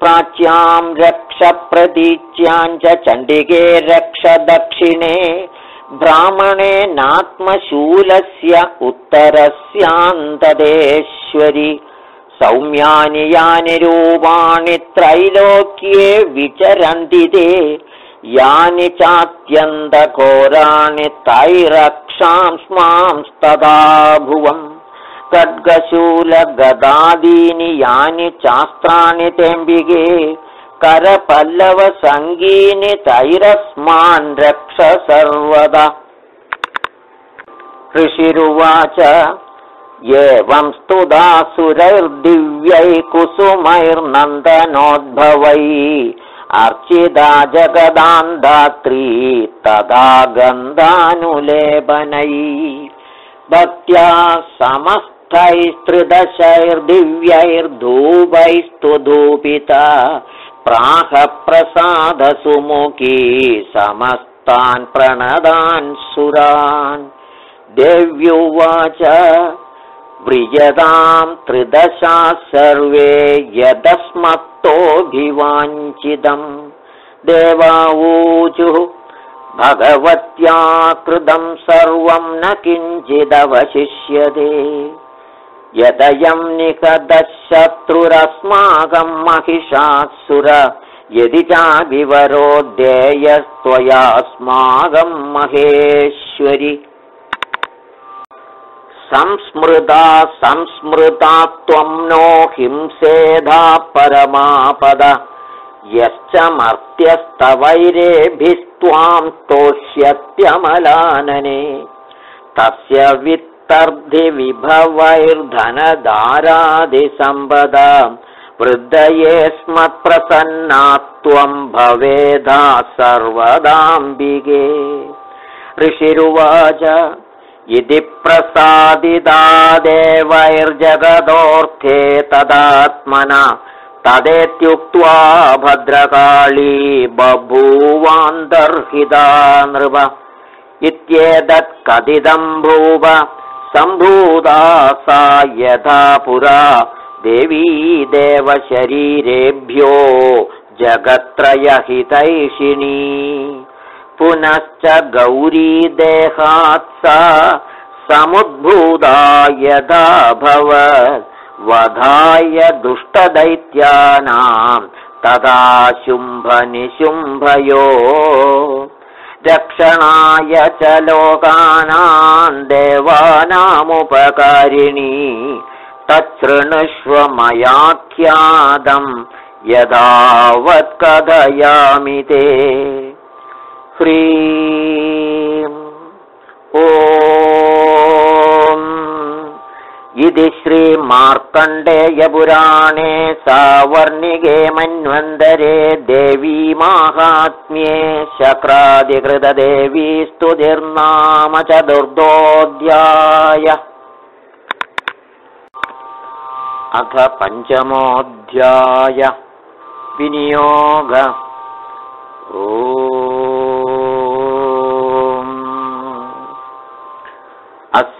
प्राच्यां रक्ष प्रतीच्यां च चण्डिके रक्ष दक्षिणे। ब्राह्मणेनात्मशूलस्य उत्तरस्यान्तदेश्वरि। सौम्यानि यानि रूपाणि त्रैलोक्ये विचरन्ति ते। यानि चात्यन्तघोराणि तैरक्षांस्मांस्तदा भुवम्। खड्गशूलगदादीनि यानि चास्त्राणि तेऽम्बिके करपल्लवसङ्गीनि तैरस्मान् रक्ष सर्वदा। ऋषिरुवाच एवं स्तुदासुरैर्दिव्यै कुसुमैर्नन्दनोद्भवै अर्चिदा जगदान्दात्री तदा गन्धानुलेपनै। भक्त्या समस्तैस्त्रिदशैर्दिव्यैर्धूपैस्तु धूपिता। प्राहप्रसादसुमुखी समस्तान् प्रणदान् सुरान्। देव्युवाच व्रियतां त्रिदशा सर्वे यदस्मत्तोऽभिवाञ्छितम्। देवावूचुः भगवत्या कृतं सर्वं न किञ्चिदवशिष्यते। यदयं निकदशत्रुरस्माकं महिषात्सुर यदि चाभिवरोऽध्येयस्त्वयास्माकं महेश्वरि संस्मृता संस्मृता त्वं नो हिंसेधा परमापद। यश्च मर्त्यस्तवैरेभिस्त्वां स्तोष्यत्यमलानने तस्य वित्तर्धिविभवैर्धनधारादिसम्पदा वृद्धये स्मत्प्रसन्ना त्वं भवेदा सर्वदाम्बिगे ऋषिरुवाच इति प्रसादिता देवैर्जगदोऽर्थे तदात्मना तदेत्युक्त्वा भद्रकाली बभूवान्तर्हिता नृप इत्येतत् कथितं भूव सम्भूता सा यथा पुरा देवी देवशरीरेभ्यो जगत्त्रयहितैषिणी पुनश्च गौरीदेहात् सा समुद्भूता यदा भवत्। वधाय दुष्टदैत्यानां तदा शुम्भनिशुम्भयो। रक्षणाय च लोकानां देवानामुपकारिणी तच्छृणुष्व मयाख्यातं यदावत् कथयामि ते ह्रीं ओ इति श्रीमार्कण्डेयपुराणे सावर्णिके मन्वन्तरे देवी माहात्म्ये शक्रादिकृतदेवी स्तुतिर्नाम चतुर्दोऽध्याय। अथ पञ्चमोऽध्याय। विनियोग। ओ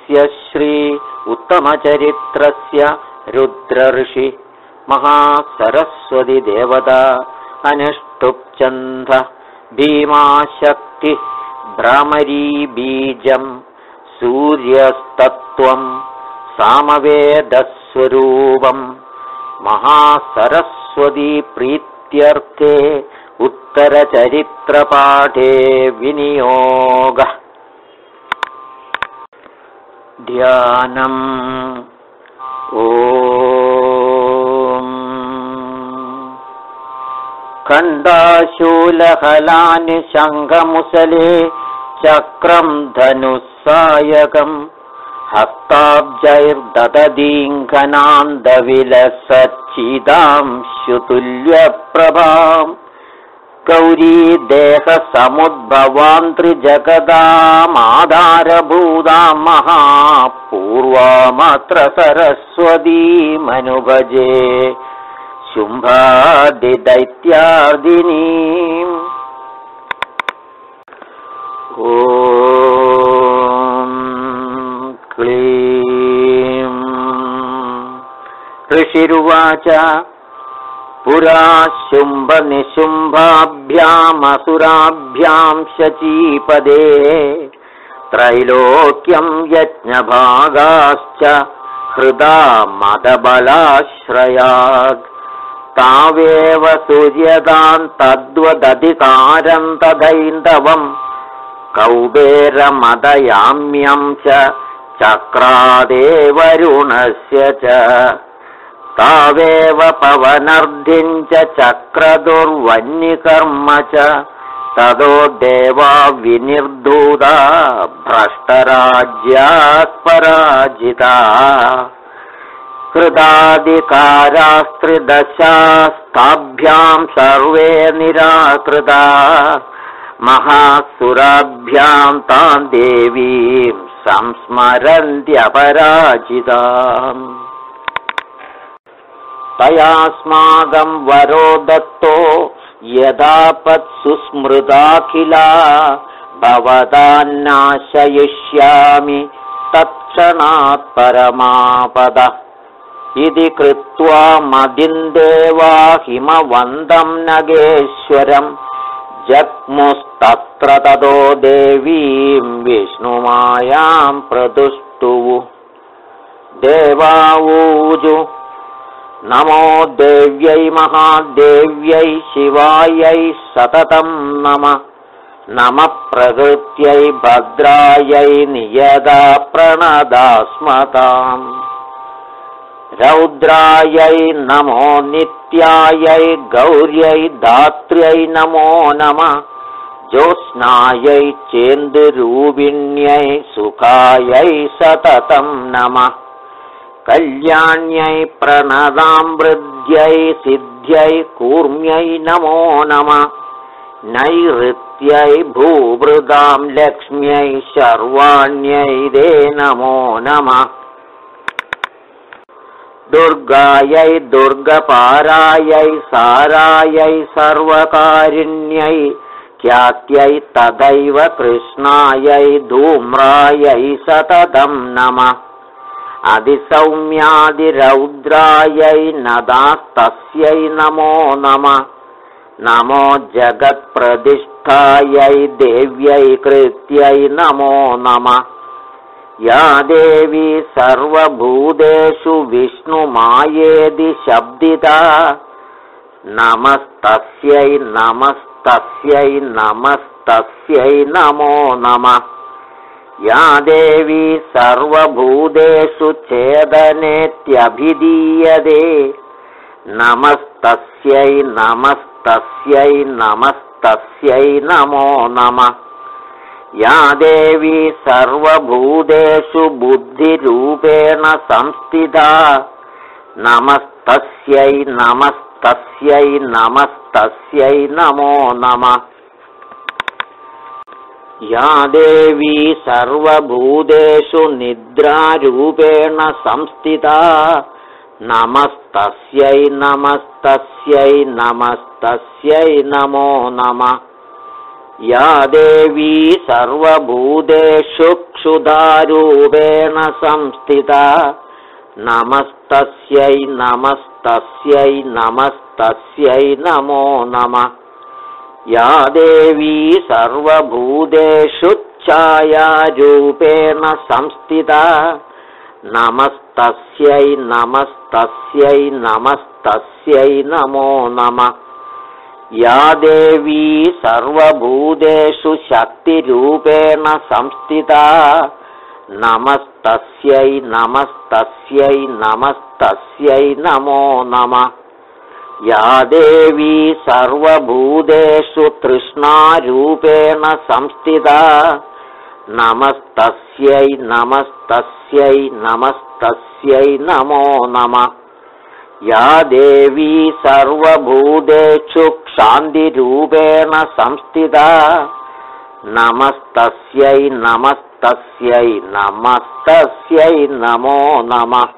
अस्य श्री उत्तमचरित्रस्य रुद्रऋषि महासरस्वतिदेवता अनुष्टुप्छन्द भीमाशक्ति भ्रामरीबीजम् सूर्यस्तत्त्वं सामवेदस्वरूपम् महासरस्वतीप्रीत्यर्थे उत्तरचरित्रपाठे विनियोगः ध्यानम्। ओ कण्डाशूलहलानि शङ्खमुसले चक्रं धनुःसायकम् हस्ताब्जैर्ददीङ्घनान्दविलसच्चिदांशुतुल्यप्रभाम् गौरी देहसमुद्भवान्त्रिजगदामाधारभूता महापूर्वामात्र सरस्वतीमनुभजे शुम्भादिदैत्यार्दिनी ओ क्लीं। ऋषिरुवाच पुरा शुम्भनिशुम्भाभ्यामसुराभ्यां शचीपदे त्रैलोक्यं यज्ञभागाश्च हृदा मदबलाश्रयात्। तावेव सूर्यतां तद्वदधिकारं तदैन्दवम् कौबेरमदयाम्यं च चक्रादेवरुणस्य च तावेव पवनर्धिं च चक्रदुर्वन्यकर्म च ततो देवा विनिर्धूता भ्रष्टराज्यात्पराजिता कृताधिकारास्त्रिदशास्ताभ्यां सर्वे निराकृता। महासुराभ्यां तां देवीं संस्मरन्त्यपराजिताम् तयास्माकं वरो दत्तो यदापत्सुस्मृदाखिला भवदान्नाशयिष्यामि तत्क्षणात् परमापद। इति कृत्वा मदिन्देवा हिमवन्दं नगेश्वरम् जग्मुस्तत्र ततो देवीं विष्णुमायां प्रदुष्टुः। देवावूजु नमो देव्यै महादेव्यै शिवायै सततं नमः। नमः प्रकृत्यै भद्रायै नियदा प्रणदास्मताम् रौद्रायै नमो नित्यायै गौर्यै दात्र्यै नमो नमः। ज्योत्स्नायै चेन्दुरूपिण्यै सुखायै सततं नमः कल्याण्यै प्रणदामृद्यै सिद्ध्यै कूर्म्यै नमो नमः। नैऋत्यै भूभृदां लक्ष्म्यै शर्वाण्यै दे नमो नमः। दुर्गायै दुर्गपारायै सारायै सर्वकारिण्यै ख्यात्यै तथैव कृष्णायै धूम्रायै सततं नमः अधिसौम्यादिरौद्रायै नदास्तस्यै नमो नमः। नमो जगत्प्रतिष्ठायै देव्यै कृत्यै नमो नमः। या देवी सर्वभूतेषु विष्णुमायेदि शब्दिता। नमस्तस्यै नमस्तस्यै नमस्तस्यै नमो नमः या देवी सर्वभूतेषु छेदनेत्यभिधीयते। नमस्तस्यै नमस्तस्यै नमस्तस्यै नमो नमः। या देवी सर्वभूतेषु बुद्धिरूपेण संस्थिता। नमस्तस्यै नमस्तस्यै नमस्तस्यै नमो नमः या देवी सर्वभूतेषु निद्रारूपेण संस्थिता। नमस्तस्यै नमस्तस्यै नमस्तस्यै नमो नमः। या देवी सर्वभूतेषु क्षुधारूपेण संस्थिता। नमस्तस्यै नमस्तस्यै नमस्तस्यै नमो नमः या देवी सर्वभूतेषु छायारूपेण संस्थिता। नमस्तस्यै नमस्तस्यै नमस्तस्यै नमो नमः। या देवी सर्वभूतेषु शक्तिरूपेण संस्थिता। नमस्तस्यै नमस्तस्यै नमस्तस्यै नमो नमः या देवी सर्वभूतेषु तृष्णारूपेण संस्थिता। नमस्तस्यै नमस्तस्यै नमस्तस्यै नमो नमः। या देवी सर्वभूतेषु क्षान्तिरूपेण संस्थिता। नमस्तस्यै नमस्तस्यै नमस्तस्यै नमो नमः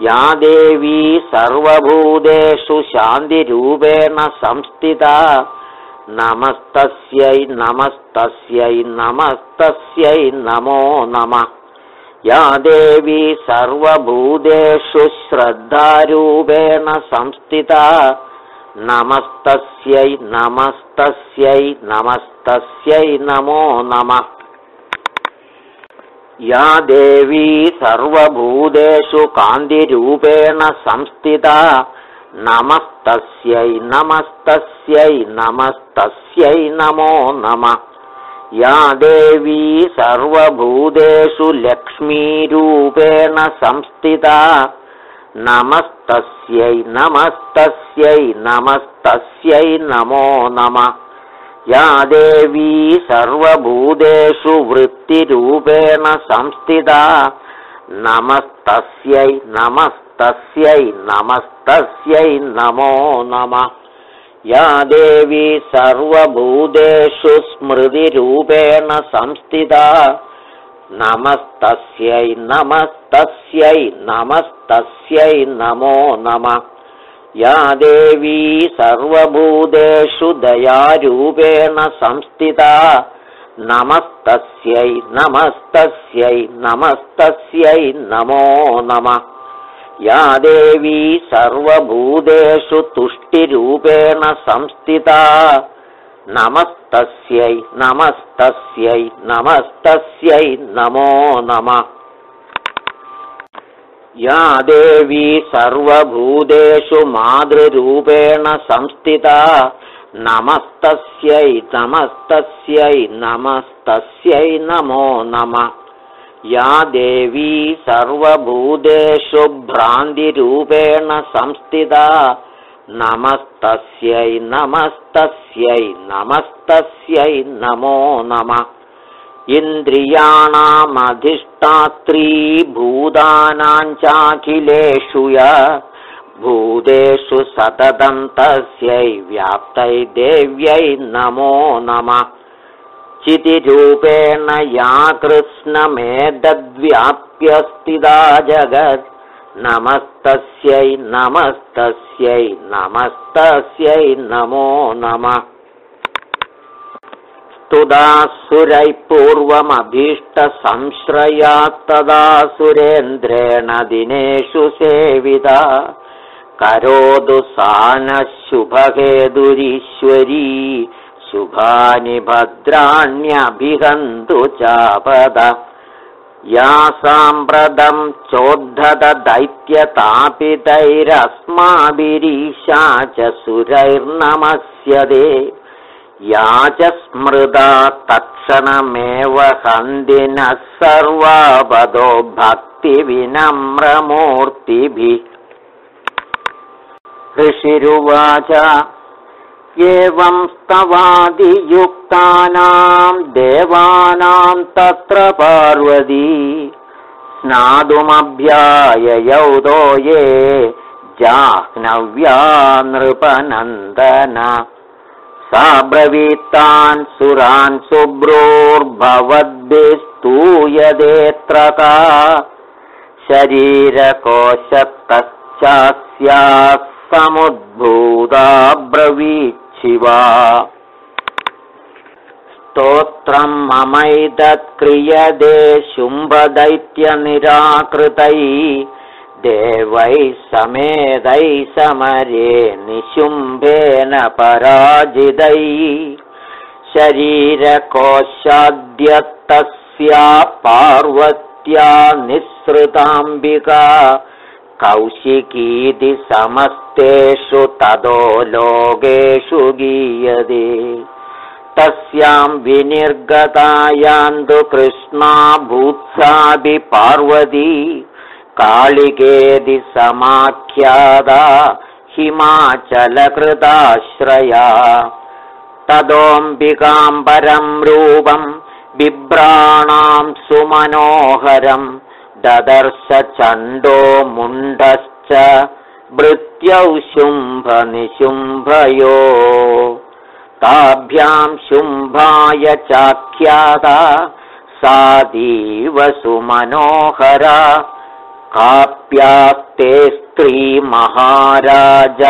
या देवी सर्वभूतेषु शान्तिरूपेण संस्थिता। नमस्तस्यै नमस्तस्यै नमस्तस्यै नमो नमः। या देवी सर्वभूतेषु श्रद्धारूपेण संस्थिता। नमस्तस्यै नमस्तस्यै नमस्तस्यै नमो नमः या देवी सर्वभूतेषु कान्तिरूपेण संस्थिता। नमस्तस्यै नमस्तस्यै नमस्तस्यै नमो नमः। या देवी सर्वभूतेषु लक्ष्मीरूपेण संस्थिता। नमस्तस्यै नमस्तस्यै नमस्तस्यै नमो नमः या देवी सर्वभूतेषु वृत्तिरूपेण संस्थिता। नमस्तस्यै नमस्तस्यै नमस्तस्यै नमो नमः। या देवी सर्वभूतेषु स्मृतिरूपेण संस्थिता। नमस्तस्यै नमस्तस्यै नमस्तस्यै नमो नमः या देवी सर्वभूतेषु दयारूपेण संस्थिता। नमस्तस्यै नमस्तस्यै नमस्तस्यै नमो नमः। या देवी सर्वभूतेषु तुष्टिरूपेण संस्थिता। नमस्तस्यै नमस्तस्यै नमस्तस्यै नमो नमः या देवी सर्वभूतेषु मातृरूपेण संस्थिता। नमस्तस्यै नमस्तस्यै नमस्तस्यै नमो नमः। या देवी सर्वभूतेषु भ्रान्तिरूपेण संस्थिता। नमस्तस्यै नमस्तस्यै नमस्तस्यै नमो नमः इन्द्रियाणामधिष्ठात्री भूतानाञ्चाखिलेषु य भूतेषु सततं तस्यै व्याप्तै देव्यै नमो नमः। चितिरूपेण या कृष्णमेतद्व्याप्यस्थिता जगत्। नमस्तस्यै नमस्तस्यै नमस्तस्यै नमो नमः स्तुदासुरैः पूर्वमभीष्टसंश्रयात्तदा सुरेन्द्रेण दिनेषु सेविता। करोतु सा नः शुभहेदुरीश्वरी शुभानि भद्राण्यभिहन्तु चापद। या साम्प्रतं चोद्धतदैत्यतापितैरस्माभिरीशा च सुरैर्नमस्यते या च स्मृता तत्क्षणमेव हन्दिनः सर्वापदो भक्तिविनम्रमूर्तिभिः। ऋषिरुवाच एवं स्तवादियुक्तानां देवानां तत्र पार्वती स्नातुमभ्याययौदो ये जाह्नव्या नृपनन्दन सा ब्रवीत्तान् सुरान् शुभ्रोर्भवद्भिस्तूयदेऽत्र का शरीरकोशतश्चास्याः समुद्भूता ब्रवीच्छिवा स्तोत्रम् ममैतत्क्रियते शुम्भदैत्यनिराकृतैः देवैः समेतैः समरे निशुम्भेन पराजितैः। शरीरकोशाद्यत्तस्या पार्वत्या निःसृताम्बिका। कौशिकीति समस्तेषु ततो लोकेषु गीयते। तस्यां विनिर्गतायान्तु कृष्णा भूत्साभि पार्वती कालिकेदि समाख्यादा हिमाचलकृताश्रया। ततोऽम्बिकाम्बरं रूपं बिभ्राणां सुमनोहरं ददर्श चण्डो मुण्डश्च भृत्यौ शुम्भनिशुम्भयो। ताभ्यां शुम्भाय चाख्याता सातीव सुमनोहरा काप्यास्ते स्त्रीमहाराज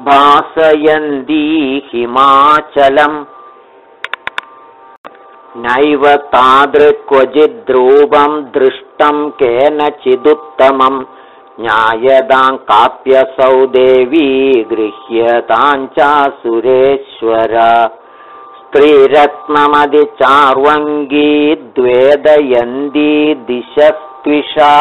भासयन्ती हिमाचलम्। नैव तादृक्वचिद्रूपं दृष्टं केनचिदुत्तमम्। ज्ञायतां काप्यसौ देवी सुरेश्वर। स्त्रीरत्नमधिचार्वङ्गी द्वेदयन्ती दिशस्त्विषा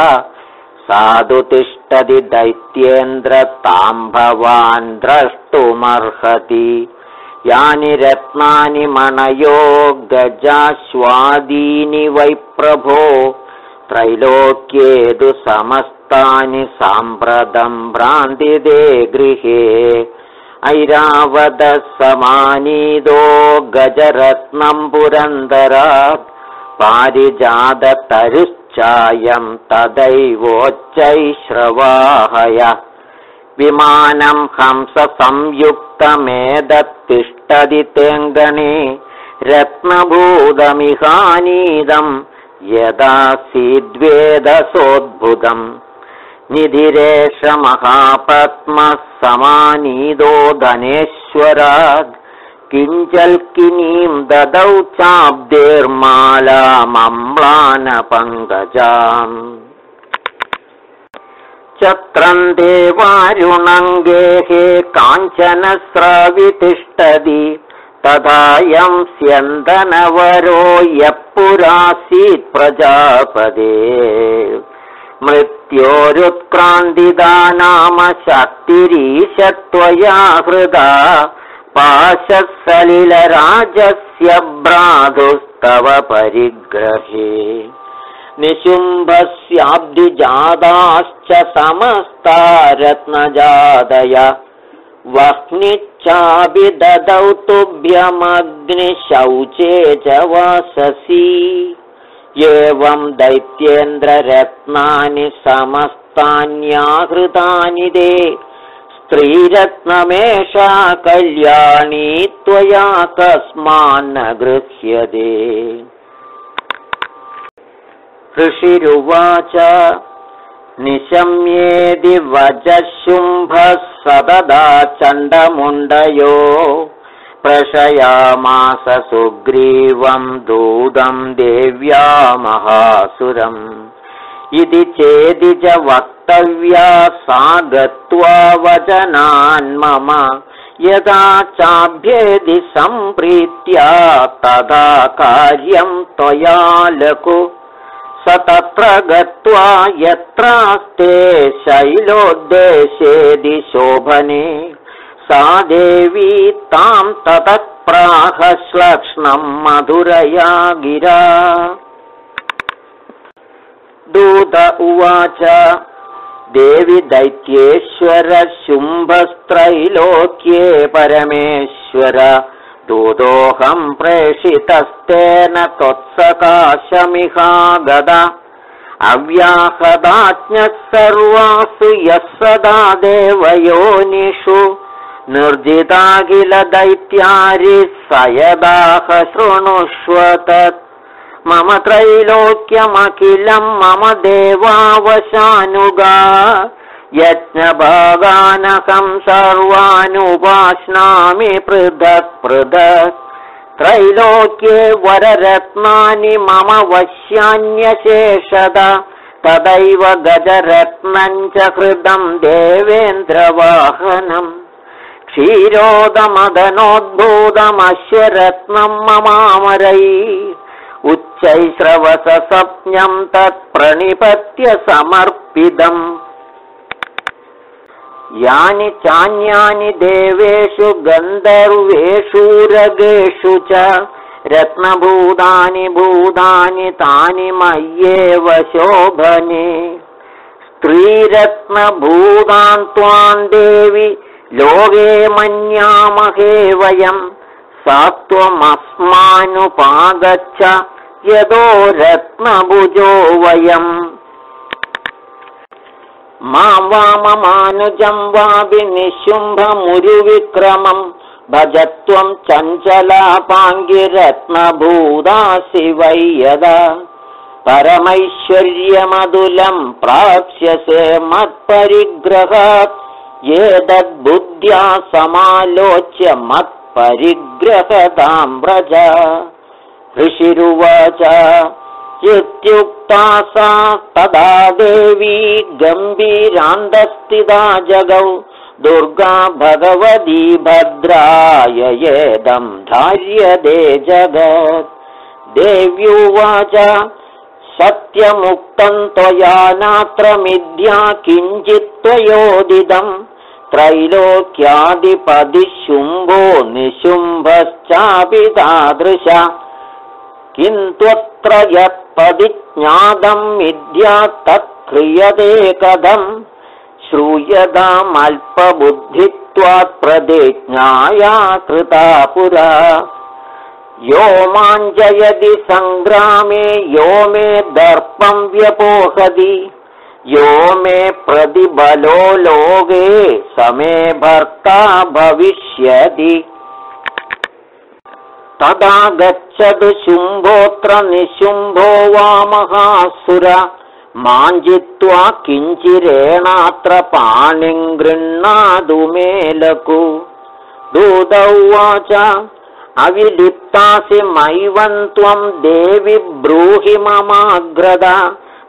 साधु तिष्ठति दैत्येन्द्र तां भवान् द्रष्टुमर्हति। यानि रत्नानि मणयो गजाश्वादीनि वै प्रभो। त्रैलोक्येदु समस्तानि साम्प्रतं भ्रान्तिदे गृहे। ऐरावतसमानीदो गजरत्नं पुरन्दरात् पारिजाततरुश्चायं तदैवोच्चैश्रवाहय। विमानं हंससंयुक्तमेदत्तिष्ठति तेऽङ्गणे रत्नभूतमिहानीदम् यदासीद्वेदसोद्भुतम् निधिरेष महापद्मः समानीदो धनेश्वरात् किञ्चल्किनीं ददौ चाब्देर्मालामम्लानपङ्कजाम् चत्रम् देवारुणङ्गेः काञ्चन स्रवितिष्ठति तथायं स्यन्दनवरो यः पुरासीत् प्रजापदे। मृत्योरुत्क्रान्तिदा नाम शक्तिरीशत्वया हृदा पाशसलिलराजस्य भ्रातुस्तव परिग्रहे। निशुम्भस्याब्धिजाताश्च समस्ता रत्नजादय तुभ्यमग्निशौचे च वाससि। एवं दैत्येन्द्ररत्नानि समस्तान्याहृतानि दे स्त्रीरत्नमेषा कल्याणी त्वया कस्मान्न गृह्यते। ऋषिरुवाच निशम्येदि वजशुम्भः सददा चण्डमुण्डयो प्रशयामास सुग्रीवं दूतं देव्या महासुरम् इति चेदि च वक्तव्या सा गत्वा वचनान् मम। यदा चाभ्येदि सम्प्रीत्या तदा कार्यं त्वया लघु। स तत्र गत्वा यत्रास्ते शैलोद्देशेदि शोभने। सा देवी तां ततत्प्राहश्लक्ष्णं मधुरया गिरा दूत उवाच। देवि दैत्येश्वर शुम्भस्त्रैलोक्ये परमेश्वर। दूतोऽहं प्रेषितस्तेन त्वत्सकाशमिहा गदा अव्याहदाज्ञः सर्वासु यः सदा देवयोनिषु। निर्जिताखिलदैत्यारिः स यदाह शृणुष्व तत् मम त्रैलोक्यमखिलं मम देवावशानुगा। यज्ञभागानकं सर्वानुपाश्नामि पृथक् पृथक्। त्रैलोक्ये वररत्नानि मम वश्यान्यशेषद। तदैव गजरत्नम् च कृतं देवेन्द्रवाहनम् क्षीरोदमदनोद्भूतमश्वरत्नम् ममामरै उच्चैश्रवससप्न्यम् तत्प्रणिपत्य समर्पितम्। यानि चान्यानि देवेषु गन्धर्वेषु च रत्नभूतानि भूतानि तानि मय्येव शोभने स्त्रीरत्नभूतान् त्वां देवि लोके मन्यामहे वयम् त्वमस्मानुपागच्छ यदो रत्नभुजो वयम्। मां वाममानुजं वाभिनिशुम्भमुरुविक्रमम् भजत्वं चञ्चलापाङ्गिरत्नभूदासि वै यदा परमैश्वर्यमधुलम् प्राप्स्यसे मत्परिग्रहात् एतद्बुद्ध्या समालोच्य मत्परिग्रहतां व्रज। ऋषिरुवाच इत्युक्ता सा तदा देवी गम्भीरान्दस्थिता जगौ। दुर्गा भगवती भद्राय येदं धार्यते जगत्। देव्युवाच सत्यमुक्तं त्वया नात्र मिथ्या किञ्चित् त्वयोदिदम् त्रैलोक्यादिपदिशुम्भो निशुम्भश्चापि तादृश। किन्त्वत्र यत्पदिज्ञातम् विद्या तत्क्रियते कथम्? श्रूयतामल्पबुद्धित्वात् प्रतिज्ञाया कृता पुरा। यो माञ्जयति सङ्ग्रामे यो मे दर्पं व्यपोहति यो मे प्रतिबलो लोके समे भर्ता भविष्यति। तदा गच्छतु शुम्भोऽत्र निशुम्भो वा महासुर। माञ्जित्वा किञ्चिरेणात्र पाणिम् गृह्णातु मेलकु दूतौवाच अविलिप्तासि मैवन् त्वम् देवि ब्रूहि ममाग्रद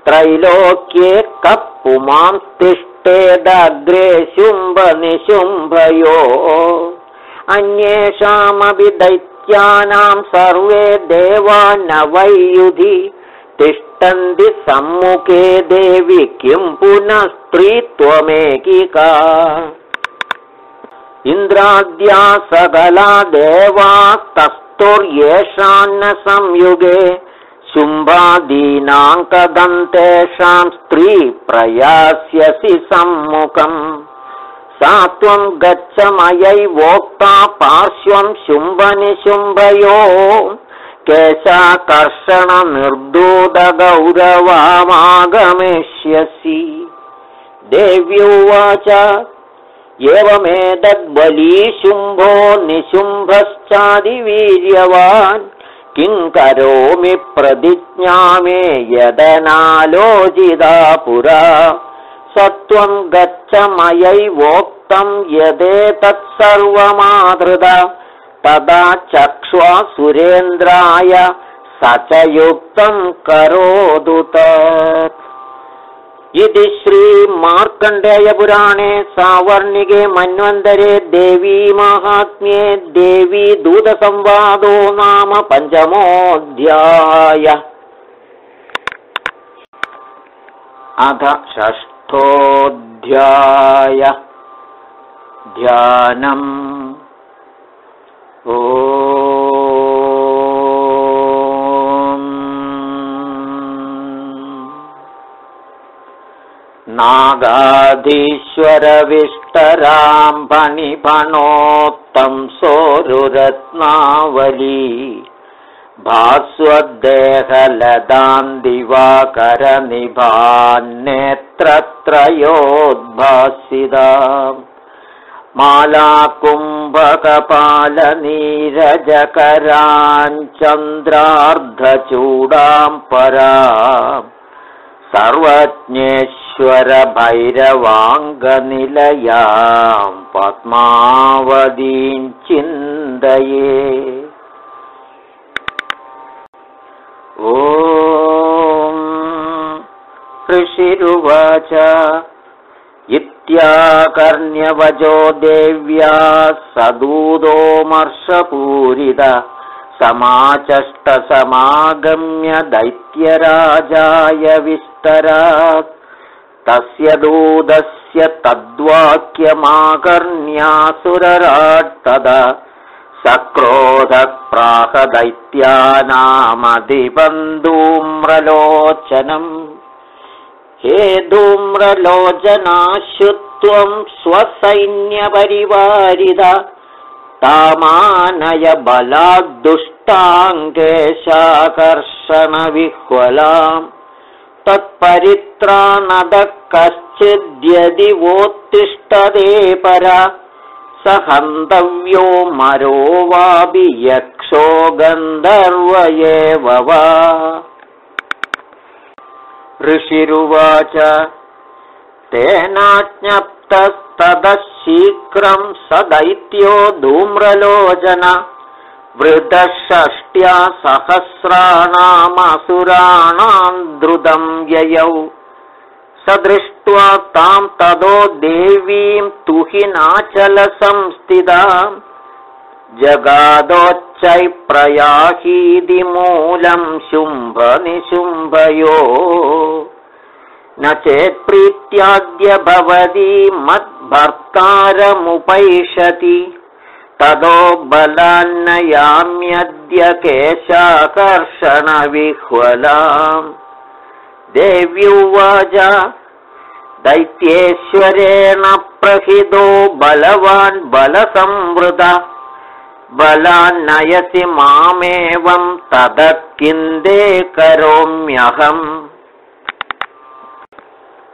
त्रैलोक्ये कप्पुमांस्तिष्ठेदग्रे शुम्भनिशुम्भयो। अन्येषामपि दैत्य सर्वे देवा न वैयुधि तिष्ठन्ति सम्मुखे देवि किं पुनः स्त्रीत्वमेकिका। इन्द्राद्या सकला देवास्तस्तुर्येषान्न संयुगे शुम्भादीनाङ्कदन्तेषां स्त्री प्रयास्यसि सम्मुखम्। सा त्वं गच्छ मयैवोक्ता पार्श्वं शुम्भनिशुम्भयो। केशाकर्षणनिर्दूतगौरवामागमिष्यसि देव्युवाच एवमेतद्बलीशुम्भो निशुम्भश्चादिवीर्यवान् किं करोमि प्रतिज्ञा मे यदनालोचिता पुरा। सत्वं गच्छ मयैवोक्तं यदेतत्सर्वमादृद तदा चक्ष्वा सुरेन्द्राय स च युक्तं करोदुत इति श्रीमार्कण्डेयपुराणे सावर्णिके मन्वन्तरे देवीमाहात्म्ये देवी दूतसंवादो नाम पञ्चमोऽध्याय। अथ षष्ठ ोऽध्याय ध्यानम्। ओ नागाधीश्वरविष्टराम्भणिभणोत्तं सोरुरत्नावली भास्वद्देहलदां दिवाकरनिभान्नेत्रत्रयोद्भासिदा मालाकुम्भकपालनीरजकराञ्चन्द्रार्धचूडां परा सर्वज्ञेश्वरभैरवाङ्गनिलयां पद्मावतीं चिन्तये ओ ऋषिरुवाच इत्याकर्ण्यवजो देव्या सदूदोमर्षपूरित समाचष्टसमागम्य दैत्यराजाय विस्तरात् तस्य दूदस्य तद्वाक्यमाकर्ण्यासुरराट्तदा। सक्रोधप्राहदैत्यानामधिबन्धूम्रलोचनम्। हे धूम्रलोचनाशुत्वं स्वसैन्यपरिवारिद। तामानय बलाद्दुष्टाङ्गेशाकर्षणविह्वलाम् तत्परित्राणदः कश्चिद्यदि वोत्तिष्ठदे परा। स हन्तव्यो मरो वापि यक्षो गन्धर्व एव वा। ऋषिरुवाच तेनाज्ञप्तस्ततः शीघ्रं स दैत्यो धूम्रलोचन वृतषष्ट्या सहस्राणामसुराणां द्रुतं ययौ। स दृष्ट्वा तां तदो देवीं तुहिनाचलसंस्थिताम् जगादोच्चैप्रयाहीति मूलं शुम्भनिशुम्भयो। न चेत्प्रीत्याद्य भवती मद्भर्तारमुपैषति ततो बलान्नयाम्यद्य केशाकर्षणविह्वलाम्। देव्युवाच दैत्येश्वरेण प्रहितो बलवान् बलसंवृत। बलान्नयसि मामेवं ततः किन्दे करोम्यहम्।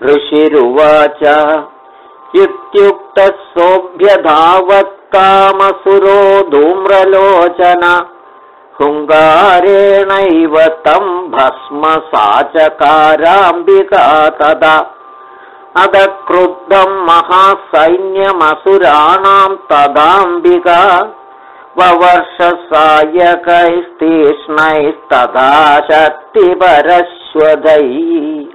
ऋषिरुवाच इत्युक्तः सोऽभ्यधावत्कामसुरो धूम्रलोचन। हुङ्गारेणैव तं भस्म सा चकाराम्बिका तदा। अदक्रुद्धं महासैन्यमसुराणां तदाम्बिका। ववर्षसायकैस्तीक्ष्णैस्तथा शक्तिपरश्वधै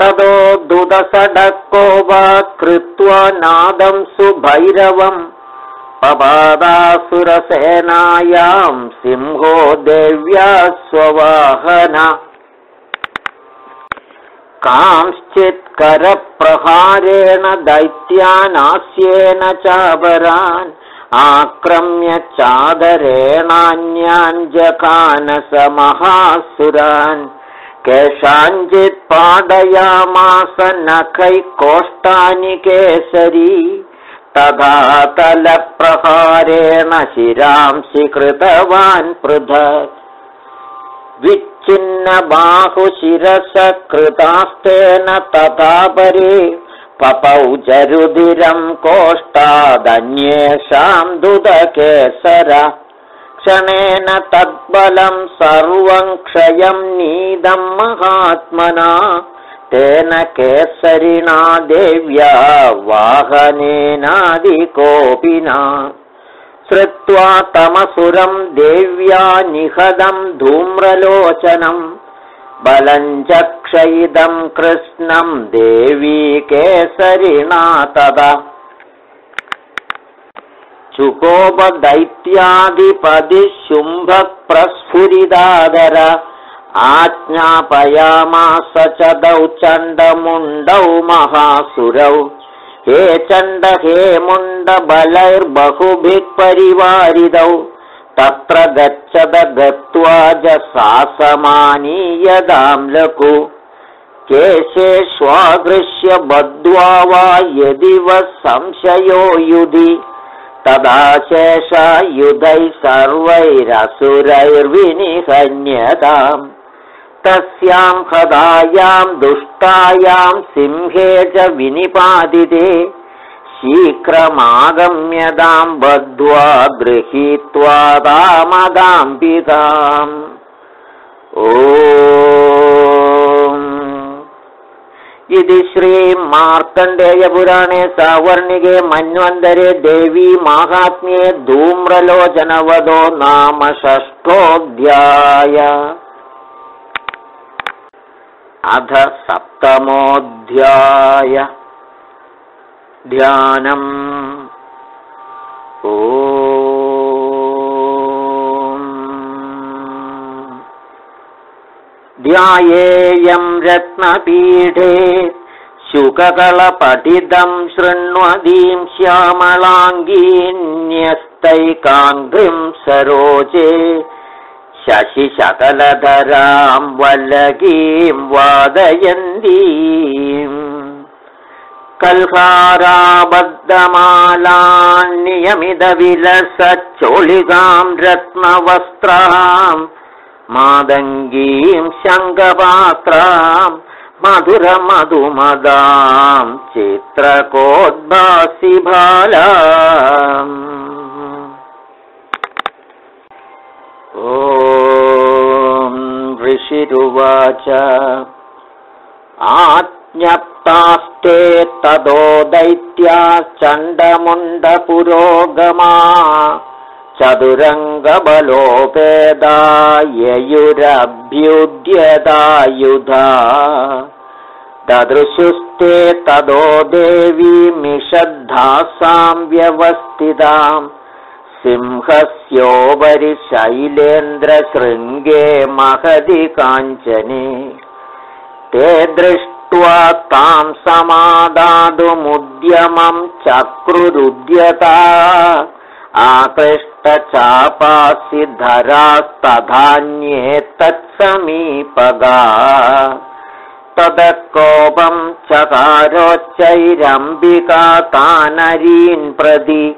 ततो दुदसडको वा कृत्वा नादं सुभैरवम् पपादासुरसेनायां सिंहो देव्या स्ववाहन कांश्चित्करप्रहारेण दैत्यानास्येन चाबरान् आक्रम्य चादरेणान्याञ्जकानसमहासुरान्। केषाञ्चित् पादयामास नखैः कोष्ठानि केसरी तथा तलप्रहारेण शिरांसि कृतवान् पृथक् विच्छिन्नबाहुशिरसकृतास्तेन तथा परे पपौ जरुधिरं कोष्ठादन्येषां दुदकेसर क्षणेन तद्बलं सर्वं क्षयं नीदं महात्मना तेन केसरिणा देव्या वाहनेनादिकोपिना। श्रुत्वा तमसुरं देव्या निहदं धूम्रलोचनम् बलं चक्षयिदं कृष्णं देवी केसरिणा तदा। शुम्भप्रस्फुरिदादर आज्ञापयामास च दौ चण्डमुण्डौ महासुरौ। हे चण्ड हे मुण्डबलैर्बहुभिः परिवारिदौ। तत्र गच्छद गत्वा ज सासमानीयदाम्लकु केशेष्वादृश्य बद्ध्वा वा यदि संशयो युधि। तदा शेषायुधैः सर्वैरसुरैर्विनिहन्यताम् तस्यां हदायां दुष्टायां सिंहे च विनिपादिते। शीघ्रमागम्यतां बद्ध्वा गृहीत्वा तामदाम्बिताम् ओ इति श्रीमार्कण्डेयपुराणे सावर्णिके मन्वन्तरे देवी माहात्म्ये धूम्रलोचनवदो नाम षष्ठोऽध्याय अध सप्तमोऽध्याय. ध्यानम्। ओ ध्यायेयं रत्नपीठे शुककलपठितं शृण्वदीं श्यामलाङ्गीन्यस्तैकाङ्घ्रिं सरोजे शशिशकलधरां वल्लकीं वादयन्तीम् कल्हाराबद्धमालान्नियमिदविलसच्चोलिकां रत्नवस्त्राम् मादङ्गीं शङ्गपात्रां मधुरमधुमदां चित्रकोद्भासि बाला ॐ आज्ञप्तास्ते तदो दैत्या चण्डमुण्डपुरोगमा। चतुरङ्गबलोपेदायुरभ्युद्यदायुधा ददृशुस्ते तदो देवीमिषद्धासां व्यवस्थिताम् सिंहस्योपरि शैलेन्द्रशृङ्गे महदि काञ्चने। ते दृष्ट्वा तां समादातुमुद्यमं चक्रुरुद्यता। आकृष्टचापासि धरास्तधान्ये तत्समीपगा। तदकोपं चकारोच्चैरम्बिका तानरीन् प्रति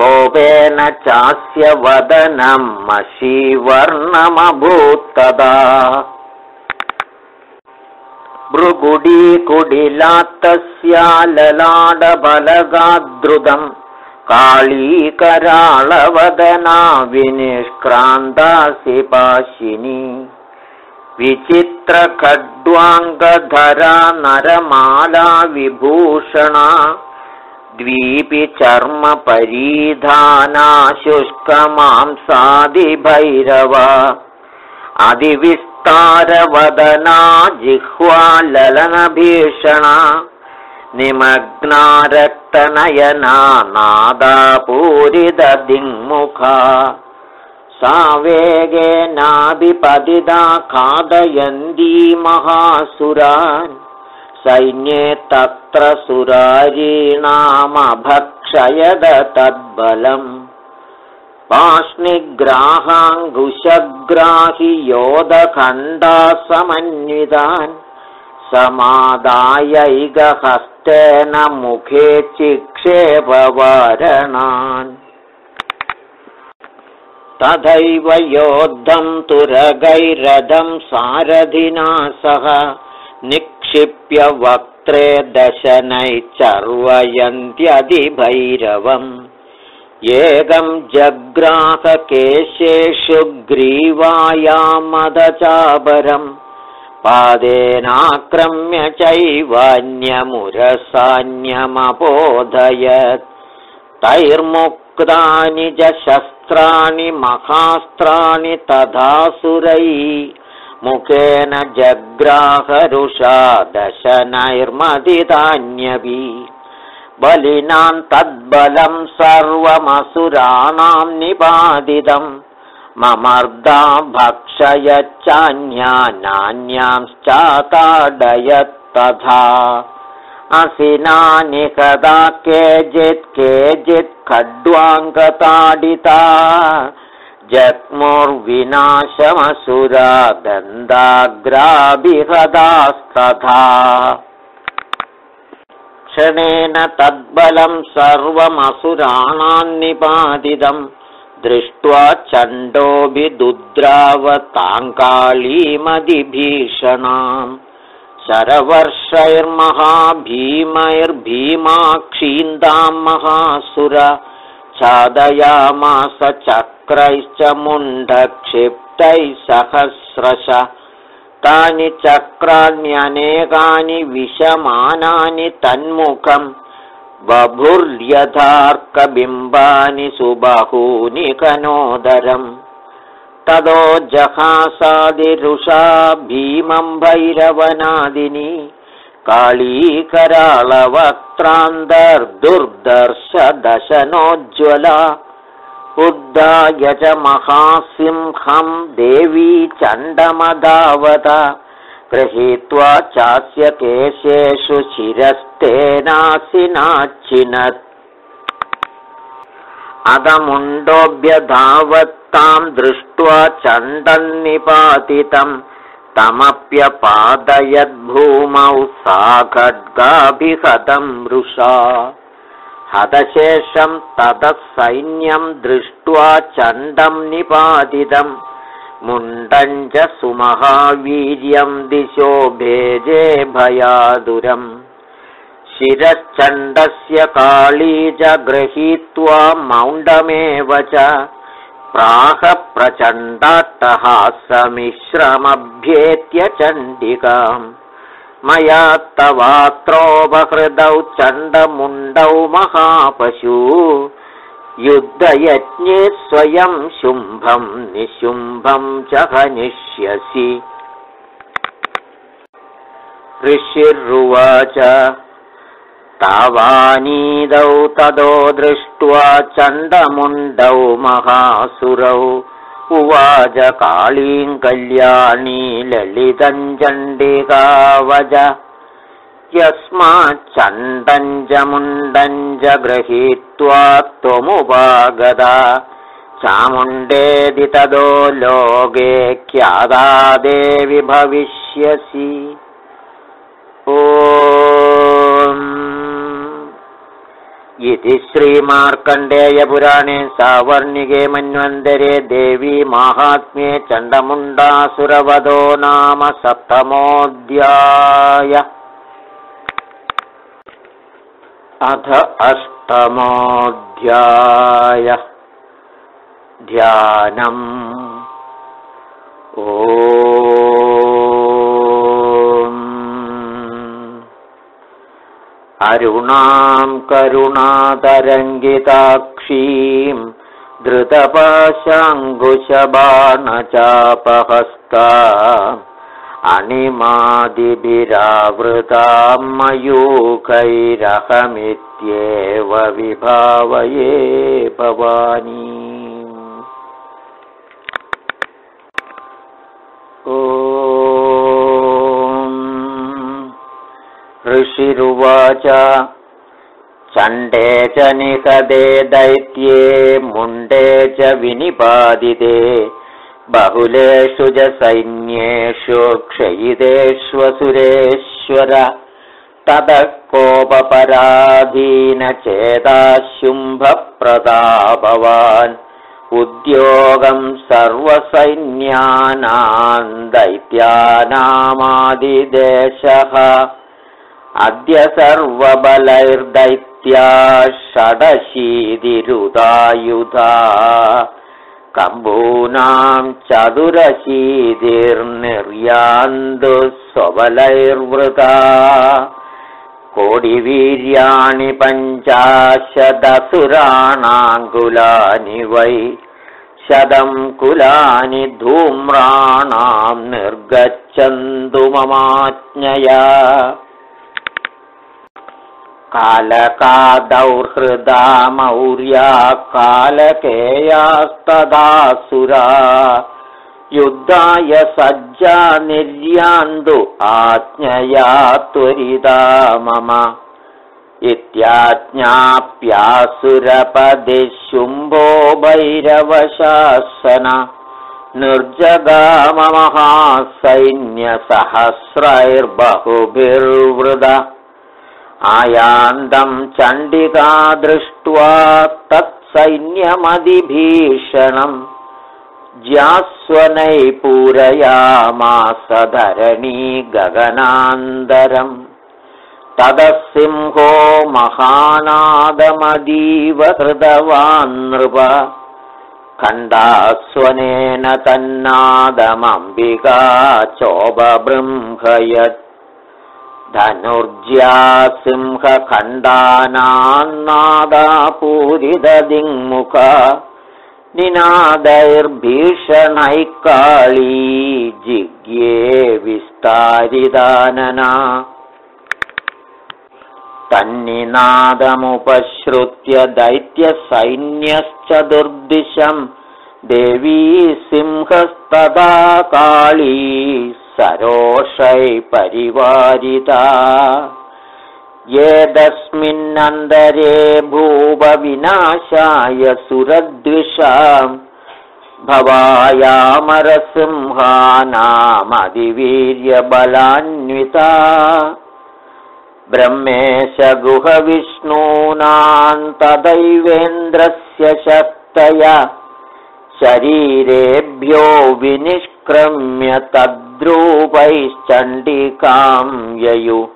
कोपेन चास्य वदनं मशीवर्णमभूत्तदा। भृगुडीकुडिलात्तस्या ललाडबलगाद्रुतम् काळीकराळवदना विनिष्क्रान्तासि पाशिनी विचित्रखड्वाङ्गधरा नरमाला विभूषणा द्वीपि चर्मपरीधाना शुष्कमांसादिभैरवा अधिविस्तारवदना जिह्वाललनभीषणा। निमग्ना रक्तनयना नादापूरिदधिङ्मुखा सा वेगेनाभिपदिदा खादयन्ती महासुरान् सैन्ये तत्र सुरारीणामभक्षयद तद्बलम् पाष्णिग्राहाङ्कुशग्राहि योधखण्डा समन्वितान् समादायैकहस्तेन मुखे चिक्षेपवारणान्। तथैव योद्धं तुरगैरथं सारथिना सह निक्षिप्य वक्त्रे दशनैश्चर्वयन्त्यधिभैरवम् एकं जग्राहकेशेषु ग्रीवायामदचाबरम् पादेनाक्रम्य चैवान्यमुरसान्यमबोधयत्। तैर्मुक्तानि च शस्त्राणि महास्त्राणि तथासुरै मुखेन जग्राहरुषा दशनैर्मदितान्यपि। बलिनां तद्बलं सर्वमसुराणां निपादितम् ममर्दा भक्षयच्चान्या नान्यांश्चाताडयत्तथा। असिनानि कदा केचित् केचित् खड्वाङ्गताडिता जग्मुर्विनाशमसुरा दन्दाग्राभिहदास्तथा। क्षणेन तद्बलं सर्वमसुराणान्निपादितम् दृष्ट्वा चण्डोऽभिदुद्रावताङ्कालीमदिभीषणाम् शरवर्षैर्महाभीमैर्भीमाक्षीन्दां महासुर छादयामास चक्रैश्च मुण्डक्षिप्तैः सहस्रश। तानि चक्राण्यनेकानि विषमानानि तन्मुखम् बभुर्यथार्कबिम्बानि सुबहूनि कनोदरम्। ततो जहासादिरुषा भीमं भैरवनादिनी काळीकराळवक्त्रान्तर्दुर्दर्श दशनोज्ज्वला उद्धाय च महासिंहं देवी चण्डमदावत गृहीत्वा चास्य केशेषु शिरस्तेनासिनाचिनत् अधमुण्डोऽभ्यधावत्तां दृष्ट्वा चण्डन्निपातितं तमप्यपादयद्भूमौ सा खड्गाभिहतं मृषा। हतशेषं ततः सैन्यं दृष्ट्वा चण्डं निपातितम् मुण्डं च सुमहावीर्यं दिशो भेजे भयादुरम्। शिरश्चण्डस्य काली च गृहीत्वा मौण्डमेव च प्राहप्रचण्डाट्टहासमिश्रमभ्येत्य चण्डिकाम्। मया तवात्रोपहृदौ चण्डमुण्डौ महापशु। युद्धयज्ञे स्वयं शुम्भं निशुम्भं च हनिष्यसि। ऋषिरुवाच तावानीदौ तदो दृष्ट्वा चण्डमुण्डौ महासुरौ। उवाच काळीं कल्याणी ललितञ्चण्डिकावज यस्माच्चण्डञ्जमुण्डञ्ज गृहीत्वा त्वमुपागता चामुण्डेदि तदो लोके ख्यादा देवि भविष्यसि। ओ इति श्रीमार्कण्डेयपुराणे सावर्णिके मन्वन्तरे देवी माहात्म्ये चण्डमुण्डासुरवधो नाम सप्तमोऽध्याय। अथ अष्टमोऽध्याय। ध्यानम्। ओ अरुणां करुणातरङ्गिताक्षीं धृतपाशाङ्कुशबाणचापहस्ता अणिमादिभिरावृतां मयूखैरहमित्येव विभावये भवानी। ओ ऋषिरुवाच। चण्डे च निकदे दैत्ये मुण्डे च विनिपादिते। बहुलेषु च सैन्येषु क्षयितेष्वसुरेश्वर। ततः कोपपराधीनचेताशुम्भप्रतापवान् उद्योगं सर्वसैन्यानां दैत्यानामादिदेशः अद्य सर्वबलैर्दैत्या षडशीतिरुदायुधा। कम्बूनां चतुरशीतिर्निर्यान्तु स्वबलैर्वृता कोडिवीर्याणि पञ्चाशदसुराणाङ्कुलानि वै शतं कुलानि धूम्राणां निर्गच्छन्तु ममाज्ञया कालकादौहृदा मौर्या कालकेयास्तदासुरा युद्धाय सज्जा निर्यान्तु आज्ञया त्वरिता मम। शुम्भो भैरवशासन। निर्जगाममहासैन्यसहस्रैर्बहुभिर्वृद आयान्दं चण्डिका दृष्ट्वा तत्सैन्यमधिभीषणम् ज्यास्वनै पूरयामास धरणी गगनान्तरम् तदसिंहो महानादमदीव कृतवान् नृप। खण्डास्वनेन तन्नादमम्बिका चोपबृंहयत् धनुर्ज्या सिंहखण्डानान्नादापूरितदिङ्मुखा निनादैर्भीषणैः काळी जिज्ञे विस्तारिदानना। तन्निनादमुपश्रुत्य दैत्यसैन्यश्चतुर्दिशम् देवी सिंहस्तदा काळी सरोषै परिवारिता। येदस्मिन्नन्तरे भूपविनाशाय सुरद्विषाम् भवायामरसिंहानामधिवीर्यबलान्विता। ब्रह्मेश तदैवेन्द्रस्य शक्तया शरीरेभ्यो विनिष्क्रम्य तद्रूपैश्चण्डिकां ययु।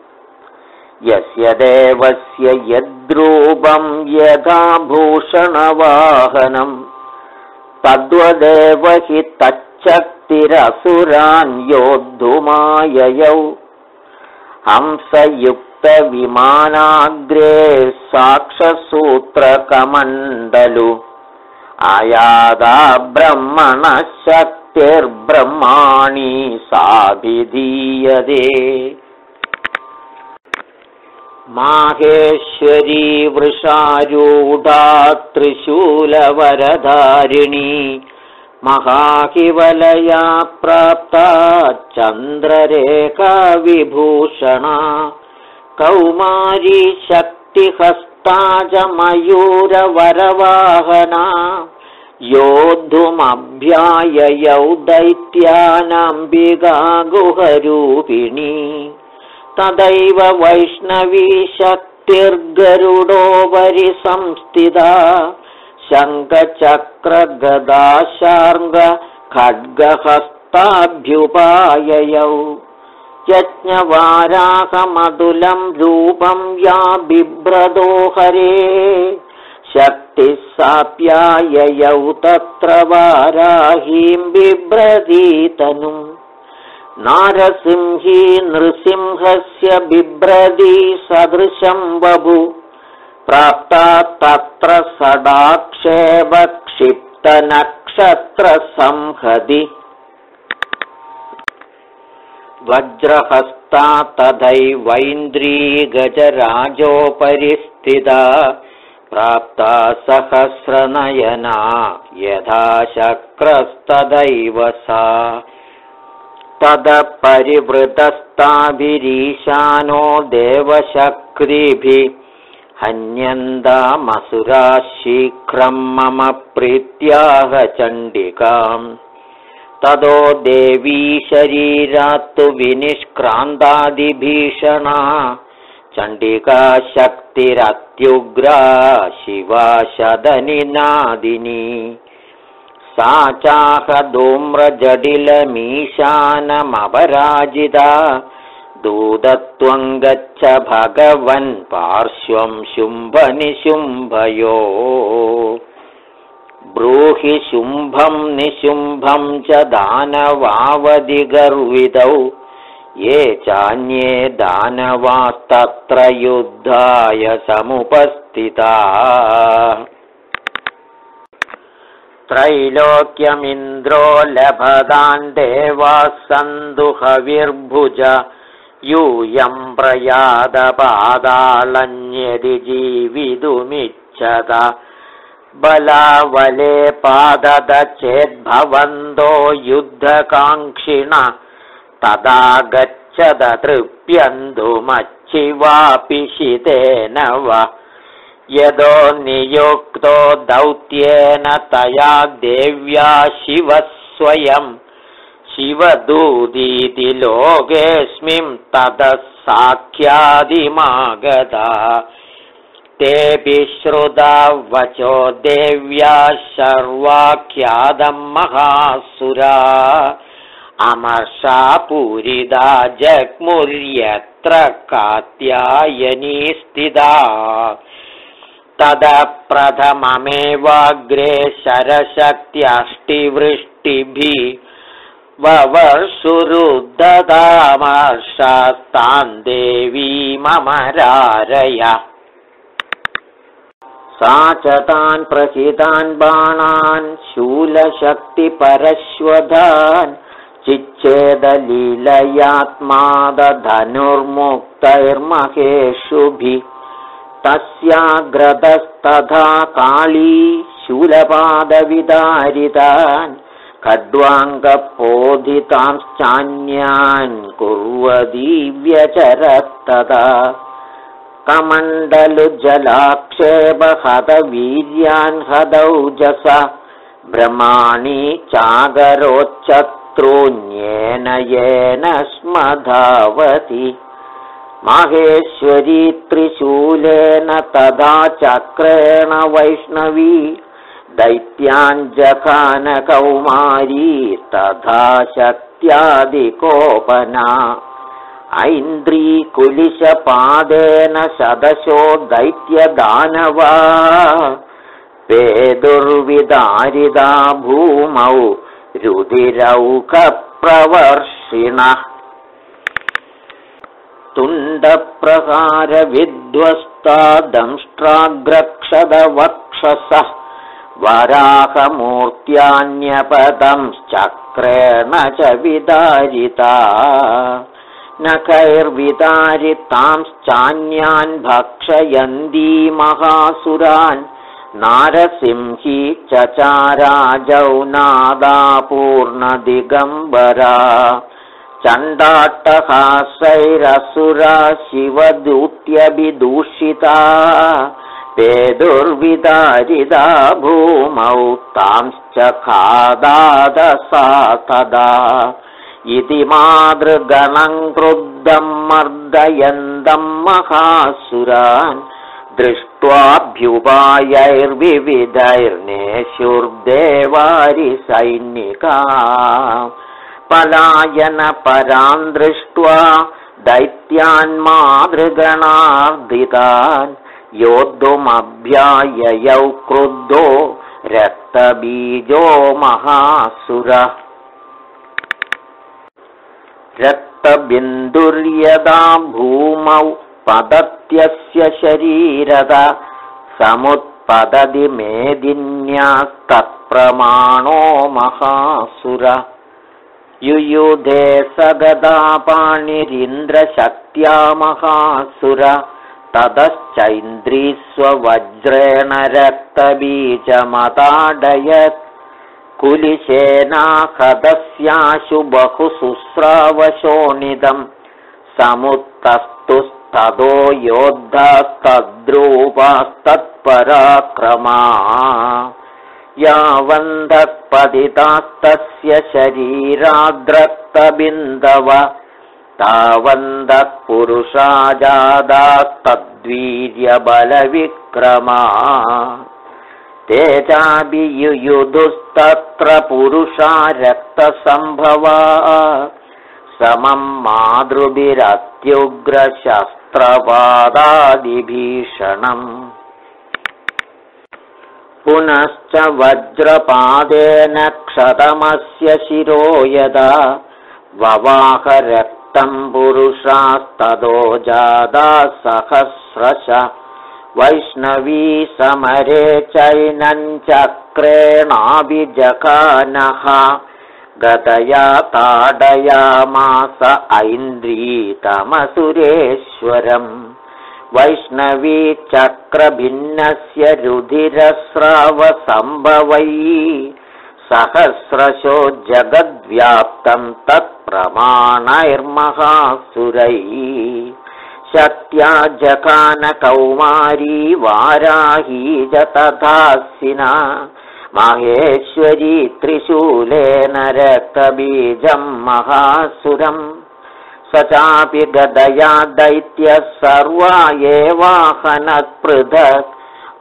यस्य देवस्य यद्रूपं यथा भूषणवाहनम् तद्वदेव हि तच्चक्तिरसुरान् योद्धुमाययौ। हंसयुक्तविमानाग्रे साक्षसूत्रकमण्डलु। आयादा ब्रह्मणशक्तिर्ब्रह्माणि साभिधीयते। माहेश्वरी वृषारूढा त्रिशूलवरधारिणी महाहिवलया प्राप्ता चन्द्ररेखाविभूषणा कौमारी शक्तिहस्ता च मयूरवरवाहना योद्धुमभ्याययौ दैत्यानम्बिका गुहरूपिणी तदैव वैष्णवी शक्तिर्गरुडोपरि संस्थिता शङ्खचक्रगदाशार्ङ्गखड्गहस्ताभ्युपाययौ यज्ञवाराहमधुलं रूपं या बिभ्रदो हरे शक्तिः साप्याययौ तत्र वाराहीं बिभ्रदीतनुम्। नारसिंही नृसिंहस्य बिभ्रदी सदृशं बभु। प्राप्ता तत्र सदाक्षेपक्षिप्तनक्षत्रसंहदि वज्रहस्ता तथैवैन्द्री गजराजोपरि स्थिता प्राप्ता सहस्रनयना यथा शक्रस्तदैव सा। तदपरिवृतस्ताभिरीशानो देवशक्तिभिः हन्यन्दामसुरा शीघ्रं मम प्रीत्याह चण्डिकाम् ततो देवी शरीरात्तु विनिष्क्रान्तादिभीषणा चण्डिका शक्तिरत्युग्रा शिवा शदनिनादिनी सा चाहधूम्रजडिलमीशानमपराजिता दूतत्वं गच्छ भगवन् पार्श्वं शुम्भनिशुम्भयो। ब्रूहि शुम्भं निशुम्भं च दानवावधिगर्वितौ ये चान्ये दानवास्तत्र युद्धाय समुपस्थिता। त्रैलोक्यमिन्द्रो लभदान् देवाः सन्दुहविर्भुज यूयं प्रयादपादालन्यदि जीवितुमिच्छत। बलावले पादद चेद्भवन्तो युद्धकाङ्क्षिण तदा गच्छद तृप्यन्धुमच्छिवापिशितेन वा। यदो नियुक्तो दौत्येन तया देव्या शिवः स्वयं शिवदूदीति लोकेऽस्मिं ततः साख्यादिमागता। तेऽपि श्रुता वचो देव्या सर्वाख्यादं महासुरा अमर्षापूरिदा जग्मुर्यत्र कात्यायनी स्थिता। तदा प्रथममेवाग्रे शरशक्त्यष्टिवृष्टिभिः ववर्षुरुद्धतामर्षास्तान् देवी ममरारय सा च तान् प्रसितान् बाणान् शूलशक्तिपरश्वधान् चिच्छेदलीलयात्मादधनुर्मुक्तैर्महेषुभिः तस्याग्रतस्तथा काली शूलपादविदारितान् खड्वाङ्गपोधितांश्चान्यान् कुर्वदीव्यचरस्तदा कमण्डलुजलाक्षेपहतवीर्यान् हदौजस भ्रमाणि चागरोच्चत्रून्येन येन स्म धावति माहेश्वरी त्रिशूलेन तदा चक्रेण वैष्णवी दैत्याञ्जखानकौमारी तथा शक्त्यादिकोपना। ऐन्द्रीकुलिशपादेन शदशो दैत्यदानवा। पेदुर्विदारिदा भूमौ रुधिरौखप्रवर्षिणः तुण्डप्रकारविध्वस्ता दंष्ट्राग्रक्षदवक्षसः वराहमूर्त्यान्यपदंश्चक्रेण च विदारिता। नखैर्विदारितांश्चान्यान् भक्षयन्ती महासुरान् नारसिंही चचाराजौ नादापूर्णदिगम्बरा चण्डाट्टहासैरसुरा शिवदूत्यभिदूषिता ते दुर्विदारिदा भूमौ तांश्च खादादसा तदा। इति मातृगणम् क्रुद्धम् मर्दयन्तम् महासुरान् दृष्ट्वाभ्युपायैर्विविधैर्नेशुर्देवारिसैनिका पलायनपरान् दृष्ट्वा दैत्यान्मातृगणार्दितान् योद्धुमभ्याययौ क्रुद्धो रक्तबीजो महासुर। रक्तबिन्दुर्यदा भूमौ पदत्यस्य शरीरद समुत्पदति मेदिन्यास्तत्प्रमाणो महासुर। युयुधे सगदा पाणिरिन्द्रशक्त्या महासुर। ततश्चैन्द्री स्ववज्रेण रक्तबीजमताडयत् कुलिशेनाहदस्याशु बहुशुस्रावशोणितम् समुत्तस्तुस्ततो योद्धास्तद्रूपास्तत्पराक्रमा। यावन्तः शरीराद्रक्तबिन्दव तावन्तः पुरुषा जादास्तद्वीर्यबलविक्रमा ते चाभियुयुधुस्तत्र पुरुषा रक्तसम्भवा समम् मातृभिरत्युग्रशस्त्रपादादिभीषणम् पुनश्च वज्रपादेन क्षतमस्य शिरो यदा ववाहरक्तम् पुरुषास्ततो जादा सहस्रश। वैष्णवी समरे चैनञ्चक्रेणाभिजखानः गतया ताडयामास ऐन्द्रीतमसुरेश्वरम् वैष्णवी चक्रभिन्नस्य रुधिरस्रावसम्भवै सहस्रशो जगद्व्याप्तम् तत्प्रमाणैर्महासुरैः शक्त्या जकानकौमारी वाराही च तथासिना माहेश्वरी त्रिशूलेन रक्तबीजम् महासुरम्। स चापि गदया दैत्यः सर्वा एवाहनत्पृथक्।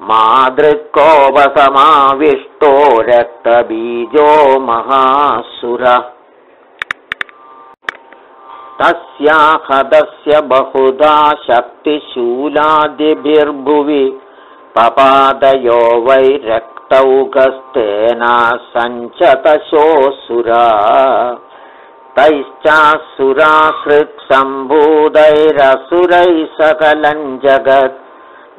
मादृक्कोपसमाविष्टो रक्तबीजो महासुरः। तस्याहदस्य बहुधा शक्तिशूलादिभिर्भुवि। पपादयो वै रक्तौकस्तेना सञ्चतशोऽसुरा। तैश्चासुरासृक्सम्भूतैरसुरैः सकलम् जगत्।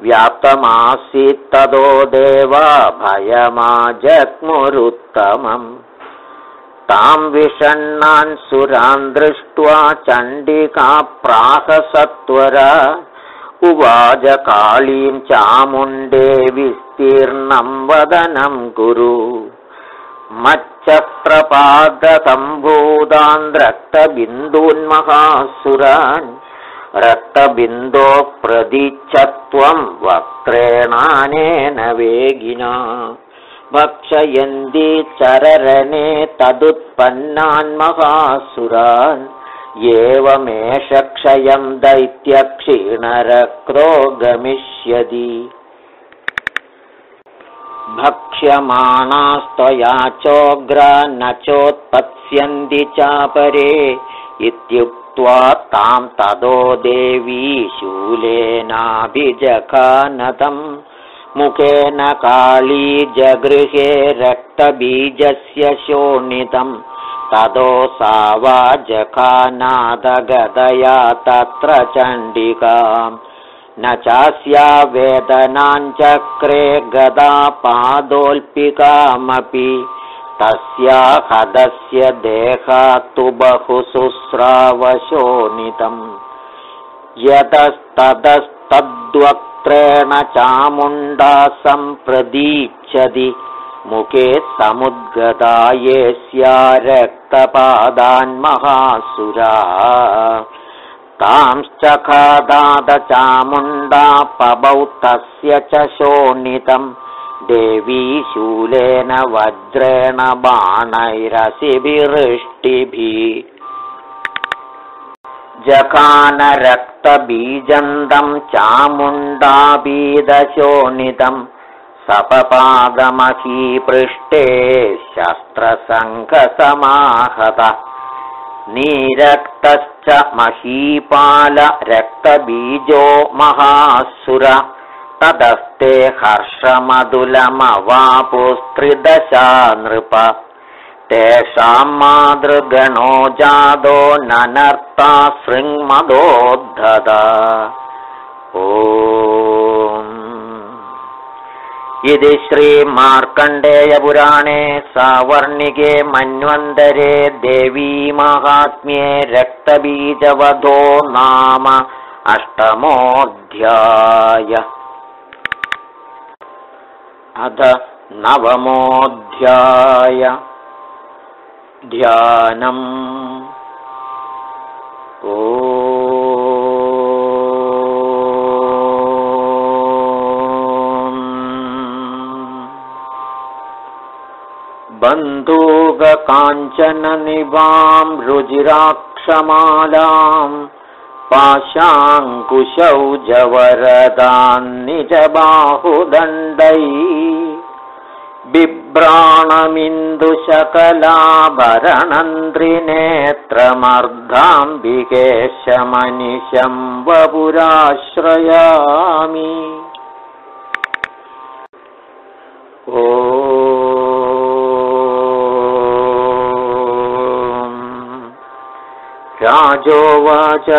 व्याप्तमासीत्तदो देवा भयमाजग्मुरुत्तमम्। ताम् विषण्णान् सुरान् दृष्ट्वा चण्डिका प्राहसत्वरा उवाचकालीम् चामुण्डे विस्तीर्णम् वदनम् कुरु मच्चक्रपादसम्भूतान् रक्तबिन्दून्महासुरान् रक्तबिन्दो प्रदिच्छत्वम् वक्त्रेणानेन वेगिना भक्षयन्ती चररणे तदुत्पन्नान् महासुरान् एवमेष क्षयम् दैत्यक्षीणरक्रो गमिष्यति भक्ष्यमाणास्त्वया चोग्रा न चोत्पत्स्यन्ति चापरे इत्युक्त्वा ताम् तदो देवी शूलेनाभिजखानतम् मुखेन काली जगृहे रक्तबीजस्य शोणितम् ततो सा वाजखानादगदया तत्र चण्डिकाम्। न चास्या वेदनाञ्चक्रे गदा पादोल्पिकामपि तस्या हदस्य देहात्तु बहु शुश्रावशोनितम् यतस्ततस्तद्वक्त्रेण चामुण्डा सम्प्रदीच्छति मुखे समुद्गता ये स्या रक्तपादान्महासुरा तांश्चखादादचामुण्डा पबौ तस्य च शोणितम् देवी शूलेन वज्रेण बाणैरसिभिवृष्टिभिः जखानरक्तबीजन्दं चामुण्डाबीदशोणितम् सपपादमहीपृष्ठे शस्त्रसङ्घसमाहत। नीरक्तश्च महीपालरक्तबीजो महासुर। तदस्ते हर्षमधुलमवापुस्त्रिदशा नृप तेषां मातृगणो जादो ननर्ता शृङ्मदोद्धदा ओ इति श्रीमार्कण्डेयपुराणे सावर्णिके मन्वन्तरे देवीमाहात्म्ये रक्तबीजवधो नाम अष्टमोऽध्याय। अथ नवमोऽध्याय। ध्यानम्। ओ बन्धूककाञ्चननिवां रुजिराक्षमालाम् पाशाङ्कुशौ जवरदान्निजबाहुदण्डै बिभ्राणमिन्दुशकलाभरणन्त्रिनेत्रमर्धाम्बिकेशमनिशं वपुराश्रयामि ओ राजोवाच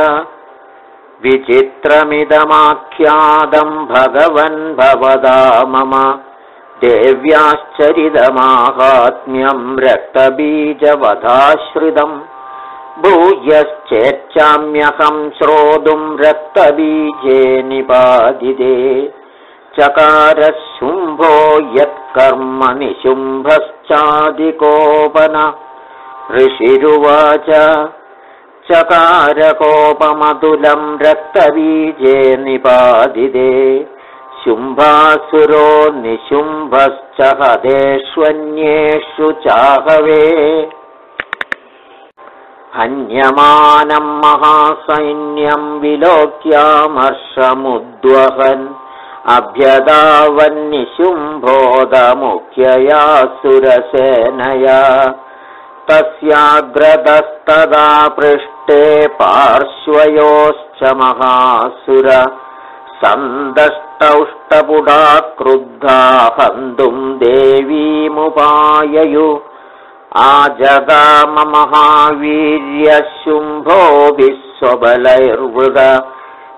विचित्रमिदमाख्यातं भगवन् भवदा मम। देव्याश्चरितमाहात्म्यं रक्तबीजवधाश्रितम् भूयश्चेच्छाम्यहं श्रोतुं रक्तबीजे निपादिते। चकारशुम्भो यत्कर्म निशुम्भश्चादिकोपन ऋषिरुवाच चकारकोपमतुलं रक्तबीजे निपादिते शुम्भासुरो निशुम्भश्च हदेष्वन्येषु चाहवे हन्यमानं महासैन्यं विलोक्यामर्षमुद्वहन् अभ्यदावन्निशुम्भोदमुख्यया सुरसेनया तस्याग्रदस्तदा पृष्टे पार्श्वयोश्च महासुर सन्दष्टौष्टपुडा क्रुद्धा हन्तुं देवीमुपाययु। आजगाममहावीर्यशुम्भो विश्वबलैर्वृग।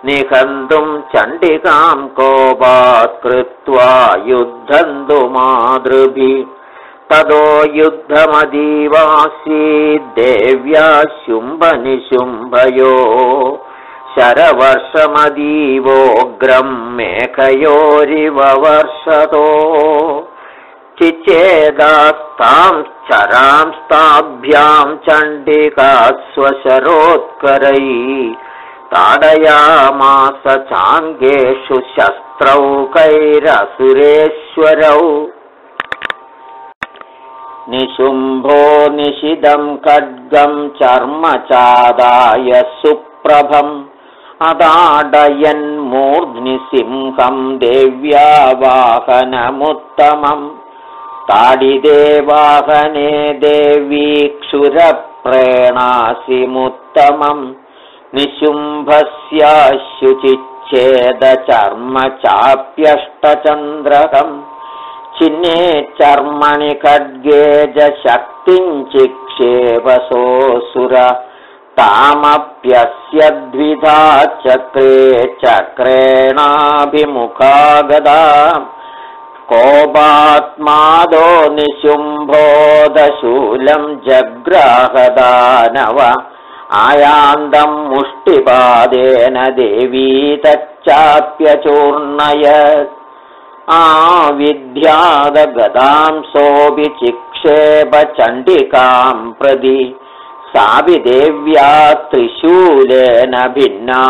निहन्तुं चण्डिकां कोपात् कृत्वा युद्धन्तु मातृभिः ततो युद्धमदीवासीद्देव्या शुम्भनिशुम्भयो। शरवर्षमदीवोऽग्रं मेघयोरिव वर्षतो। चिचेदास्तां चरांस्ताभ्यां चण्डिका स्वशरोत्करै ताडयामास चाङ्गेषु शस्त्रौकैरसुरेश्वरौ निशुम्भो निशिदं खड्गं चर्मचादाय सुप्रभम्। अदाडयन्मूर्ध्नि सिंहं देव्या वाहनमुत्तमम् ताडिदे वाहने देवीक्षुरप्रेणासिमुत्तमम्। निशुम्भस्याशुचिच्छेदचर्म चाप्यष्टचन्द्रकम् चिह्ने चर्मणि खड्गे च शक्तिञ्चिक्षेपसोऽसुर तामप्यस्य द्विधा चक्रे चक्रेणाभिमुखा गदा कोपात्मादो निशुम्भोदशूलं जग्राहदानव। आयान्दं मुष्टिपादेन देवी तच्चाप्यचूर्णयत् आविद्यादगदां सोऽपि चिक्षेपचण्डिकां प्रदि सापि देव्या त्रिशूलेन भिन्ना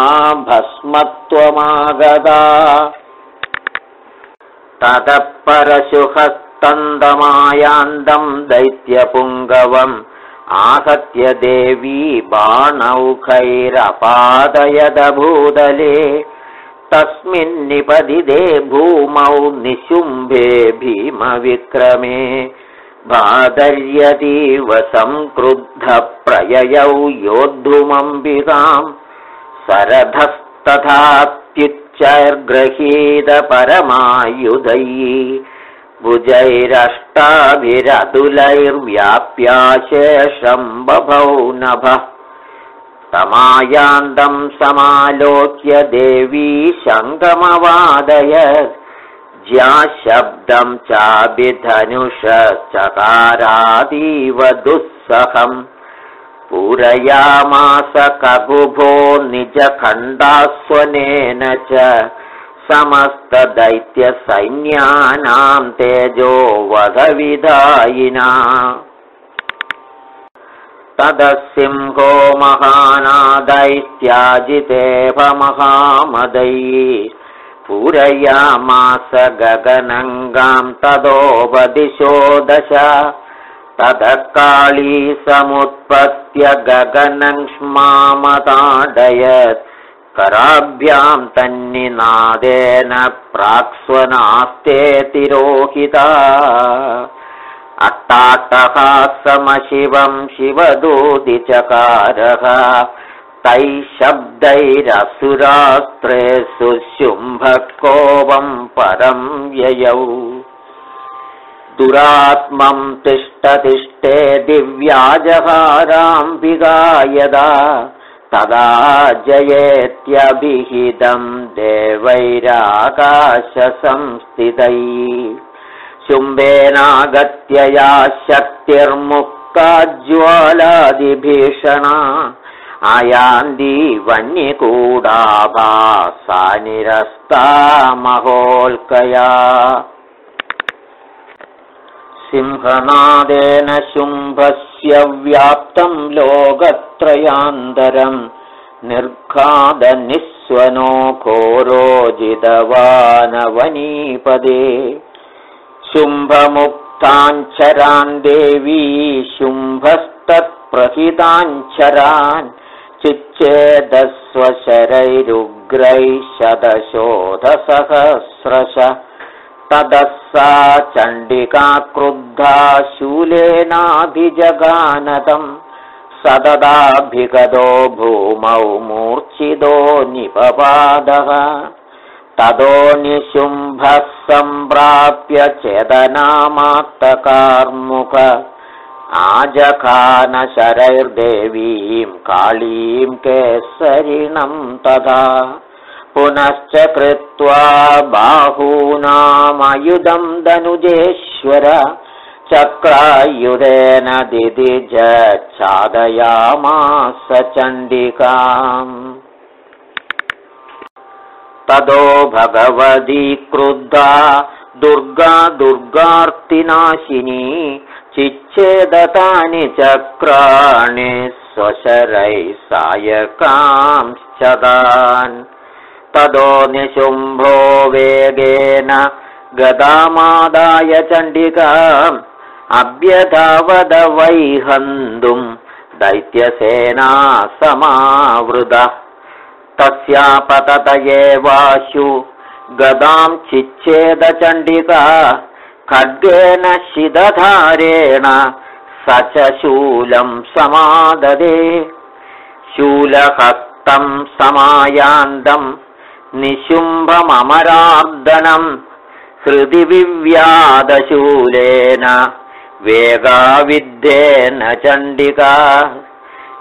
भस्मत्वमागता। ततः परशुहस्तन्दमायान्दं दैत्यपुङ्गवम् आहत्य देवी बाणौखैरपादयदभूदले तस्मिन्निपदिदे भूमौ निशुम्भे भीमविक्रमे। भादर्यतीव संक्रुद्धप्रययौ योद्धुमम्बिकाम्। सरधस्तथात्युच्चैर्गृहीतपरमायुधैः भुजैरष्टाभिरतुलैर्व्याप्याशेषम् बभौ नभः समायान्दं समालोक्य देवी शङ्गमवादय ज्याशब्दं चाभिधनुषश्चकारादीव दुःसहम्। पूरयामास कगुभो निजखण्डास्वनेन च। समस्तदैत्यसैन्यानां तेजो वधविदायिना तदसिंहो महानादैत्याजितेभमहामदैः पूरयामास गगनङ्गां तदोपदिशो दश। ततः काली समुत्पत्य गगनङ्क्ष्मामताडयत् कराभ्यां तन्निनादेन प्राक्स्वनास्ते तिरोहिता अट्टाटहासमशिवं शिवदूदिचकारः तैः शब्दैरसुरास्त्रे सुशुम्भकोपं परं ययौ। दुरात्मं तिष्ठतिष्ठे दिव्याजहाराम्बिका यदा तदा जयेत्यभिहितं देवैराकाशसंस्थितैः शुम्भेनागत्य या शक्तिर्मुक्ताज्ज्वालादिभीषणा। आयान्दी वह्निकूडाभा सा निरस्ता महोल्कया सिंहनादेन शुम्भस्य व्याप्तं लोकत्रयान्तरम् निर्घादनिःस्वनो घोरोजितवानवनीपदे शुम्भमुक्ताञ्चरान् देवी शुम्भस्तत्प्रहिताञ्चरान् चिच्चेदस्वशरैरुग्रैः शतशोधसहस्रश। ततः सा चण्डिका क्रुद्धा शूलेनाभिजगानतम् सतदाभिगतो भूमौ मूर्च्छितो निपपादः ततो निशुम्भः सम्प्राप्य चेदनामात्तकार्मुक आजखानशरैर्देवीं कालीं केसरिणं तथा पुनश्च कृत्वा बाहूनामयुधं धनुजेश्वर चक्रायुधेन दिदिजच्छादयामास चण्डिकाम् ततो भगवती क्रुद्धा दुर्गा दुर्गार्तिनाशिनी चिच्छेदतानि चक्राणि स्वशरैः सायकांश्चदान्। ततो निशुम्भो वेगेन गदामादाय चण्डिकाम् अभ्यधावद वैहन्तुम् दैत्यसेना समावृतः तस्यापतत एवाशु गदां चिच्छेदचण्डिका खड्गेन शिदधारेण स च शूलं समाददे। शूलहस्तं समायान्दं निशुम्भममरार्दनं हृदि विव्यादशूलेन वेगाविद्येन चण्डिका।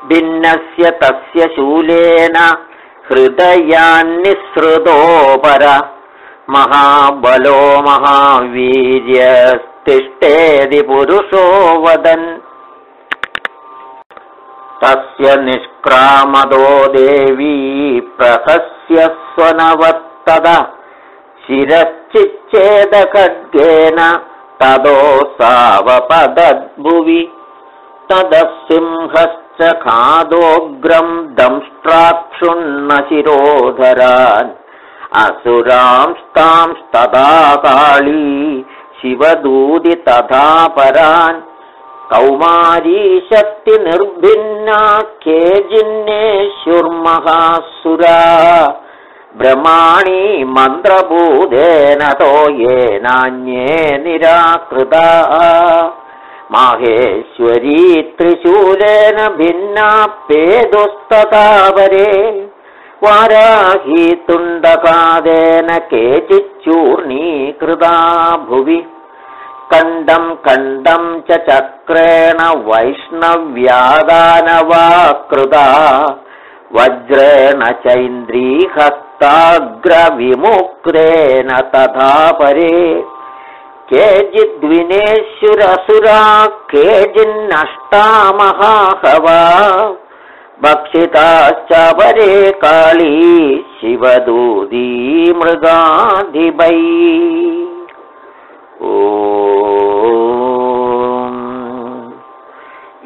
भिन्नस्य तस्य शूलेन हृदयान्निःसृतोपर महाबलो महावीर्यस्तिष्ठेदि पुरुषो वदन्। तस्य निष्क्रामदो देवी प्रहस्य स्वनवत्तद। शिरश्चिच्छेदखड्गेन तदो सावपदद्भुवि। तदः सिंहश्च खादोग्रम् दंष्ट्राक्षुण्णशिरोधरान् असुरांस्तांस्तदा काली शिवदूति तथा परान्। कौमारी शक्तिनिर्भिन्ना केजिन्नेष्युर्महासुरा भ्रमाणि मन्त्रबोधेन तो येनान्ये निराकृता माहेश्वरी त्रिशूलेन भिन्ना पेदुस्ततावरे वाराही तुण्डकादेन केचिच्चूर्णीकृता भुवि। कण्डम् कण्डम् च चक्रेण वैष्णव्यादानवा कृता वज्रेण चैन्द्रीहस्ताग्रविमुक्तेन तथा परे केचिद्विनेश्वरसुरा केचिन्नष्टा महाहवा भक्षिताश्च परे काली शिवदूदी मृगाधिबै ओ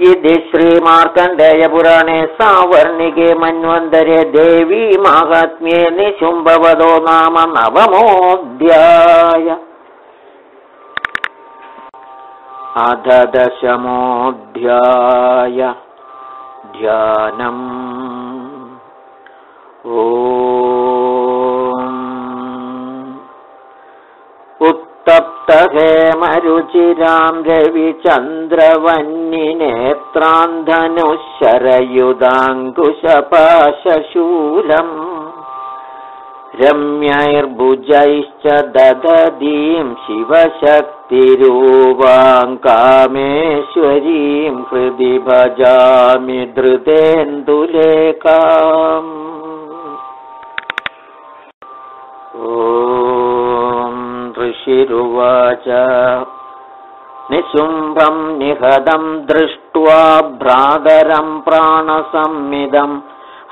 इति श्रीमार्कण्डेयपुराणे सावर्णिके मन्वन्तरे देवी माहात्म्ये निशुम्भवदो नाम नवमोऽध्याय अध दशमोऽध्याय ध्यानम्। ओ उत्तप्तहेमरुचिरां रविचन्द्रवह्निनेत्रान्धनुशरयुधाङ्कुशपाशशूलम् रम्यैर्भुजैश्च ददतीं शिवशक्तिरूपाङ्कामेश्वरीं हृदि भजामि धृतेन्दुलेकाम् ऋषिरुवाच। निशुम्भं निहदं दृष्ट्वा भ्रातरं प्राणसंमिदम्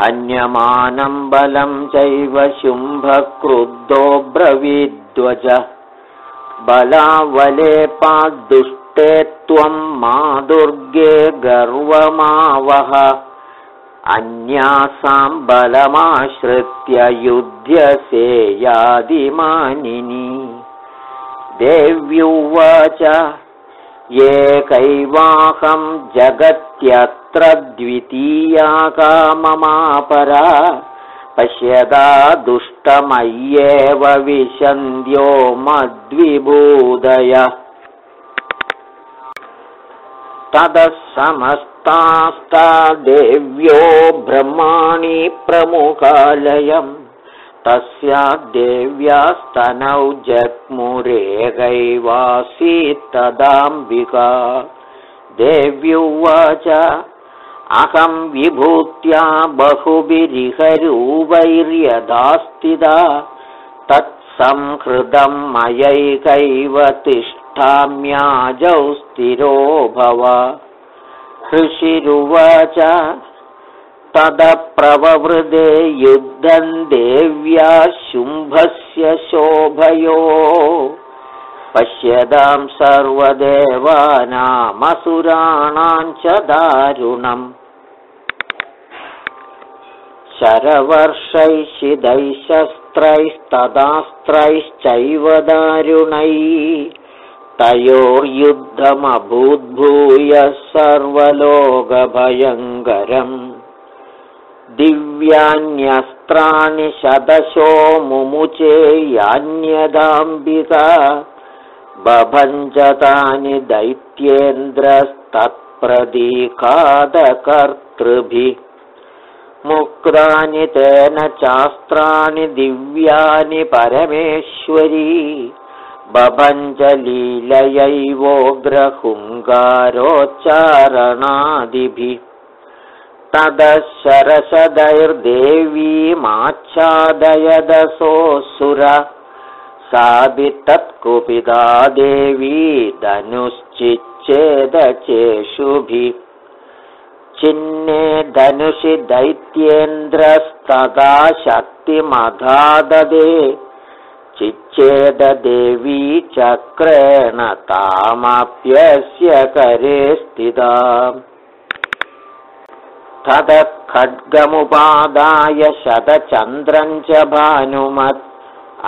हन्यमानं बलं चैव शुम्भक्रुद्धो ब्रवीद्वज बलावले पादुष्टे त्वं मा दुर्गे गर्वमावह। अन्यासां बलमाश्रित्य युध्यसे यादिमानिनी देव्युवाच एकैवाहं जगत्यत्र द्वितीया काममापरा पश्यदा दुष्टमय्येव विशन्द्यो मद्विबोधय। ततः समस्तास्ता देव्यो ब्रह्माणि प्रमुखालयम्। तस्या देव्यास्तनौ जग्मुरेगैवासीत्तदाम्बिका देव्युवाच अहं विभूत्या बहुभिरिहरूपैर्यदास्तिदा तत्संहृदं मयैकैव तिष्ठाम्याजौ स्थिरो भव। ऋषिरुवाच तदप्रववृदे युद्धम् देव्या शुम्भस्य शोभयो। पश्यतां सर्वदेवानामसुराणां च दारुणम् शरवर्षैः शस्त्रैस्तदास्त्रैश्चैव दारुणैः। तयोर्युद्धमभूद्भूयः सर्वलोकभयङ्करम्। दिव्यान्यस्त्राणि शतशो मुमुचे यान्यदाम्बिका। बभञ्जतानि दैत्येन्द्रस्तत्प्रदीकादकर्तृभिः मुक्तानि तेन चास्त्राणि दिव्यानि परमेश्वरी। बभञ्जलीलयैवोग्रहुङ्गारोच्चारणादिभिः। तदशरसदैर्देवीमाच्छादयदसोऽसुर सापि तत्कुपिता देवी धनुश्चिच्छेदचेषुभिः चिन्ने धनुषि दैत्येन्द्रस्तदा शक्तिमधाददे। चिच्छेददेवी चक्रेण तामप्यस्य करे स्थिता। ततः खड्गमुपादाय शतचन्द्रम् च भानुमत्।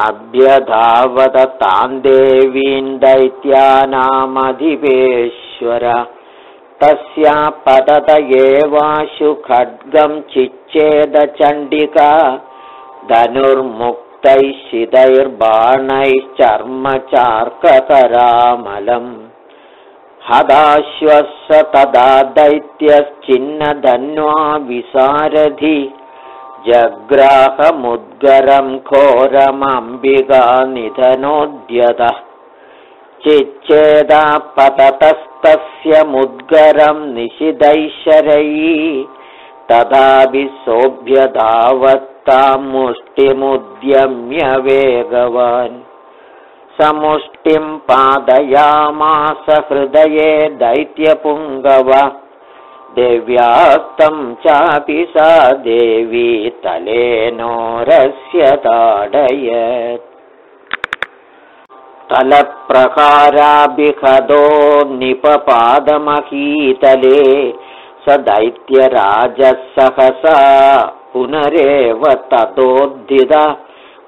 अभ्यधावदतान् देवीन् दैत्यानामधिपेश्वर तस्या पतत एवाशु खड्गम् चिच्छेदचण्डिका हदाश्वस्य तदा दैत्यश्चिन्नधन्वा विसारधि जग्राहमुद्गरं घोरमम्बिका निधनोद्यतः चिच्छेदापततस्तस्य मुद्गरं निशिदैशरयी तथापि सोऽभ्यधावत्तां मुष्टिमुद्यम्य वेगवान्। समुष्टिं पादयामास हृदये दैत्यपुङ्गव देव्यास्तं चापि सा देवी तलेनोरस्य ताडयत् तलप्रकाराभिहदो निपपादमहीतले स दैत्यराजः सहसा पुनरेव ततोद्धित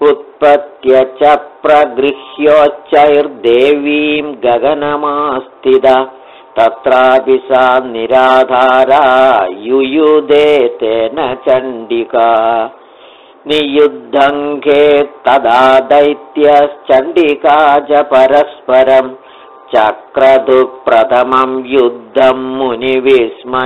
उत्पत्य च प्रगृह्योच्चैर्देवीं गगनमास्तिद तत्रापि सा निराधारा युयुधे तेन चण्डिका नियुद्धङ्घे तदा दैत्यश्चण्डिका च परस्परम् चक्रदुःप्रथमं युद्धं मुनिविस्मयकारकम्।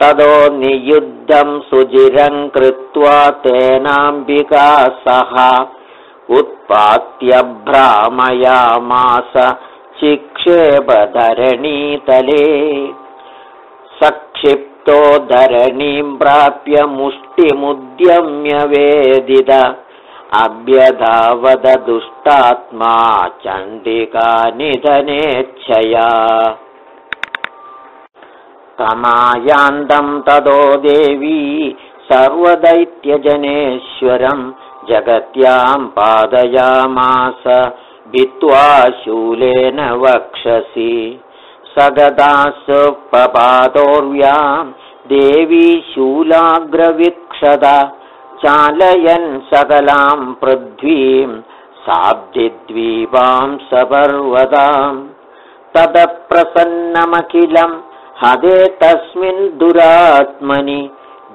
तदो नियुद्धं सुजिरं कृत्वा तेनाम्बिका सह उत्पात्य भ्रामयामास चिक्षेपधरणीतले। सक्षिप् धरणीं प्राप्य मुष्टिमुद्यम्य वेदिद अभ्यधावदुष्टात्मा चण्डिका निधनेच्छया। तमायान्दं तदो देवी सर्वदैत्यजनेश्वरं जगत्यां पादयामास भित्त्वा शूलेन वक्षसि। सगदासु पपादोर्व्यां देवी शूलाग्रवीक्षदा चालयन् सकलां पृथ्वीं साब्धिद्वीपां सपर्वतां तदप्रसन्नमखिलं हदे तस्मिन् दुरात्मनि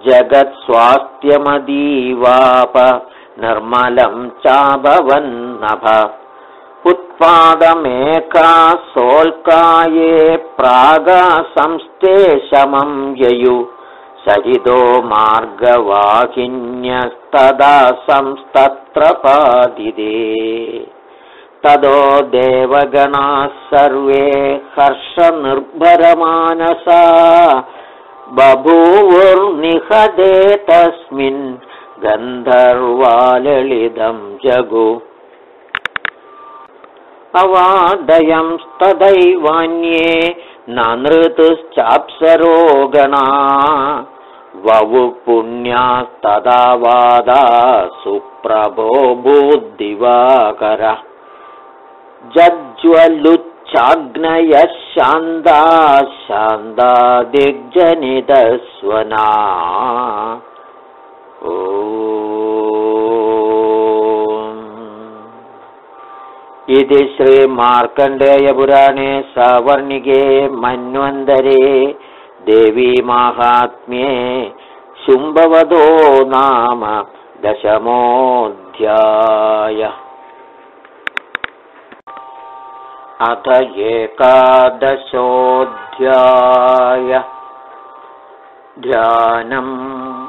जगत्स्वास्थ्यमदीवाप निर्मलं चाभवन्नभ। उत्पादमेका सोल्काये प्रागासंस्ते शमं ययु सहितो मार्गवाहिन्यस्तदा संस्तत्र पादिदे। तदो देवगणाः सर्वे हर्षनिर्भरमानसा। बभूवुर्निहदे तस्मिन् गन्धर्वाललितं जगु। अवादयंस्तदैवान्ये न नृतुश्चाप्सरोगणा ववु पुण्यास्तदा वादा सुप्रभो बुद्धिवाकर जज्ज्वलुच्छाग्नयः शान्दा शान्दा दिग्जनितस्वना ओ इति श्रीमार्कण्डेयपुराणे सवर्णिके मन्वन्तरे देवीमाहात्म्ये शुम्भवतो नाम दशमोऽध्याय। अथ एकादशोऽध्याय। ध्यानम्।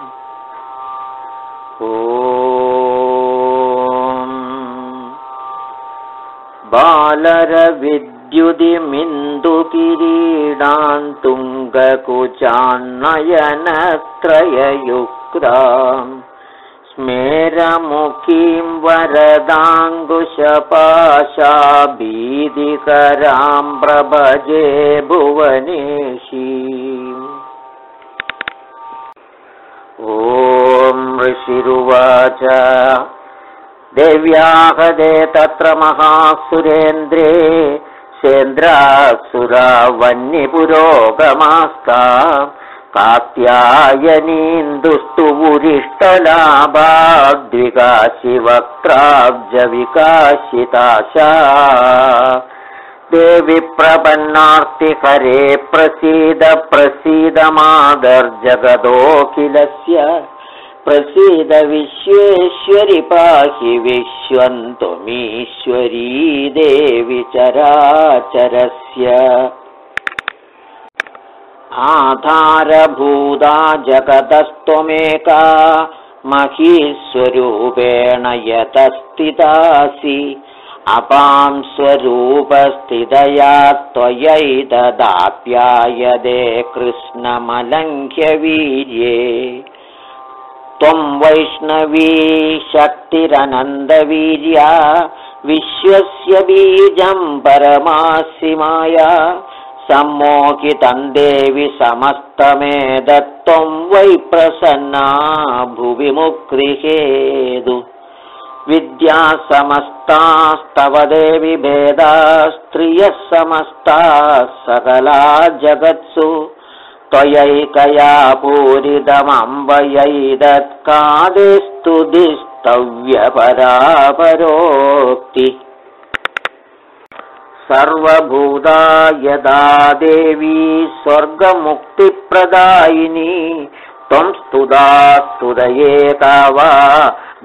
ओ तुङ्गकुचान्नयनत्रययुक्ताम् स्मेरमुखीं वरदाङ्गुशपाशा भीतिकरां प्रभजे भुवनेशी। ॐ ऋषिरुवाच। देव्याहदे तत्र महासुरेन्द्रे सेन्द्रासुरा वह्निपुरोगमास्ता कात्यायनीन्दुष्टुपुरिष्टलाभाद्विकाशिवक्त्राब्जविकाशिताशा देवि प्रपन्नार्तिहरे प्रसीद प्रसीदमादर्जगदोऽखिलस्य प्रसीद विश्वेश्वरि पाहि विश्वन्तुमीश्वरी देवि चराचरस्य। आधारभूता जगतस्त्वमेका महीस्वरूपेण यतस्थितासि। अपां स्वरूपस्थितया त्वयैतदाप्यायदे कृष्णमलङ्घ्यवीर्ये त्वं वैष्णवी शक्तिरनन्दवीर्या विश्वस्य बीजं परमासि माया सम्मोहितं देवि समस्तमेदत्त्वं वै प्रसन्ना भुवि मुक्तिहेदु विद्या समस्तास्तव देवि भेदा स्त्रियः समस्ताः सकला जगत्सु त्वयैकया पूरितमम्बयैदत्कादेस्तु दिस्तव्यपरापरोक्ति सर्वभूता यदा देवी स्वर्गमुक्तिप्रदायिनी त्वं स्तुदा स्तुदये वा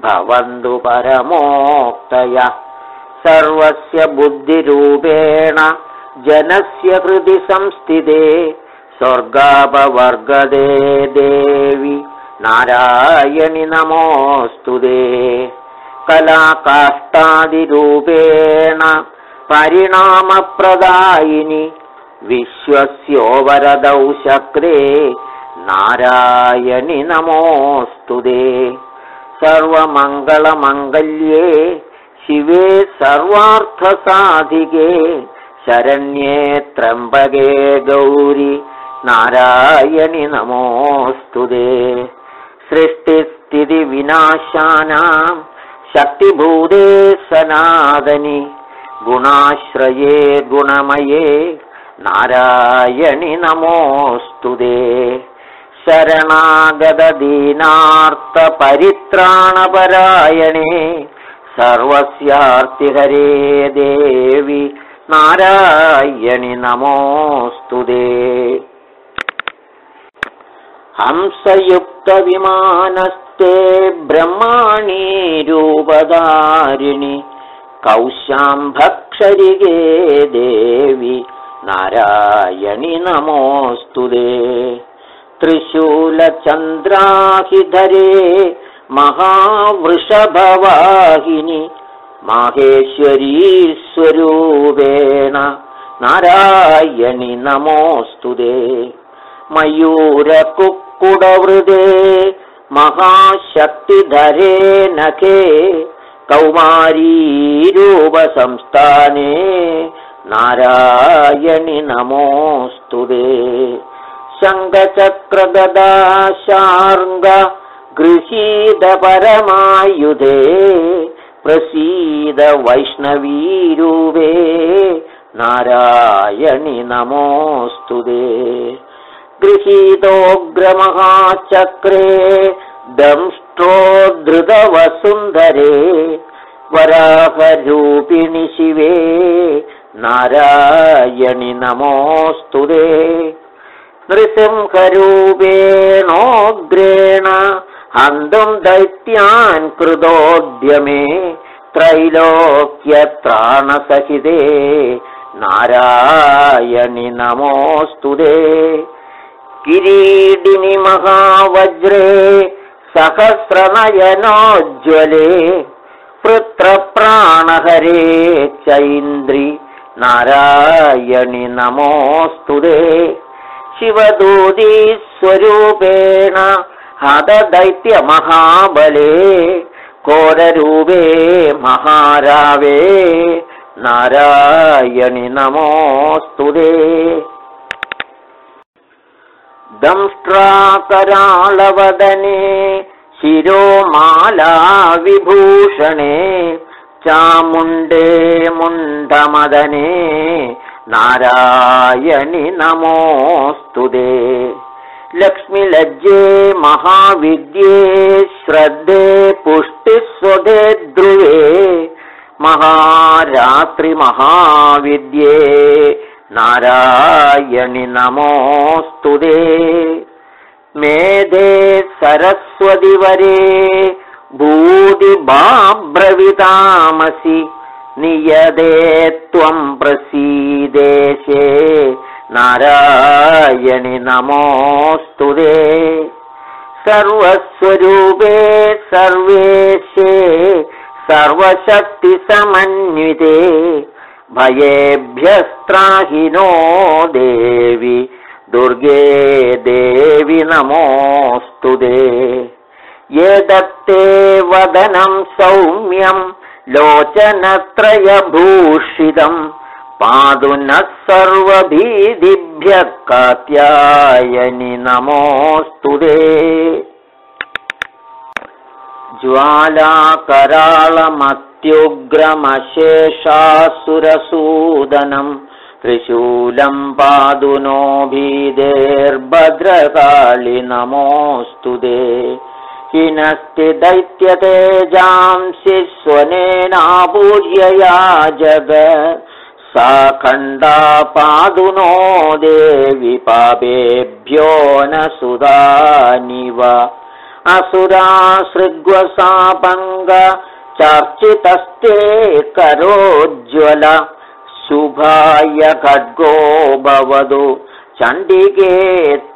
भवन्तु परमोक्तय। सर्वस्य बुद्धिरूपेण जनस्य हृदि संस्थिते स्वर्गापवर्गदे देवि। नारायणि नमोऽस्तु दे। कलाकाष्ठादिरूपेण परिणामप्रदायिनि। विश्वस्योवरदौ शक्रे नारायणि नमोऽस्तु दे। सर्वमङ्गलमङ्गल्ये शिवे सर्वार्थसाधिके शरण्ये त्र्यम्बके गौरि नारायणि नमोऽस्तु दे सृष्टिस्थितिविनाशानां शक्तिभूते सनादनि गुणाश्रये गुणमये नारायणि नमोऽस्तु दे शरणागददीनार्थपरित्राणपरायणे सर्वस्यार्तिहरे देवि नारायणि नमोऽस्तु दे हंसयुक्तविमानस्ते ब्रह्माणि रूपधारिणि कौशाम्भक्षरिगे देवि नारायणि नमोऽस्तु दे। त्रिशूलचन्द्राहिधरे महावृषभवाहिनि माहेश्वरीस्वरूपेण नारायणि नमोऽस्तु दे मयूरकुक्कुडवृदे महाशक्तिधरे नखे कौमारीरूपसंस्थाने नारायणि नमोऽस्तु दे शङ्खचक्रगदा शार्ङ्ग गृहीतपरमायुधे प्रसीद वैष्णवीरूपे नारायणि नमोऽस्तु दे गृहीतोऽग्रमहाचक्रे दंष्ट्रोद्धृतवसुन्धरे वराहरूपिणि शिवे नारायणि नमोऽस्तु दे नृसिंहरूपेणोऽग्रेण हन्तुं दैत्यान् कृतोद्यमे त्रैलोक्यत्राणसहिते। नारायणि नमोऽस्तु दे കിരീടിനി മഹാവജ്രേ സഹസ്രനയനോജ്വലേ വൃത്രപ്രാണഹരേ ചൈന്ദ്രി നാരായണി നമോസ്തുതേ ശിവദൂതീ സ്വരൂപേണ ഹതദൈത്യ മഹാബലേ കോരൂപേ മഹാരാവേ നാരായണി നമോസ്തുതേ दंष्ट्राकराळवदने शिरोमाला विभूषणे चामुण्डे मुण्डमदने नारायणि नमोऽस्तु दे। लक्ष्मीलज्जे महाविद्ये श्रद्धे पुष्टिस्वधे ध्रुवे महारात्रिमहाविद्ये नारायणि नमोऽस्तु दे मेधे सरस्वतिवरे भूदिबाब्रवितामसि नियदे त्वम् प्रसीदेशे। नारायणि नमोऽस्तु दे सर्वस्वरूपे सर्वेशे सर्वशक्तिसमन्विते भयेभ्यस्त्राहिनो देवि। दुर्गे देवि नमोऽस्तु दे। ये दत्ते वदनं सौम्यं लोचनत्रयभूषितम् पादु नः सर्वभीदिभ्यः कात्यायनि नमोऽस्तु दे ज्वालाकराळमत्युग्रमशेषासुरसूदनम् त्रिशूलम् पादु नो भीदेर्भद्रकाळि नमोऽस्तु दे। हिनस्ति दैत्यतेजांसि स्वनेनापूज्यया जग सा खण्डा पादु नो देवि पापेभ्यो न सुदानिव। असुरासृग्वसापङ्ग चर्चितस्ते करोज्ज्वल शुभाय खड्गो भवतु चण्डिके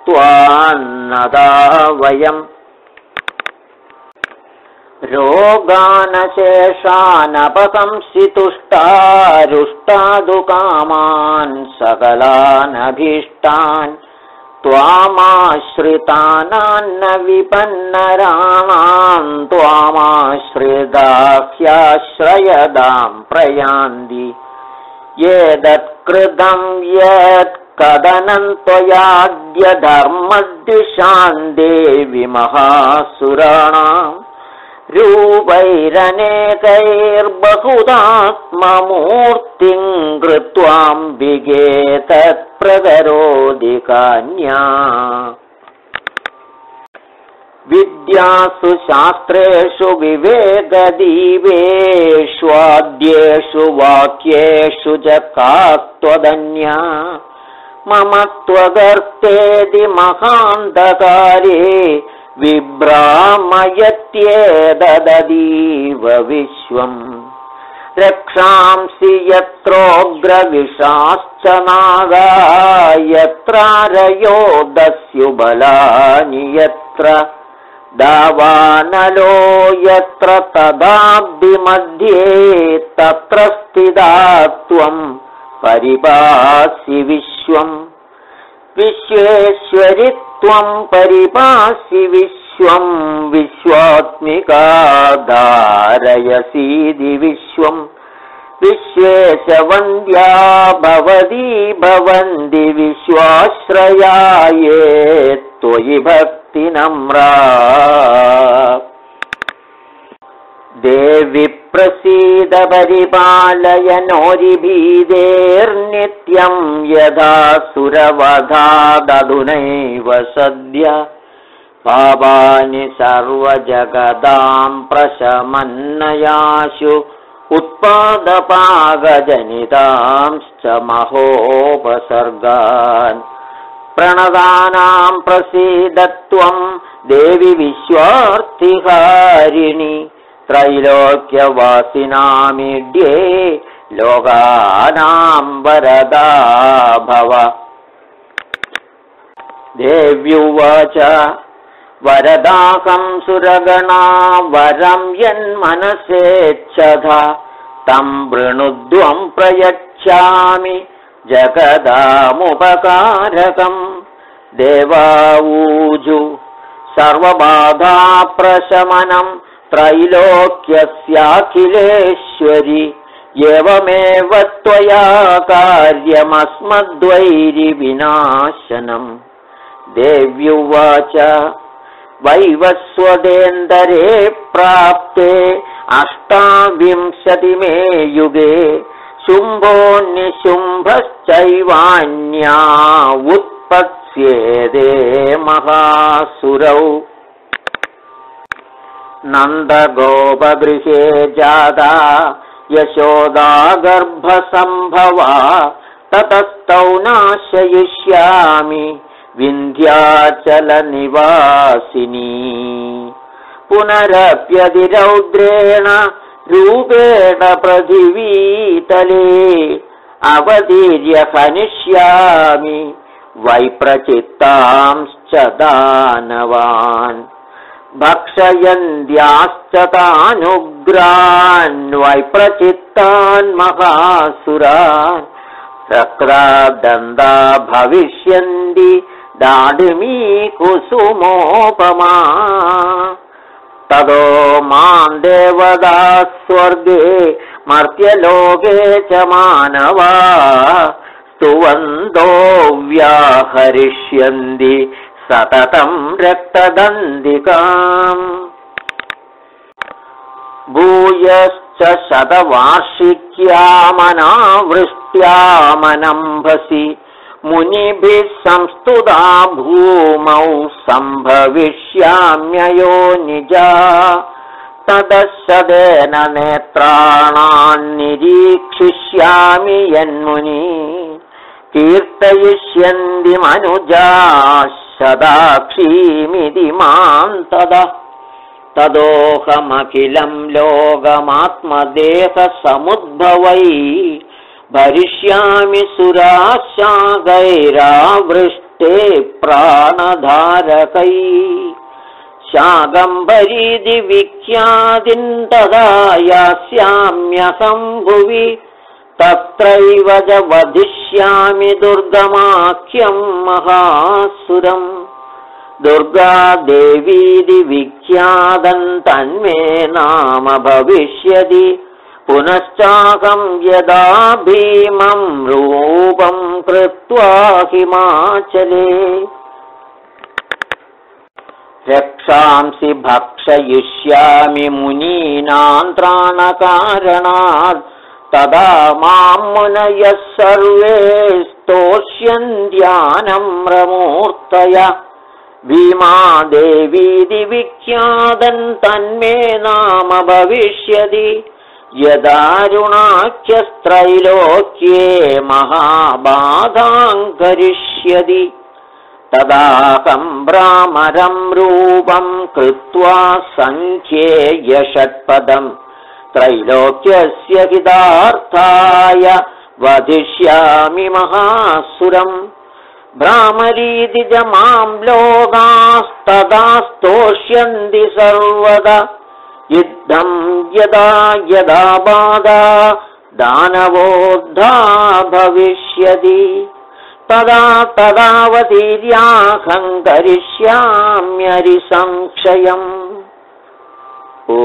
त्वान्नदा वयम्। रोगानशेषानपकंसितुष्टारुष्टादुकामान् सकलानभीष्टान् त्वामाश्रितानान्न विपन्नराणाम् त्वामाश्रिदाह्याश्रयदाम् प्रयान्ति। एतत्कृतम् यत् कदनम् त्वयाद्य धर्मद्विषान् देवि महासुराणाम् रूपैरनेकैर्बहुदात्ममूर्तिम् कृत्वाम्बिगे तत्प्रकरोदिकान्या विद्यासु शास्त्रेषु विवेकदीवेष्वाद्येषु वाक्येषु च का त्वदन्या मम त्वगर्तेति महान्धकारे विभ्रामयत्येददीव विश्वम् रक्षांसि यत्रोऽग्रविशाश्च नागा यत्रारयो दस्युबलानि यत्र। दावानलो यत्र तदाब्धिमध्ये तत्र स्थिता त्वम् परिपासि विश्वम् विश्वेश्वरि त्वम् परिपासि विश्वम् विश्वात्मिका धारयसीदि विश्वम् विश्वेशवन्द्या भवती भवन्ति विश्वाश्रयाये भक्तिनम्रा। देवि प्रसीद परिपालय नोरिभीदेर्नित्यम् यथा सुरवधादधुनैव सद्य पापानि सर्वजगदाम् प्रशमन्नयाशु उत्पादपागजनितांश्च महोपसर्गान् प्रणदानाम् प्रसीदत्वम् देवि विश्वार्थिहारिणि त्रैलोक्यवासिनामीड्ये लोकानाम् वरदा भव देव्युवाच वरदाकं सुरगणा वरं यन्मनसेच्छधा। तं वृणुद्वं प्रयच्छामि जगदामुपकारकम्। देवाऊजु सर्वबाधाप्रशमनं त्रैलोक्यस्याखिलेश्वरि एवमेव त्वया कार्यमस्मद्वैरिविनाशनम्। देव्युवाच वैवस्वदेन्दरे प्राप्ते अष्टाविंशतिमे युगे शुम्भो निशुम्भश्चैवान्या उत्पत्स्येदे महासुरौ नन्दगोपगृहे जादा यशोदागर्भसम्भवा ततस्तौ नाशयिष्यामि विन्ध्याचलनिवासिनी। पुनरप्यधिरौद्रेण रूपेण पृथिवीतले अवतीर्य हनिष्यामि वैप्रचित्तांश्च दानवान् भक्षयन्त्याश्च तानुग्रान्वैप्रचित्तान् महासुरान् चक्रादन्दा भविष्यन्ति दाढिमी कुसुमोपमा ततो मां देवदा स्वर्गे मर्त्यलोके च मानवा। स्तुवन्दो व्याहरिष्यन्ति सततं रक्तदन्दिकाम्। भूयश्च शतवार्षिक्यामनावृष्ट्यामनम्भसि मुनिभिः संस्तुता भूमौ सम्भविष्याम्ययो निजा। तदशदेन नेत्राणान्निरीक्षिष्यामि यन्मुनि। कीर्तयिष्यन्ति मनुजा सदाक्षीमिति मां तदा। तदोऽहमखिलं लोकमात्मदेहसमुद्भवै भरिष्यामि सुराशागैरावृष्टे प्राणधारकै। शागम्भरीति विख्यातिं तदा यास्याम्यहं भुवि तत्रैव च वधिष्यामि दुर्गमाख्यं महासुरम् दुर्गादेवीति विख्यादन्तन्मे नाम भविष्यति। पुनश्चाकं यदा भीमं रूपं कृत्वा हिमाचले। रक्षांसि भक्षयिष्यामि मुनीनान्त्राणकारणात् तदा मां मुनयः सर्वे स्तोष्यन्त्यानं रमूर्तय भीमादेवीति विख्यादन्तन्मे नाम भविष्यति। यदारुणाख्यस्त्रैलोक्ये महाबाधाङ्करिष्यति तदाहं भ्रामरं रूपं कृत्वा सङ्ख्ये यषट्पदम् त्रैलोक्यस्य हितार्थाय वधिष्यामि महासुरम्। भ्रामरीति च मां स्तोष्यन्ति सर्वदा। युद्धं यदा यदा बाधा दानवोद्धा भविष्यति। तदा तदावतीर्याहं करिष्याम्यरिसंक्षयम् ओ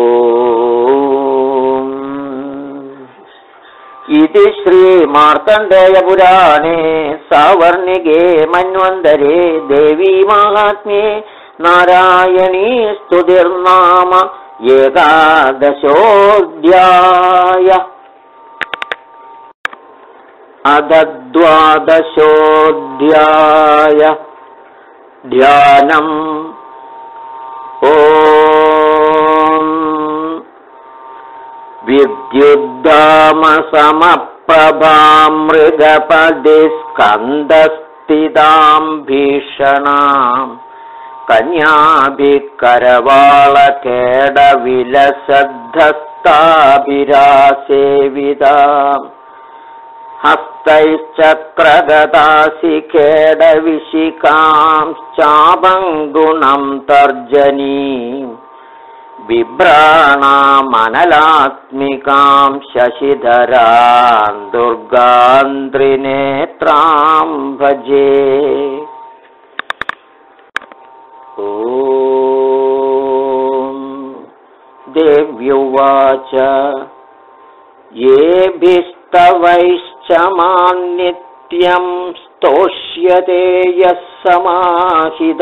इति श्रीमार्तण्डेयपुराणे सावर्णिके मन्वन्तरे देवी माहात्म्ये नारायणी स्तुतिर्नाम एकादशोऽध्याय। अधद्वादशोऽध्याय। ध्यानम्। ओ विद्युद्धामसमप्रभामृगपदिस्कन्दस्थितां भीषणाम् कन्याभिः करवालखेडविलसद्धस्ताभिरासेविताम् हस्तैश्चक्रगदासि खेडविशिखांश्चापङ्गुणं तर्जनीम् बिभ्राणामनलात्मिकां शशिधरां दुर्गान्त्रिनेत्रां भजे। ओ देव्युवाच। येभिस्तवैश्च मान्नित्यं स्तोष्यते यः समाहिद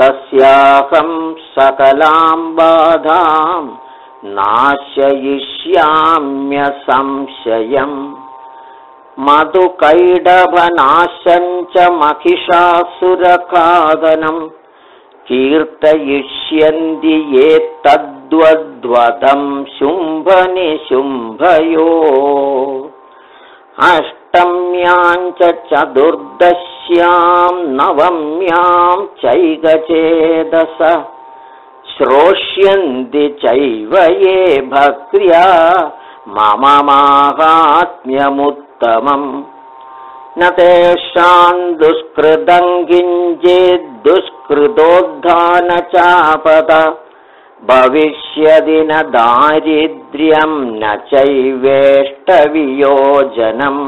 तस्याहं सकलां बाधां नाशयिष्याम्यसंशयम्। मधुकैडभनाशञ्च महिषासुरखादनम् कीर्तयिष्यन्ति ये तद्वद्वदं शुम्भनिशुम्भयो अष्टम्याञ्च चतुर्दश्यां नवम्यां चैगचेदश श्रोष्यन्ति चैव ये भक्र्या मम माहात्म्यमुत्तमम्। न तेषां दुष्कृतं किञ्चिद्दुष्कृतोद्धानचापद भविष्यदि न दारिद्र्यं न चैवेष्टवियोजनम्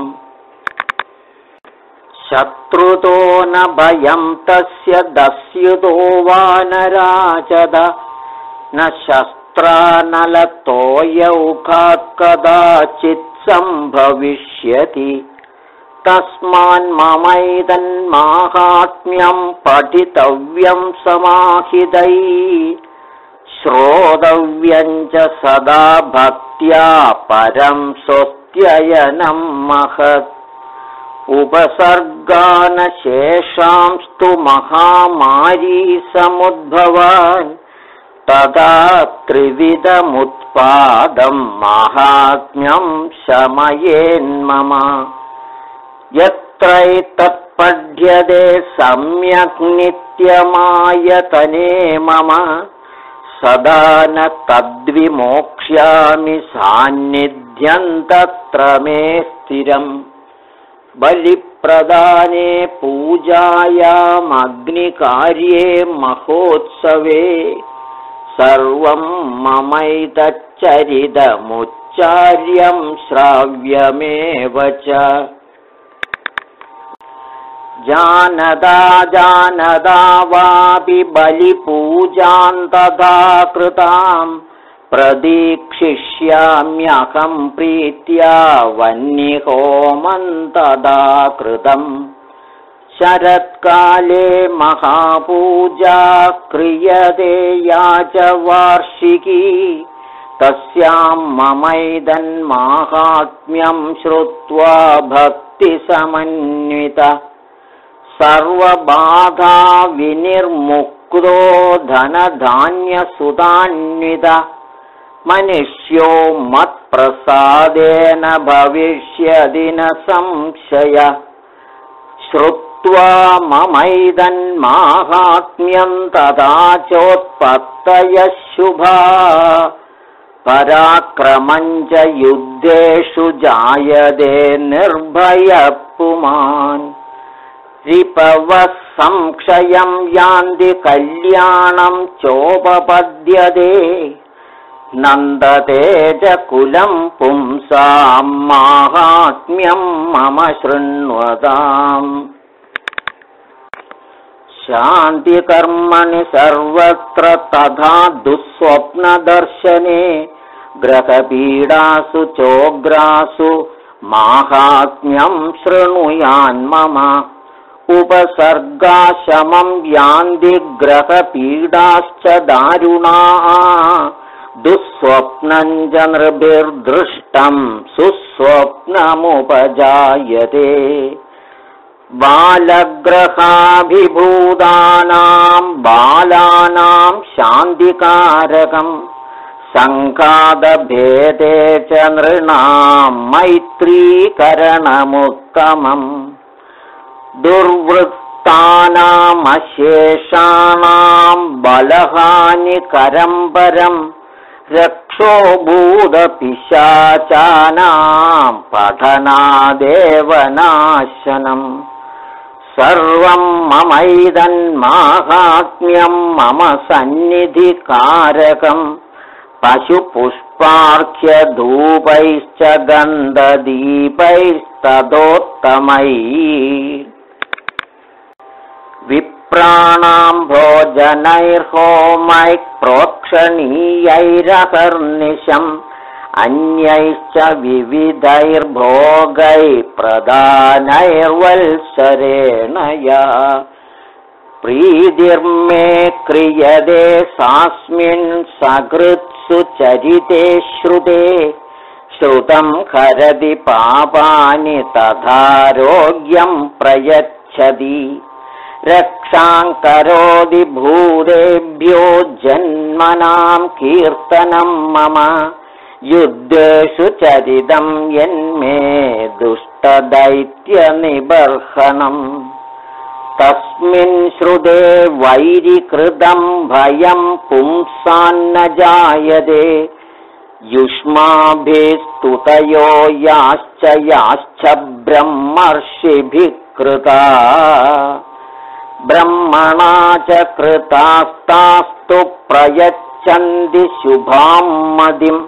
शत्रुतो न भयं तस्य दस्युतो वा न राजद कदाचित् सम्भविष्यति। तस्मान्ममैदन्माहात्म्यं पठितव्यं समाहितै। श्रोतव्यञ्च सदा भक्त्या परं स्वत्ययनं महत् उपसर्गानशेषांस्तु महामारी समुद्भवान् तदा त्रिविधमुत्पादं माहात्म्यं शमयेन्मम यत्रैतत्पठ्यते सम्यक् नित्यमायतने मम। सदा न तद्विमोक्ष्यामि सान्निध्यं तत्र मे स्थिरम् बलिप्रदाने पूजायामग्निकार्ये महोत्सवे सर्वं ममैतच्चरितमुच्चार्यं श्राव्यमेव च। जानदा जानदा वापि बलिपूजां तथा कृतां प्रदीक्षिष्याम्यहं प्रीत्या वह्निहोमं तदा कृतम् शरत्काले महापूजा क्रियते या च वार्षिकी तस्यां ममैदन्माहात्म्यं श्रुत्वा भक्तिसमन्वित। सर्वबाधा विनिर्मुक्तो धनधान्यसुधान्वित मनुष्यो मत्प्रसादेन भविष्यदि न संशय। श्रुत्वा ममैदन्माहात्म्यं तदा चोत्पत्तयः शुभा। पराक्रमञ्च युद्धेषु जायते निर्भयः पुमान्। रिपवः संक्षयं यान्ति कल्याणं चोपपद्यते नन्दते च कुलं पुंसां माहात्म्यं मम शृण्वताम्। शान्तिकर्मणि सर्वत्र तथा दुःस्वप्नदर्शने ग्रहपीडासु चोग्रासु माहात्म्यं शृणुयान्मम उपसर्गाशमं यान्तिग्रहपीडाश्च दारुणाः दुःस्वप्नं च नृभिर्दृष्टं सुस्वप्नमुपजायते। बालग्रहाभिभूतानां बालानां शान्तिकारकम् सङ्कादभेदे च नृणां मैत्रीकरणमुत्तमम्। दुर्वृत्तानामशेषाणां बलहानिकरं परं रक्षोभूतपिशाचानां पठनादेव नाशनम् सर्वं ममैदन्माहात्म्यं मम सन्निधिकारकम् पशुपुष्पार्घ्यधूपैश्च गन्धदीपैस्तदोत्तमैः विप्राणां भोजनैर्होमैः प्रोक्षणीयैरहर्निशम् अन्यैश्च विविधैर्भोगैः प्रदानैर्वल्सरेण या प्रीतिर्मे क्रियते सास्मिन् सकृत्सु चरिते श्रुते श्रुतं हरति पापानि तथारोग्यं प्रयच्छति रक्षां करोति भूतेभ्यो जन्मनां कीर्तनं मम। युद्धेषु चरितं यन्मे दुष्टदैत्यनिबर्हणम्। तस्मिन् श्रुते वैरिकृतं भयं पुंसान्न जायते। युष्माभिस्तुतयो याश्च याश्च ब्रह्मर्षिभिः कृता ब्रह्मणा च कृतास्तास्तु प्रयच्छन्ति शुभां मदिम्।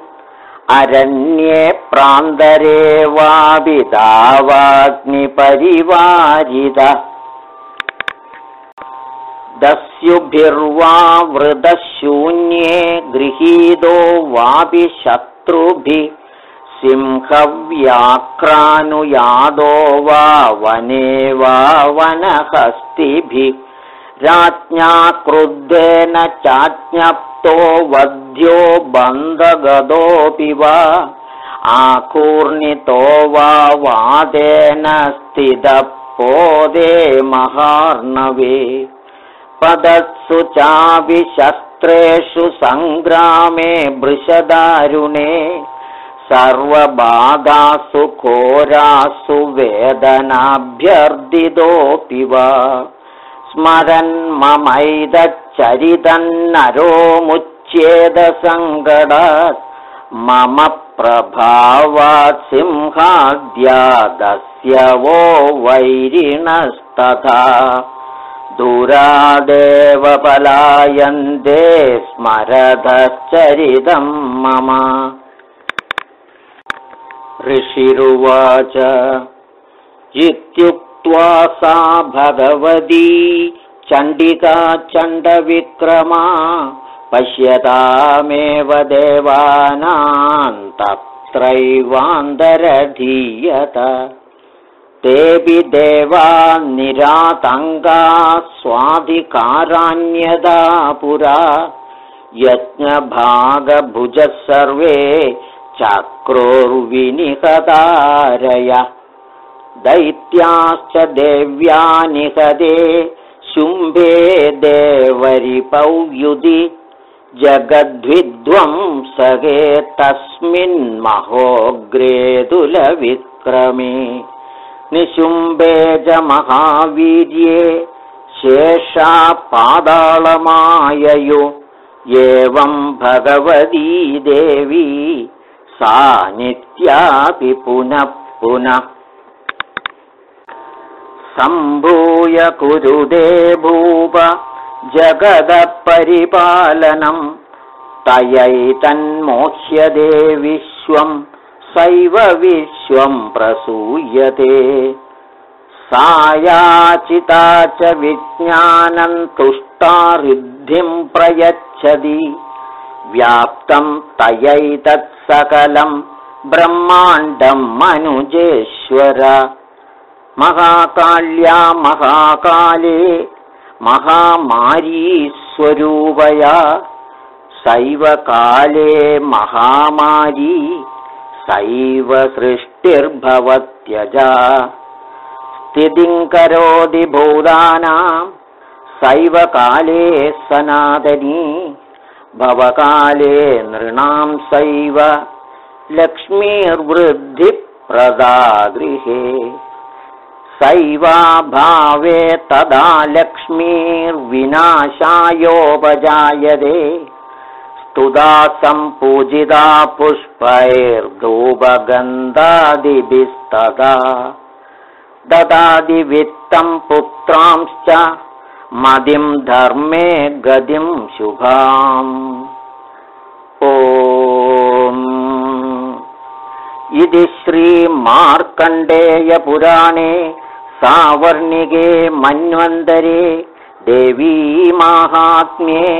अरण्ये प्रान्तरे वाग्निपरिवारिद दस्युभिर्वा वृदशून्ये गृहीतो वापि शत्रुभिः सिंहव्याक्रानुयादो वा वने वा वनहस्तिभिः राज्ञा क्रुद्धेन चाज्ञप्तो वध्यो बन्धगतोऽपि वा आकूर्णितो वा वादेन स्थितपोदे महार्णवे। पदत्सु चापि शस्त्रेषु सङ्ग्रामे वृषदारुणे सर्वबाधासु घोरासु वेदनाभ्यर्दितोऽपि वा स्मरन् ममैदच्चरितन्नरो मुच्येदसङ्कटात् मम प्रभावात् सिंहाद्यादस्य वो वैरिणस्तथा। दूरादेव पलायन्ते स्मरदश्चरितं मम ऋषिरुवाच। इत्युक्त्वा सा भगवती चण्डिका चण्डविक्रमा पश्यतामेव देवानां तत्रैवान्तरधीयत तेऽपि देवा निरातङ्गा स्वाधिकारान्यदा पुरा। यज्ञभागभुजः सर्वे चक्रोर्विनिहतारय दैत्याश्च देव्या निहते शुम्भे देवरिपौयुधि। जगद्विध्वंसगे तस्मिन्महोग्रेतुलविक्रमे निशुम्भे च महावीर्ये शेषा पादाळमाययु एवं भगवती देवी सा नित्यापि पुनः पुनः। सम्भूय कुरुदे भूप जगदपरिपालनम् तयैतन्मोह्यदे विश्वं सैव विश्वं प्रसूयते। सायाचिता च विज्ञानं तुष्टारिद्धिं प्रयच्छति। व्याप्तं तयैतत्सकलं ब्रह्माण्डं मनुजेश्वर। महाकाल्या महाकाले महामारीस्वरूपया। सैव काले महामारी सैव सृष्टिर्भवत्यजा स्थितिं करोति भूतानां सैव काले सनातनी भवकाले नृणां सैव लक्ष्मीर्वृद्धिप्रदा गृहे सैवाभावे तदा लक्ष्मीर्विनाशायोपजायते स्तुदा सम्पूजिता पुष्पैर्धूपगन्धादिभिस्तदा। ददादिवित्तमन्नादिं तं पुत्रांश्च मदिं धर्मे गतिं शुभाम्। ओ इति श्रीमार्कण्डेयपुराणे सावर्णिके मन्वन्तरे देवी माहात्म्ये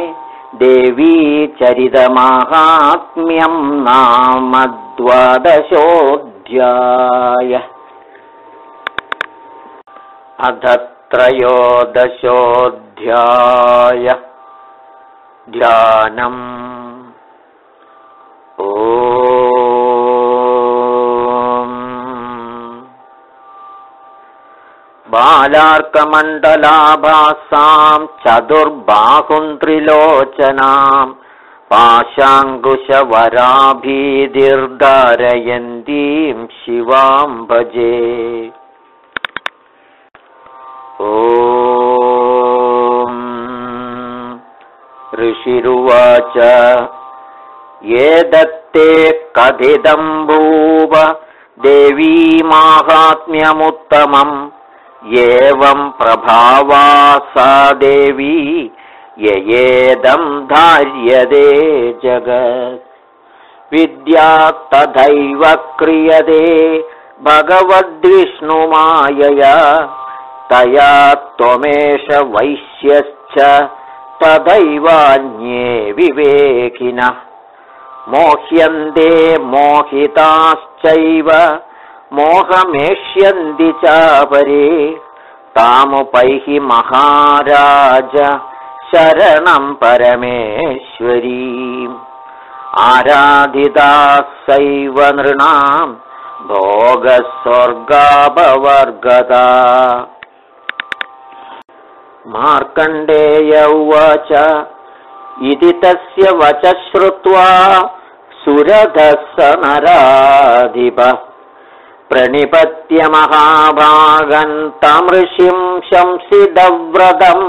देवी चरितमाहात्म्यं नाम द्वादशोऽध्याय अध त्रयोदशोऽध्याय ध्यानम्। ओ। बालार्कमण्डलाभासां चतुर्बाहुन्त्रिलोचनां पाशाङ्कुशवराभिधिर्धारयन्तीं शिवां भजे ऋषिरुवाच ये दत्ते कथितं भूव देवी माहात्म्यमुत्तमम् एवं प्रभावा सा देवी ययेदं धार्यते जगत्। विद्या तथैव क्रियते भगवद्विष्णुमायया तया त्वमेष वैश्यश्च तथैवान्ये विवेकिनः। मोह्यन्ते मोहिताश्चैव मोहमेष्यन्ति चापरे। तामुपैहि महाराज शरणं परमेश्वरीम् आराधिताः सैव नृणां भोगस्वर्गापवर्गता मार्कण्डेय उवाच इति तस्य वच श्रुत्वा सुरधः स नराधिपः प्रणिपत्य महाभागन्तमृषिं शंसिदव्रतम्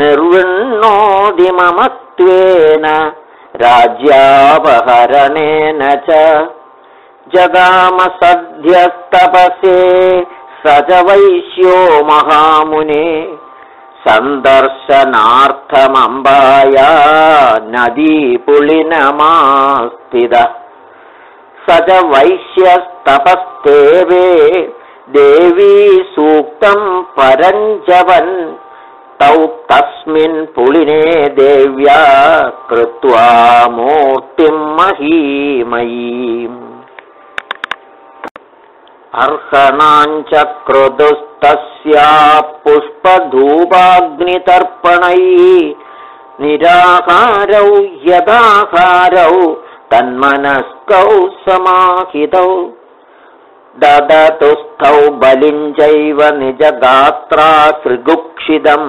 निर्विण्णोदिममत्वेन राज्यापहरणेन च। जगामसध्यस्तपसे स च वैश्यो महामुने सन्दर्शनार्थमम्बाया नदीपुलिनमास्तिदः स च वैश्यस्तपस्तेवे देवी सूक्तं परञ्जवन्। तौ तस्मिन् पुलिने देव्या कृत्वा मूर्तिं महीमयीम् अर्हणाञ्चक्रुदुस्तस्या पुष्पधूपाग्नितर्पणैः निराहारौ यदाहारौ तन्मनस्कौ समाहितौ। ददतुस्थौ बलिञ्चैव निजगात्रा त्रिगुक्षिदम्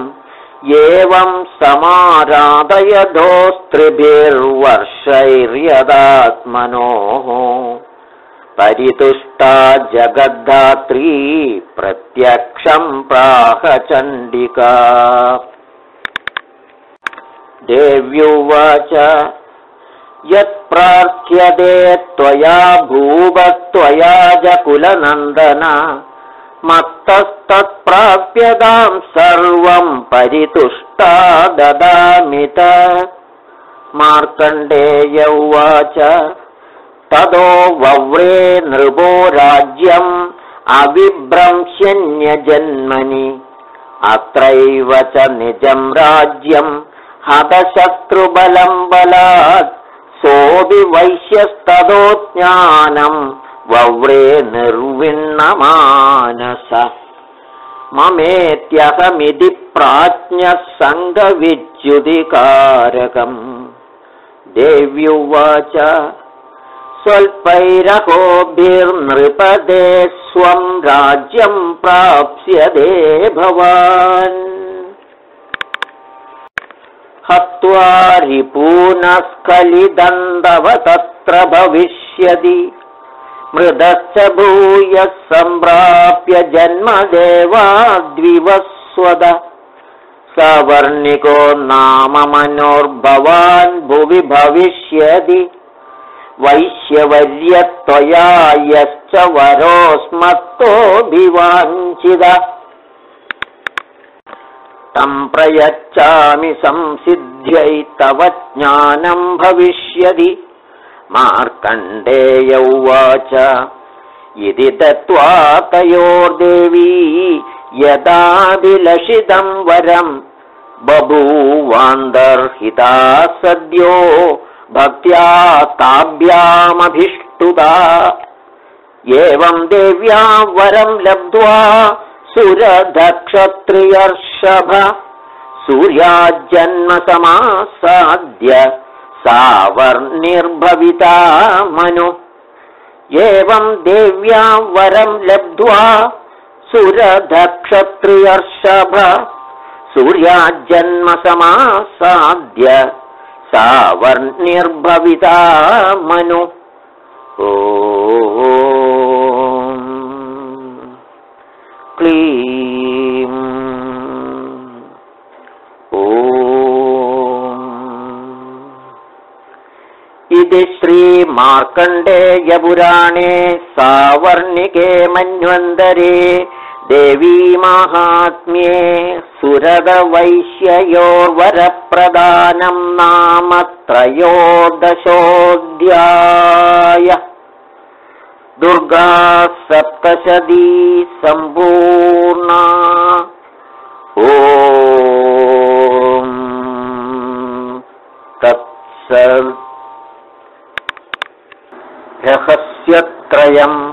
एवं समाराधयधोस्त्रिभिर्वर्षैर्यदात्मनोः परितुष्टा जगद्धात्री प्रत्यक्षं प्राहचण्डिका। देव्युवाच यत्प्रार्थ्यते त्वया भूवत्वया जकुलनन्दन मत्तस्तत्प्राप्यतां सर्वं परितुष्टा ददामित मार्कण्डेय उवाच ततो वव्रे नृपो राज्यम् अविभ्रंश्यन्यजन्मनि। अत्रैव च निजं राज्यं हतशत्रुबलं बलात् सोऽपि वैश्यस्ततो ज्ञानम् वव्रे निर्विण्णमानस। ममेत्यहमिति प्राज्ञः सङ्गविच्युतिकारकम् देव्युवाच स्वल्पैरहोभिर्नृपदे स्वं राज्यं प्राप्स्यते भवान्। हत्वा रिपूनस्खलिदन्दव तत्र भविष्यति। मृदश्च भूयः सम्प्राप्य जन्मदेवाद्विवस्वद। सवर्णिको नाम मनोर्भवान् भुवि भविष्यति वैश्यवर्यत्वया यश्च वरोऽस्मत्तोऽभिवाञ्छिद तं प्रयच्छामि संसिद्ध्यै तव ज्ञानं भविष्यति। मार्कण्डेय उवाच इति दत्त्वा तयोर्देवी यदाभिलषितं वरम् बभूवान्दर्हिता सद्यो भक्त्या ताभ्यामभिष्टुता एवं देव्या वरं लब्ध्वा सुरधक्षत्रियर्षभ। सूर्याजन्मसमासाद्य सावर्निर्भविता मनु। एवं देव्या वरं लब्ध्वा सुरधक्षत्रियर्षभ। सूर्याजन्मसमासाद्य सावर्निर्भविता मनु। ओ। क्लीम् ओ। इति श्रीमार्कण्डेयपुराणे सावर्णिके मन्वन्तरे देवी माहात्म्ये सुरदवैश्ययोर्वरप्रदानं नाम त्रयोदशोऽध्याय। दुर्गा सप्तशती सम्पूर्णा। ओ तत्स रहस्यत्रयम्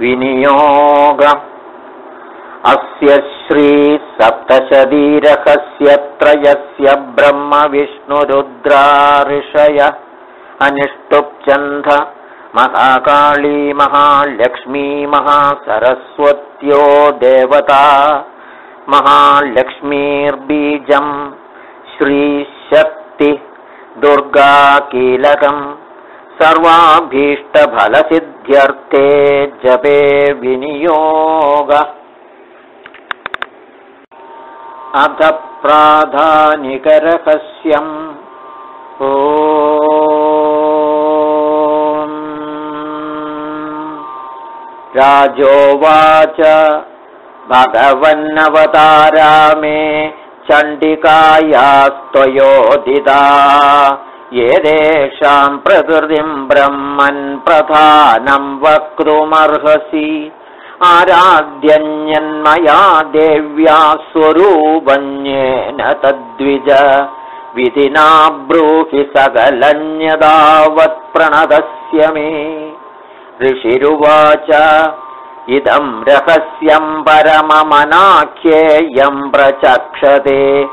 विनियोग अस्य श्रीसप्तशतीरहस्यत्रयस्य ब्रह्मविष्णुरुद्रा ऋषय अनिष्टुप्छन्ध महाकाली महालक्ष्मी महासरस्वत्यो देवता महालक्ष्मीर्बीजम् श्रीशक्ति दुर्गाकीलकम् सर्वाभीष्टफलसिद्ध्यर्थे जपे विनियोग अथ प्राधानिकरहस्यम् ओ राजोवाच। भगवन्नवतारा मे चण्डिकायास्त्वयोदिता येषां प्रकृतिं ब्रह्मन् प्रधानं वक्तुमर्हसि आराध्यन्यन्मया देव्या स्वरूपन्येन तद्विज विधिना ब्रूहि सकलन्यदावत्प्रणदस्य मे। ऋषिरुवाच इदं रहस्यं परममनाख्येयं प्रचक्षते।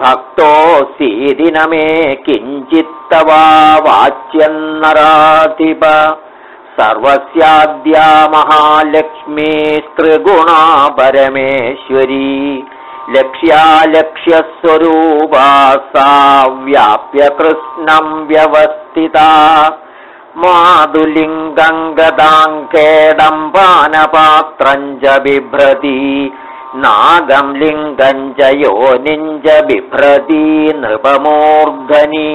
भक्तोऽसीदि न मे किञ्चित्तवा वाच्यन्नराधिप सर्वस्याद्या महालक्ष्मीस्त्रिगुणा परमेश्वरी लक्ष्यालक्ष्यस्वरूपा सा व्याप्य कृष्णं व्यवस्थिता। माधुलिङ्गङ्गदाङ्केडम्बानपात्रम् च बिभ्रति। नागं लिङ्गम् च योनिञ्ज बिभ्रति नृपमूर्धनि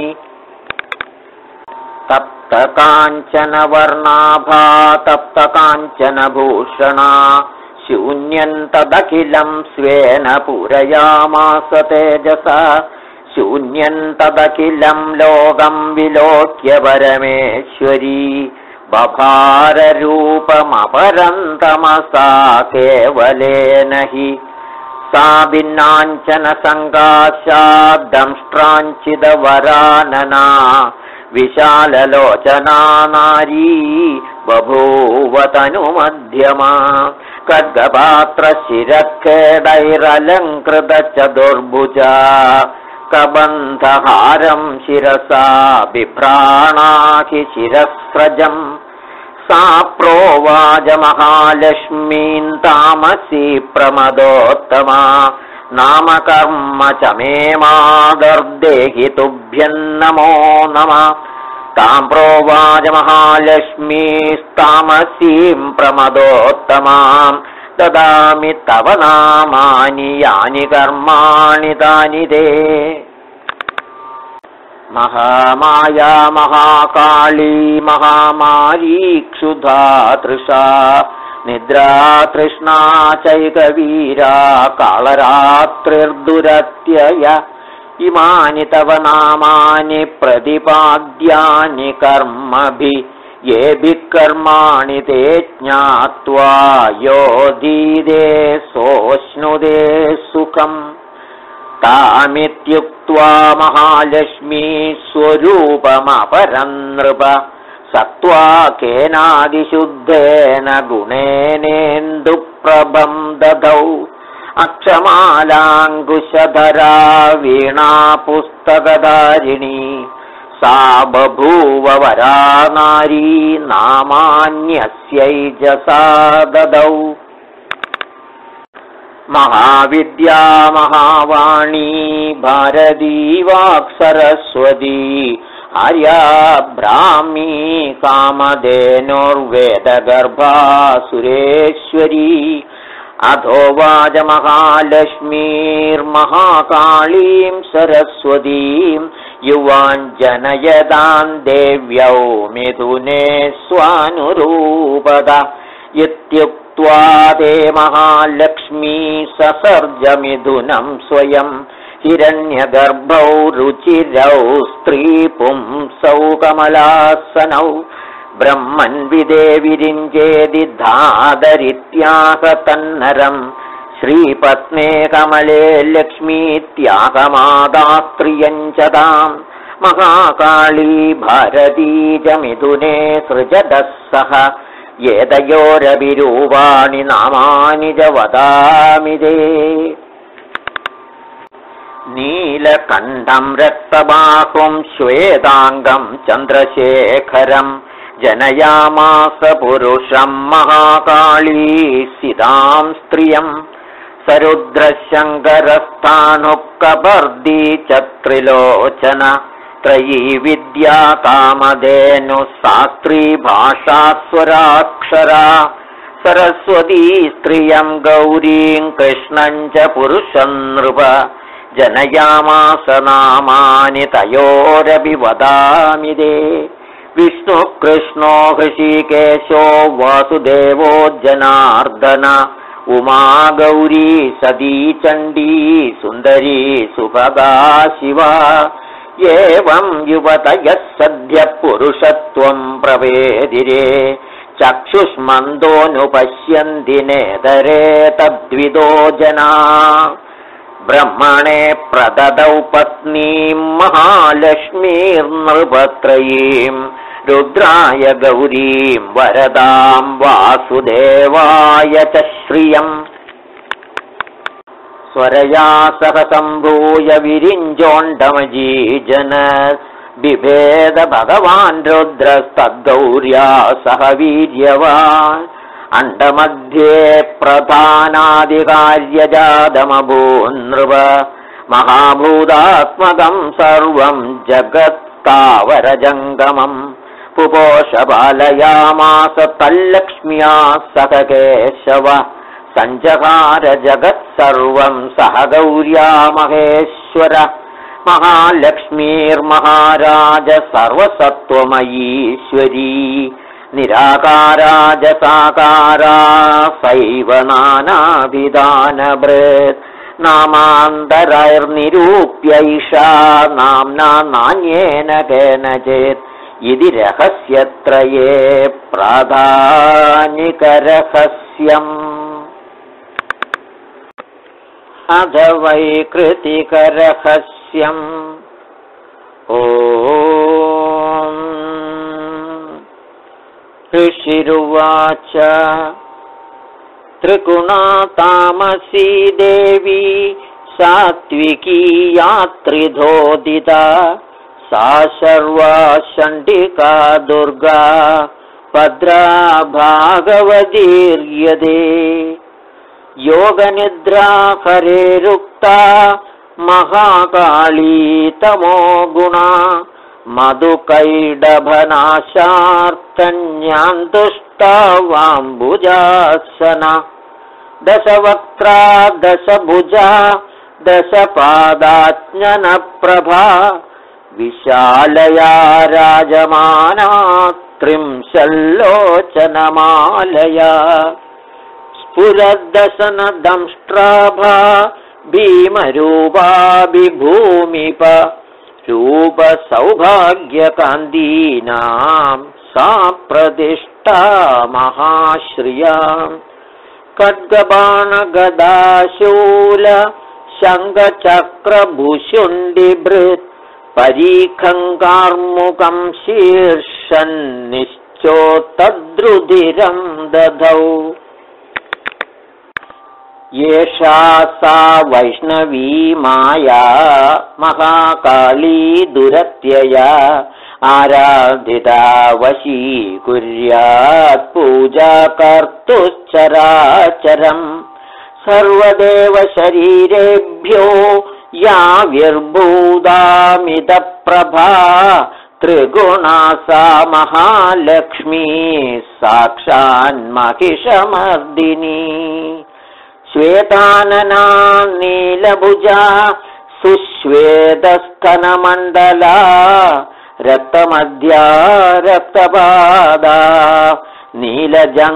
तप्तकाञ्चनवर्णाभा तप्तकाञ्चनभूषणा शून्यन्तदखिलं स्वेन पूरयामास तेजसा शून्यन्तदखिलं लोकं विलोक्य परमेश्वरी बभाररूपमपरन्तमसा केवलेन हि। सा भिन्नाञ्चन सङ्काशाद्दंष्ट्राञ्चिदवरानना विशाललोचना नारी बभूवतनुमध्यमा खड्गपात्रशिरखेडैरलङ्कृत चतुर्भुजा कबन्धहारं शिरसा बिभ्राणाहि शिरस्रजम् सा प्रोवाच महालक्ष्मीं तामसी प्रमदोत्तमा नाम कर्म च मे मादर्देहि तुभ्यन्नमो नमः। तां प्रोवाच महालक्ष्मीस्तामसीं प्रमदोत्तमां। ददामि तव नामानि यानि कर्माणि तानि ते। महामाया महाकाली महामारी क्षुधा तृषा निद्रातृष्णा चैकवीरा कालरात्रिर्दुरत्यय इमानि तव नामानि प्रतिपाद्यानि कर्मभि येभिः कर्माणि ते ज्ञात्वा योधीदे सोऽश्नुदे सुखम्। तामित्युक्त्वा महालक्ष्मी स्वरूपमपरन्नृप सत्त्वा केनादिशुद्धेन गुणेनेन्दुप्रभम् ददौ अक्षमालाङ्कुशधरा वीणा पुस्तकधारिणी सा बभूववरा नारी नामान्यस्यैजसा ददौ। महाविद्या महावाणी भारती वाक्सरस्वती आर्या ब्राह्मी कामधेनुर्वेदगर्भा सुरेश्वरी अधोवाजमहालक्ष्मीर्महाकाळीं सरस्वतीं। युवाञ्जनयदान् देव्यौ मिथुने स्वानुरूपद। इत्युक्त्वा ते महालक्ष्मी ससर्जमिथुनं स्वयं हिरण्यगर्भौ रुचिरौ स्त्रीपुंसौ कमलासनौ विरिञ्जेदि धादरित्याह तन्नरम् श्रीपत्ने कमले लक्ष्मीत्यागमादास्त्रियञ्चताम् महाकाली भारती च मिथुने सृजदः सह एतयोरभिरूपाणि नामानि च वदामि ते नीलकण्ठम् रक्तबाहुं श्वेताङ्गम् चन्द्रशेखरम् जनयामास पुरुषम् महाकाली सिदां स्त्रियम् सरुद्रशङ्करस्थानुकपर्दी च त्रिलोचन त्रयी विद्या कामधेनुः भाषास्वराक्षरा सरस्वती स्त्रियम् गौरीम् कृष्णम् च पुरुषम् नृप जनयामास नामानि तयोरपि वदामि दे विष्णुकृष्णो हृषिकेशो वासुदेवो जनार्दन उमा गौरी सदी चण्डी सुन्दरी सुभगा शिवा। एवं युवतयः सद्य पुरुषत्वम् प्रवेदिरे चक्षुष्मन्दोऽनुपश्यन्ति नेतरे तद्विदो जना ब्रह्मणे प्रददौ पत्नीम् महालक्ष्मीर्नृपत्रयीम् रुद्राय गौरीम् वरदाम् वासुदेवाय च श्रियम्। स्वरया सह सम्भूय विरिञ्जोण्डमजीजन बिभेद भगवान् रुद्रस्तद्गौर्या सह वीर्यवान् अण्डमध्ये प्रधानादिकार्यजातमभून्नृप महाभूतात्मकम् सर्वम् जगत्तावरजङ्गमम् पुपोषपालयामास तल्लक्ष्म्या सह केशव सञ्जहार जगत्सर्वम् सह गौर्या महेश्वर महालक्ष्मीर्महाराज सर्वसत्त्वमयीश्वरी निराकाराज साकारा सैव नानाभिधानभृत् नामान्तरैर्निरूप्यैषा नाम्ना नान्येन केनचित्। इति रहस्यत्रये प्राधानिकरहस्यम् अध वैकृतिकरहस्यम् ओ ऋषिरुवाच त्रिगुणा तामसी देवी सात्विकी यात्रिधोदिता सा सर्वा चण्डिका दुर्गा। भद्रा भागवदीर्यदे योगनिद्रा हरेरुक्ता महाकाली तमो गुणा मधुकैडभनाशार्तन्यान्तुष्टा वाम्बुजासना दशवक्त्रा दशभुजा दशपादाज्ञनप्रभा विशालया राजमाना त्रिंशल्लोचनमालया। स्फुरद्दशनदंष्ट्राभा भीमरूपा विभूमिप रूपसौभाग्यकान्तीनां सा प्रतिष्ठा महाश्रियाम् खड्गबाणगदाशूल शङ्खचक्रभुषुण्डिभृत् परीखङ्कार्मुकं शीर्षन्निश्चोत्तद्रुधिरं दधौ एषा सा वैष्णवी माया महाकाली दुरत्यया आराधिता वशी कुर्यात् पूजा कर्तुश्चराचरम्। सर्वदेवशरीरेभ्यो या विर्भूदामितप्रभा त्रिगुणा सा महालक्ष्मी साक्षान्महिषमर्दिनी श्वेतानना नीलभुजा सुश्वेतस्तनमण्डला रक्तमध्या रक्तपादा नीलजङ्गोरुन्मदा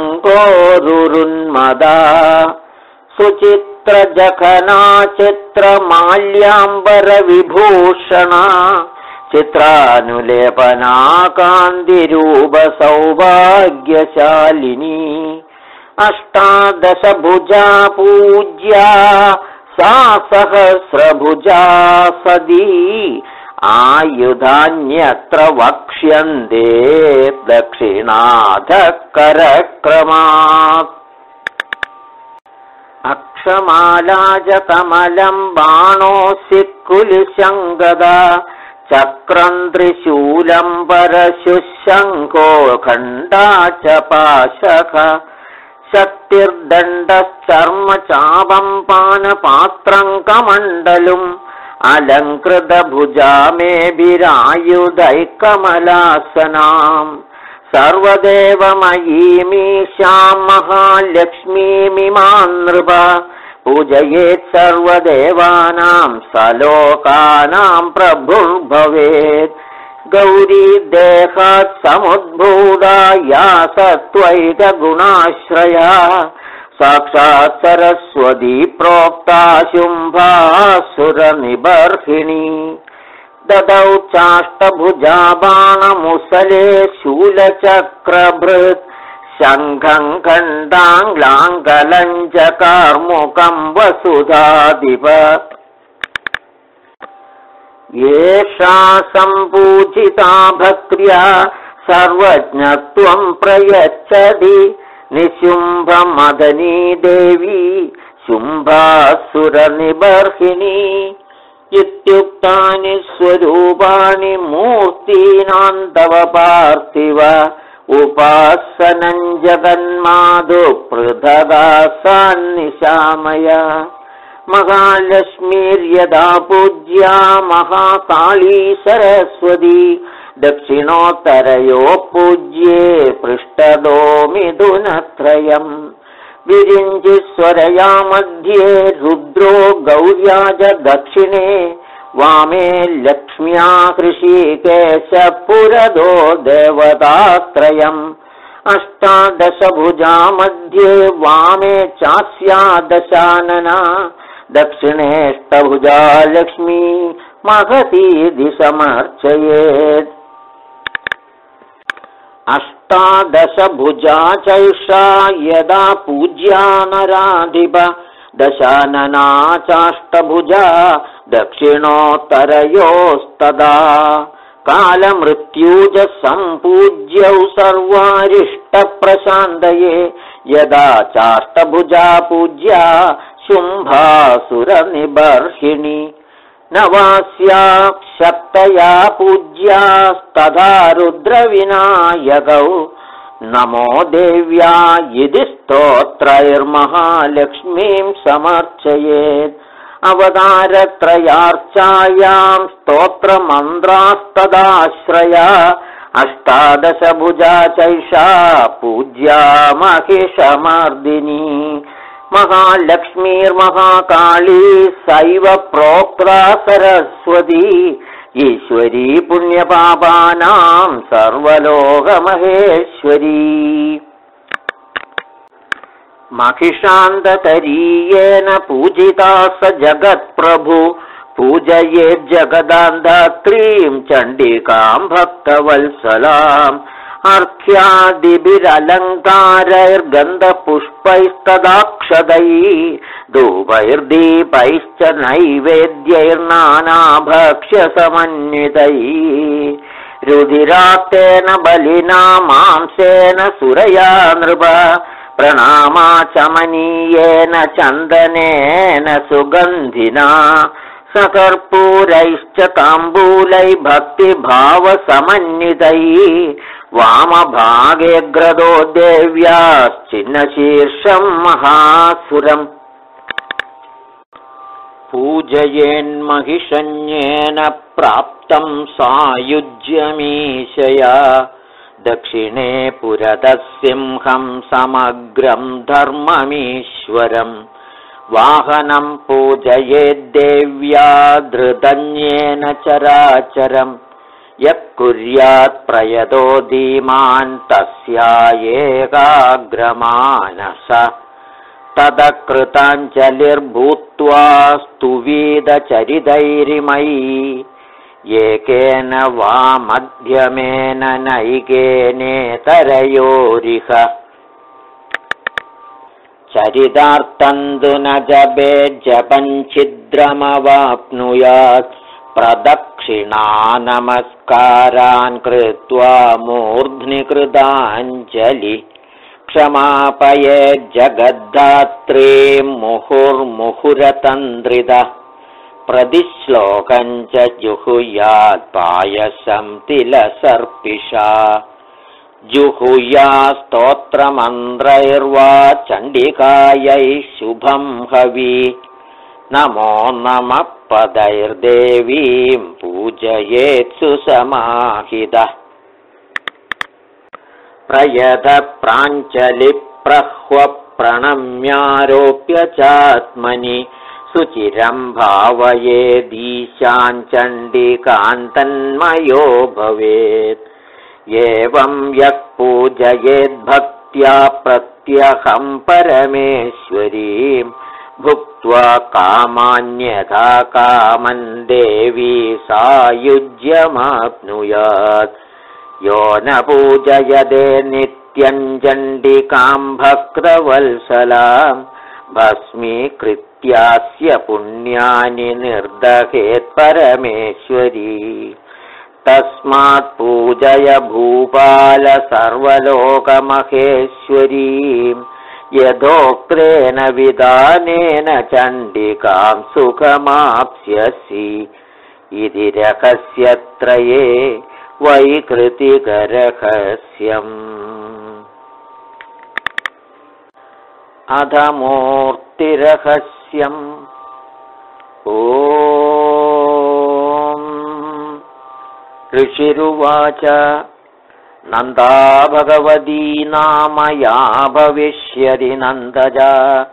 सुचित्रजखना चित्रमाल्याम्बरविभूषणा चित्रानुलेपना कान्तिरूपसौभाग्यशालिनी अष्टादशभुजा पूज्या सा सहस्रभुजा सदी। आयुधान्यत्र वक्ष्यन्ते दक्षिणाधकरक्रमात्। अक्षमालाजकमलम् बाणोऽसि कुलशङ्गदा चक्रम् त्रिशूलम् परशुशङ्को खण्डा च पाशक शक्तिर्दण्डश्चर्म चापम् पानपात्रम् कमण्डलुम् अलङ्कृतभुजा मे विरायुधैकमलासनाम् सर्वदेवमयीमीशाम् महालक्ष्मीमिमान् नृप पूजयेत् सर्वदेवानाम् सलोकानाम् प्रभुर्भवेत् गौरी देहात् समुद्भूता या सत्त्वैकगुणाश्रया साक्षात् सरस्वती प्रोक्ता शुम्भासुरनिबर्हिणी। ददौ चाष्टभुजा बाणमुसले शूलचक्रभृत् शङ्खम् खण्डाङ्ग्लाङ्गलम् च कार्मुकम् वसुधाधिप एषा सम्पूजिता भक्र्या सर्वज्ञत्वम् प्रयच्छति। निशुम्भमदनी देवी शुम्भासुरनिबर्हिणी इत्युक्तानि स्वरूपाणि मूर्तीनाम् तव पार्थिव। उपासनम् जगन्माधु पृथगा सान्निशामय महालक्ष्मीर्यदा पूज्या महाकाली सरस्वती दक्षिणोत्तरयो पूज्ये पृष्ठदो मिथुनत्रयम्। विरिञ्जिस्वरया मध्ये रुद्रो गौर्या च दक्षिणे वामे लक्ष्म्या हृषीकेश पुरदो देवतात्रयम्। अष्टादशभुजा मध्ये वामे चास्या दशानना दक्षिणेष्टभुजा लक्ष्मी महती दिशमर्चयेत्। अष्टादशभुजा चैषा यदा पूज्या नराधिप दशानना चाष्टभुजा दक्षिणोत्तरयोस्तदा। कालमृत्युज सम्पूज्यौ सर्वारिष्टप्रशान्तये यदा चाष्टभुजा पूज्या शुम्भासुरनिबर्हिणि नवास्या शक्तया पूज्यास्तथा रुद्रविनायकौ। नमो देव्या यदि स्तोत्रैर्महालक्ष्मीम् समर्चयेत्। अवतारत्रयार्चायाम् स्तोत्रमन्त्रास्तदाश्रया। अष्टादशभुजा चैषा पूज्या महिषमर्दिनी महालक्ष्मीर्महाकाली सैव प्रोक्ता सरस्वती ईश्वरी पुण्यपापानाम् सर्वलोकमहेश्वरी। महिषान्ततरीयेन पूजिता स जगत्प्रभु पूजयेज्जगदान्धत्रीं चण्डिकां भक्तवत्सलाम् अर्घ्यादिभिरलङ्कारैर्गन्धपुष्पैस्तदाक्षदैः धूपैर्दीपैश्च नैवेद्यैर्नानाभक्ष्यसमन्वितैः रुधिराक्तेन बलिना मांसेन सुरया नृप प्रणामा चमनीयेन चन्दनेन सुगन्धिना सकर्पूरैश्च ताम्बूलै भक्तिभावसमन्वितैः वामभागेऽग्रदो देव्याश्चिन्नशीर्षं महासुरम्। पूजयेन्महिषण्येन प्राप्तं सायुज्यमीशया। दक्षिणे पुरतः सिंहं समग्रं धर्ममीश्वरम्। वाहनं पूजयेद्देव्या धृतन्येन चराचरम् यः कुर्यात् प्रयतो धीमान् तस्या एकाग्रमानस स्तुवीदचरितैरिमयी। एकेन वा मध्यमेन नैकेनेतरयोरिह चरितार्थन्तु न जपे जपञ्छिद्रमवाप्नुयात् प्रदक्षिणानमस्कारान् कृत्वा मूर्ध्नि कृताञ्जलि क्षमापये जगद्धात्रे मुहुर्मुहुरतन्द्रित प्रतिश्लोकञ्च जुहुयात्पायसं तिलसर्पिषा जुहुया स्तोत्रमन्त्रैर्वा चण्डिकायै शुभं हवि। नमो नमः पदैर्देवीं पूजयेत्सु समाहितः। प्रणम्यारोप्य चात्मनि सुचिरं भावयेदीशाञ्चण्डिकान्तन्मयो भवेत्। एवं यः पूजयेद्भक्त्या प्रत्यहं परमेश्वरीं भुक्त्वा कामान्यथा कामन् देवी सायुज्यमाप्नुयात्। यो न पूजयदे नित्यञ्चण्डिकां भक्तवल्सलां भस्मीकृत्यास्य पुण्यानि निर्दहेत् परमेश्वरी। तस्मात् पूजय भूपाल सर्वलोकमहेश्वरीं यथोक्तेन विधानेन चण्डिकां सुखमाप्स्यसि। इति रहस्यत्रये वैकृतिकरहस्यम्। अधमूर्तिरहस्यम्। ओ ऋषिरुवाच नन्दा भगवती नामया भविष्यति नन्दजा।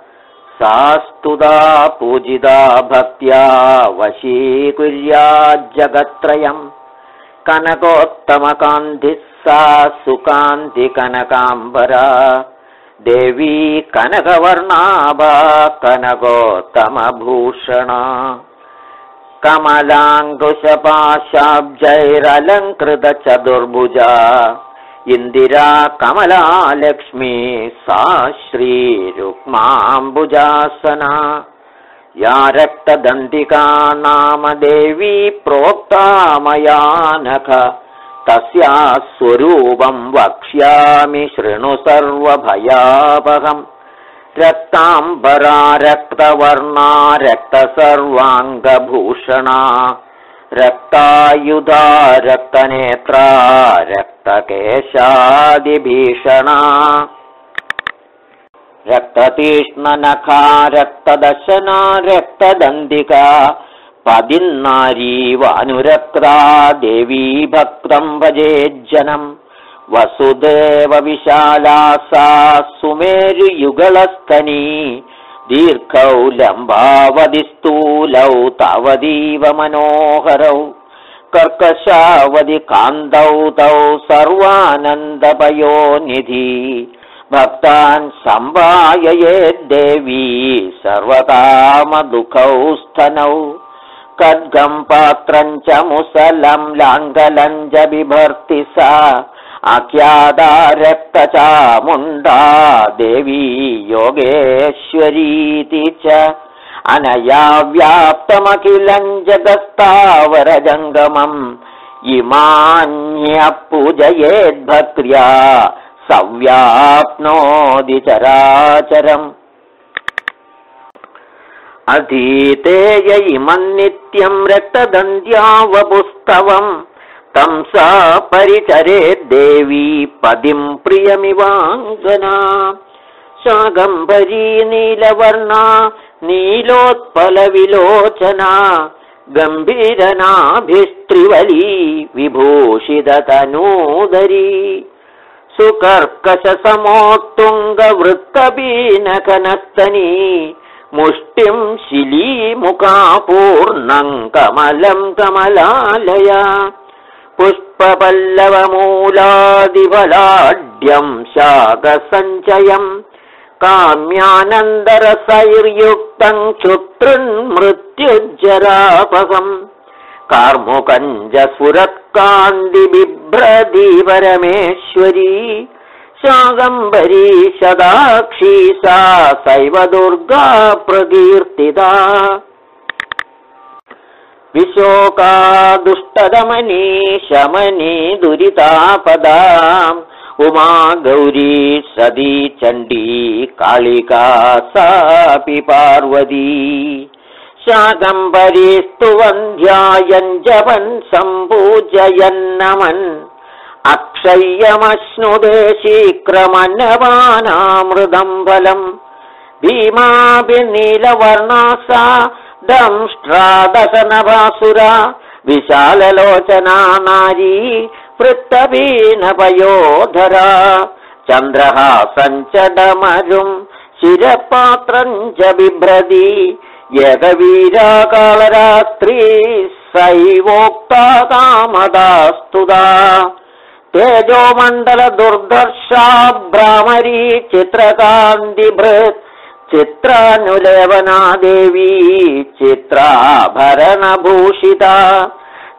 सा स्तुता पूजिता भक्त्या वशीकुर्याज्जगत्त्रयम् कनकोत्तमकान्तिः सा सुकान्तिकनकाम्बरा। देवी कनकवर्णाभा कनकोत्तमभूषणा कमलाङ्कुशपाशाब्जैरलङ्कृतचतुर्भुजा। इन्दिरा कमला लक्ष्मी सा श्रीरुक्माम्बुजासना। या रक्तदन्तिका नाम देवी प्रोक्ता मया नख तस्याः स्वरूपं वक्ष्यामि शृणु सर्वभयापहम् रक्ताम्बरा रक्तवर्णा रक्तसर्वाङ्गभूषणा रक्तायुधा रक्तनेत्रा रक्तकेशादिभीषणा। रक्ततीक्ष्णनखा रक्तदशना रक्तदन्तिका पदिन्नारीवानुरक्ता देवी भक्तं भजेज्जनम् वसुदेवविशाला सा सुमेरुयुगलस्तनी दीर्घौ लम्बावधिस्थूलौ तावदीव मनोहरौ कर्कशावधि कान्तौ तौ सर्वानन्दपयो निधि भक्तान् संवाययेद्देवी सर्वकामदुःखौ स्तनौ खड्गम् पात्रम् च मुसलं च बिभर्ति सा आख्यादा रक्तचामुण्डा देवी योगेश्वरीति च अनया व्याप्तमखिलम् जगस्तावरजङ्गमम् इमान्यः पूजयेद्भक्र्या सव्याप्नोति चराचरम् अधीतेय इमन्नित्यम् रक्तदन्त्यावपुस्तवम् तं सा परिचरेद्देवी पदिम् प्रियमिवाङ्गना। शागम्बरी नीलवर्णा नीलोत्पलविलोचना गम्भीरनाभिस्त्रिवली विभूषिततनूदरी। सुकर्कशसमोत्तुङ्गवृत्तबीनकनस्तनी मुष्टिम् शिलीमुखापूर्णम् कमलम् कमलालया पुष्पपल्लवमूलादिफलाढ्यम् शाकसञ्चयम् काम्यानन्दरसैर्युक्तम् क्षुतृन्मृत्युज्जरापकम् परमेश्वरी शागम्बरी सदाक्षी सा सैव दुर्गा प्रकीर्तिता विशोका दुष्टदमनी शमनी दुरितापदा उमा गौरी सदी चण्डी कालिका सापि पार्वती। शाकम्बरीस्तु वन्ध्यायन् जपन् सम्पूजयन्नमन् अक्षय्यमश्नुदे शीघ्रमन्नवानामृदम् बलम्। भीमाभिनीलवर्णा सा दंष्ट्रादशनभासुरा विशाललोचना नारी वृत्तबीनपयोधरा चन्द्रः सञ्चडमरुम् शिरपात्रम् च बिभ्रति यगवीराकालरात्री सैवोक्ता कामदास्तुदा। तेजोमण्डलदुर्दर्शा भ्रामरी चित्रकान्तिभृत् चित्रानुलेवना देवी चित्राभरणभूषिता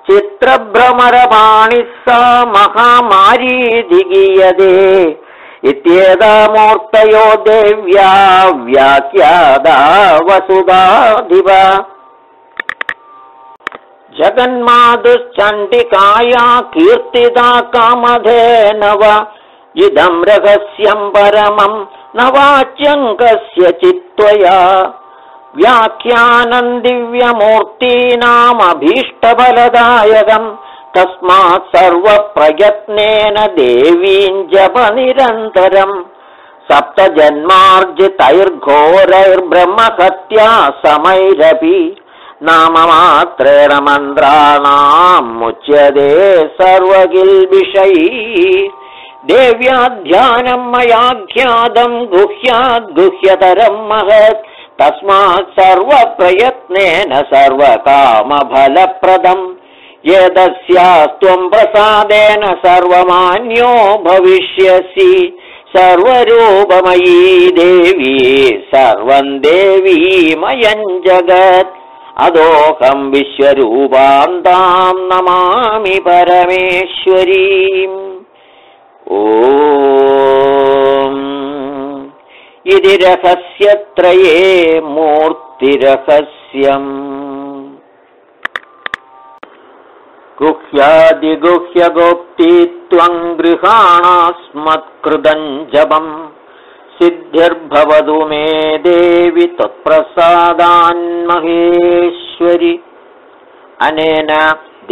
चित्रभ्रमरपाणिः सा महामारीधिगीयते इत्येता मूर्तयो देव्या व्याख्यादा वसुधाधिव। जगन्मातुश्चण्डिकाया कीर्तिता कामधेनव। इदम् रहस्यम् परमम् न वाच्यङ्कस्य चित्त्वया व्याख्यानम् दिव्यमूर्तीनामभीष्टफलदायकम् तस्मात् सर्वप्रयत्नेन देवीम् जप निरन्तरम् सप्तजन्मार्जितैर्घोरैर्ब्रह्महत्या समैरपि नाममात्रेण मन्त्राणाम् मुच्यते सर्वकिल्बिषैः देव्याध्यानम् मयाख्यातम् गुह्याद्गुह्यतरम् महत् तस्मात् सर्वप्रयत्नेन सर्वकामफलप्रदम्। यदस्यास्त्वम् प्रसादेन सर्वमान्यो भविष्यसि सर्वरूपमयी देवी सर्वम् देवीमयम् जगत्। अदोऽहम् विश्वरूपान्ताम् नमामि परमेश्वरीम् इति रहस्यत्रये मूर्तिरहस्यम् गुह्यादिगुह्यगोप्ति त्वम् गृहाणास्मत्कृतम् जपम् सिद्धिर्भवतु मे देवि त्वत्प्रसादान्महेश्वरि अनेन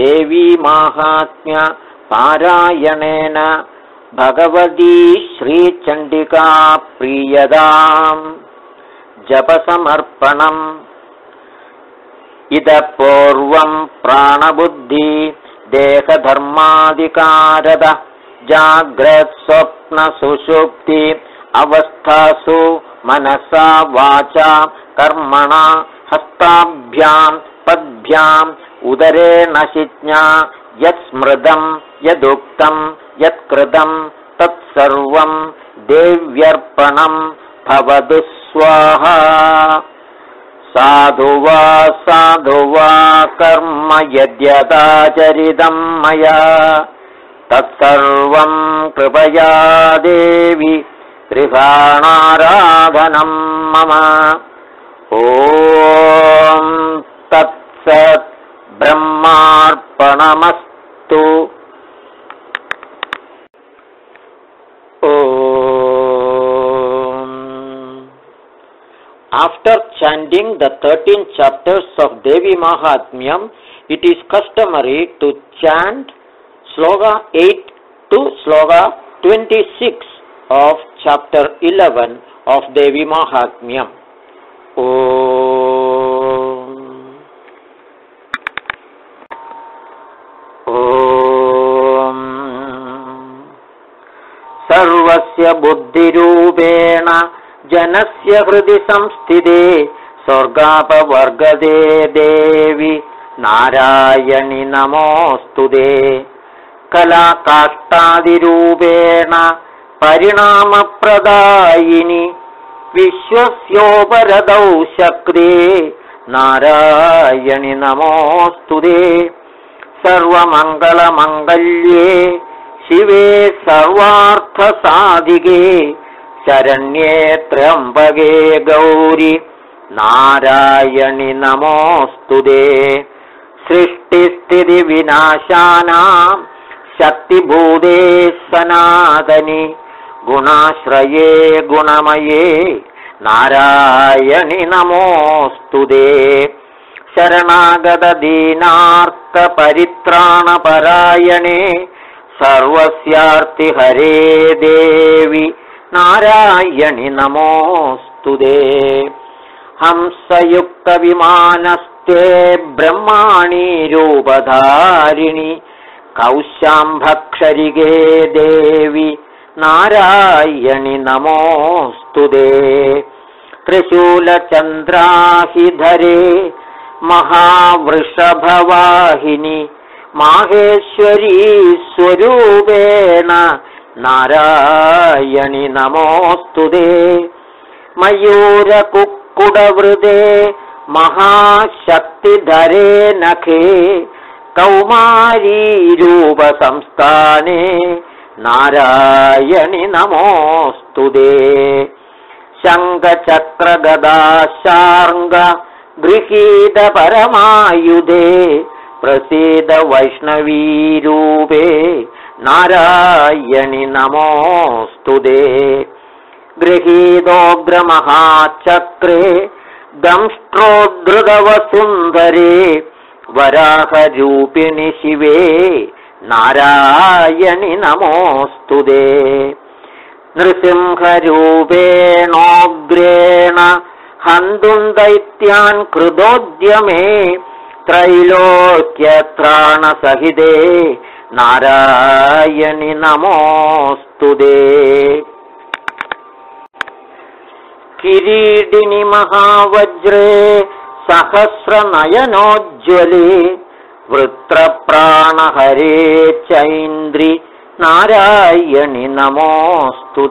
देवी माहात्म्य पारायणेन भगवती श्रीचण्डिका प्रीयदाम् जपसमर्पणम् इतः पूर्वम् प्राणबुद्धि देहधर्माधिकारद जाग्रत्स्वप्नसुषुप्ति अवस्थासु मनसा वाचा कर्मणा हस्ताभ्याम् पद्भ्याम् उदरेण शिज्ञा यत् स्मृतम् यदुक्तम् यत्कृतम् तत्सर्वम् देव्यर्पणं भवतु स्वाहा। साधु वा साधु वा कर्म यद्यदाचरितं मया। तत्सर्वं कृपया देवि त्रिभाणाराधनं मम। ॐ तत्सत् ब्रह्मार्पणमस्तु After chanting the 13 chapters of Devi Mahatmyam, it is customary to chant Sloga 8 to Sloga 26 of chapter 11 of Devi Mahatmyam. सर्वस्य बुद्धिरूपेण जनस्य हृदि संस्थिते स्वर्गापवर्गदे देवि नारायणि नमोऽस्तु दे कलाकाष्ठादिरूपेण परिणामप्रदायिनि विश्वस्योपरदौ शक्रे नारायणि नमोऽस्तु दे सर्वमङ्गलमङ्गल्ये शिवे सर्वार्थसाधिके शरण्ये त्र्यम्बगे गौरि। नारायणि नमोऽस्तु दे सृष्टिस्थितिविनाशानाम् शक्तिभूते सनातनि। गुणाश्रये गुणमये। नारायणि नमोऽस्तु दे शरणागतदीनार्कपरित्राणपरायणे सर्वस्यार्तिहरे देवि नारायणि नमोऽस्तु दे। हंसयुक्तविमानस्ते ब्रह्माणि रूपधारिणि। कौशाम्भक्षरिगे देवि। नारायणि नमोऽस्तु दे। त्रिशूलचन्द्राहिधरे। महावृषभवाहिनि माहेश्वरी स्वरूपेण नारायणि नमोऽस्तु दे। मयूरकुक्कुडवृदे महाशक्तिधरे नखे कौमारीरूपसंस्थाने नारायणि नमोऽस्तु दे। शङ्खचक्रगदाशार्ङ्ग गृहीतपरमायुधे प्रसीद वैष्णवीरूपे नारायणि नमोऽस्तु दे। गृहीतोऽग्रमहाचक्रे दंष्ट्रोद्धृतवसुन्दरे वराहरूपिणि शिवे नारायणि नमोऽस्तु दे। नृसिंहरूपेणोग्रेण हन्तुम् दैत्यान् कृतोद्यमे त्रैलोक्यत्राणसहिते नारायणि नमोऽस्तु दे किरीटिनि महावज्रे सहस्रनयनोज्ज्वले वृत्रप्राणहरे चैन्द्रि नारायणि नमोऽस्तु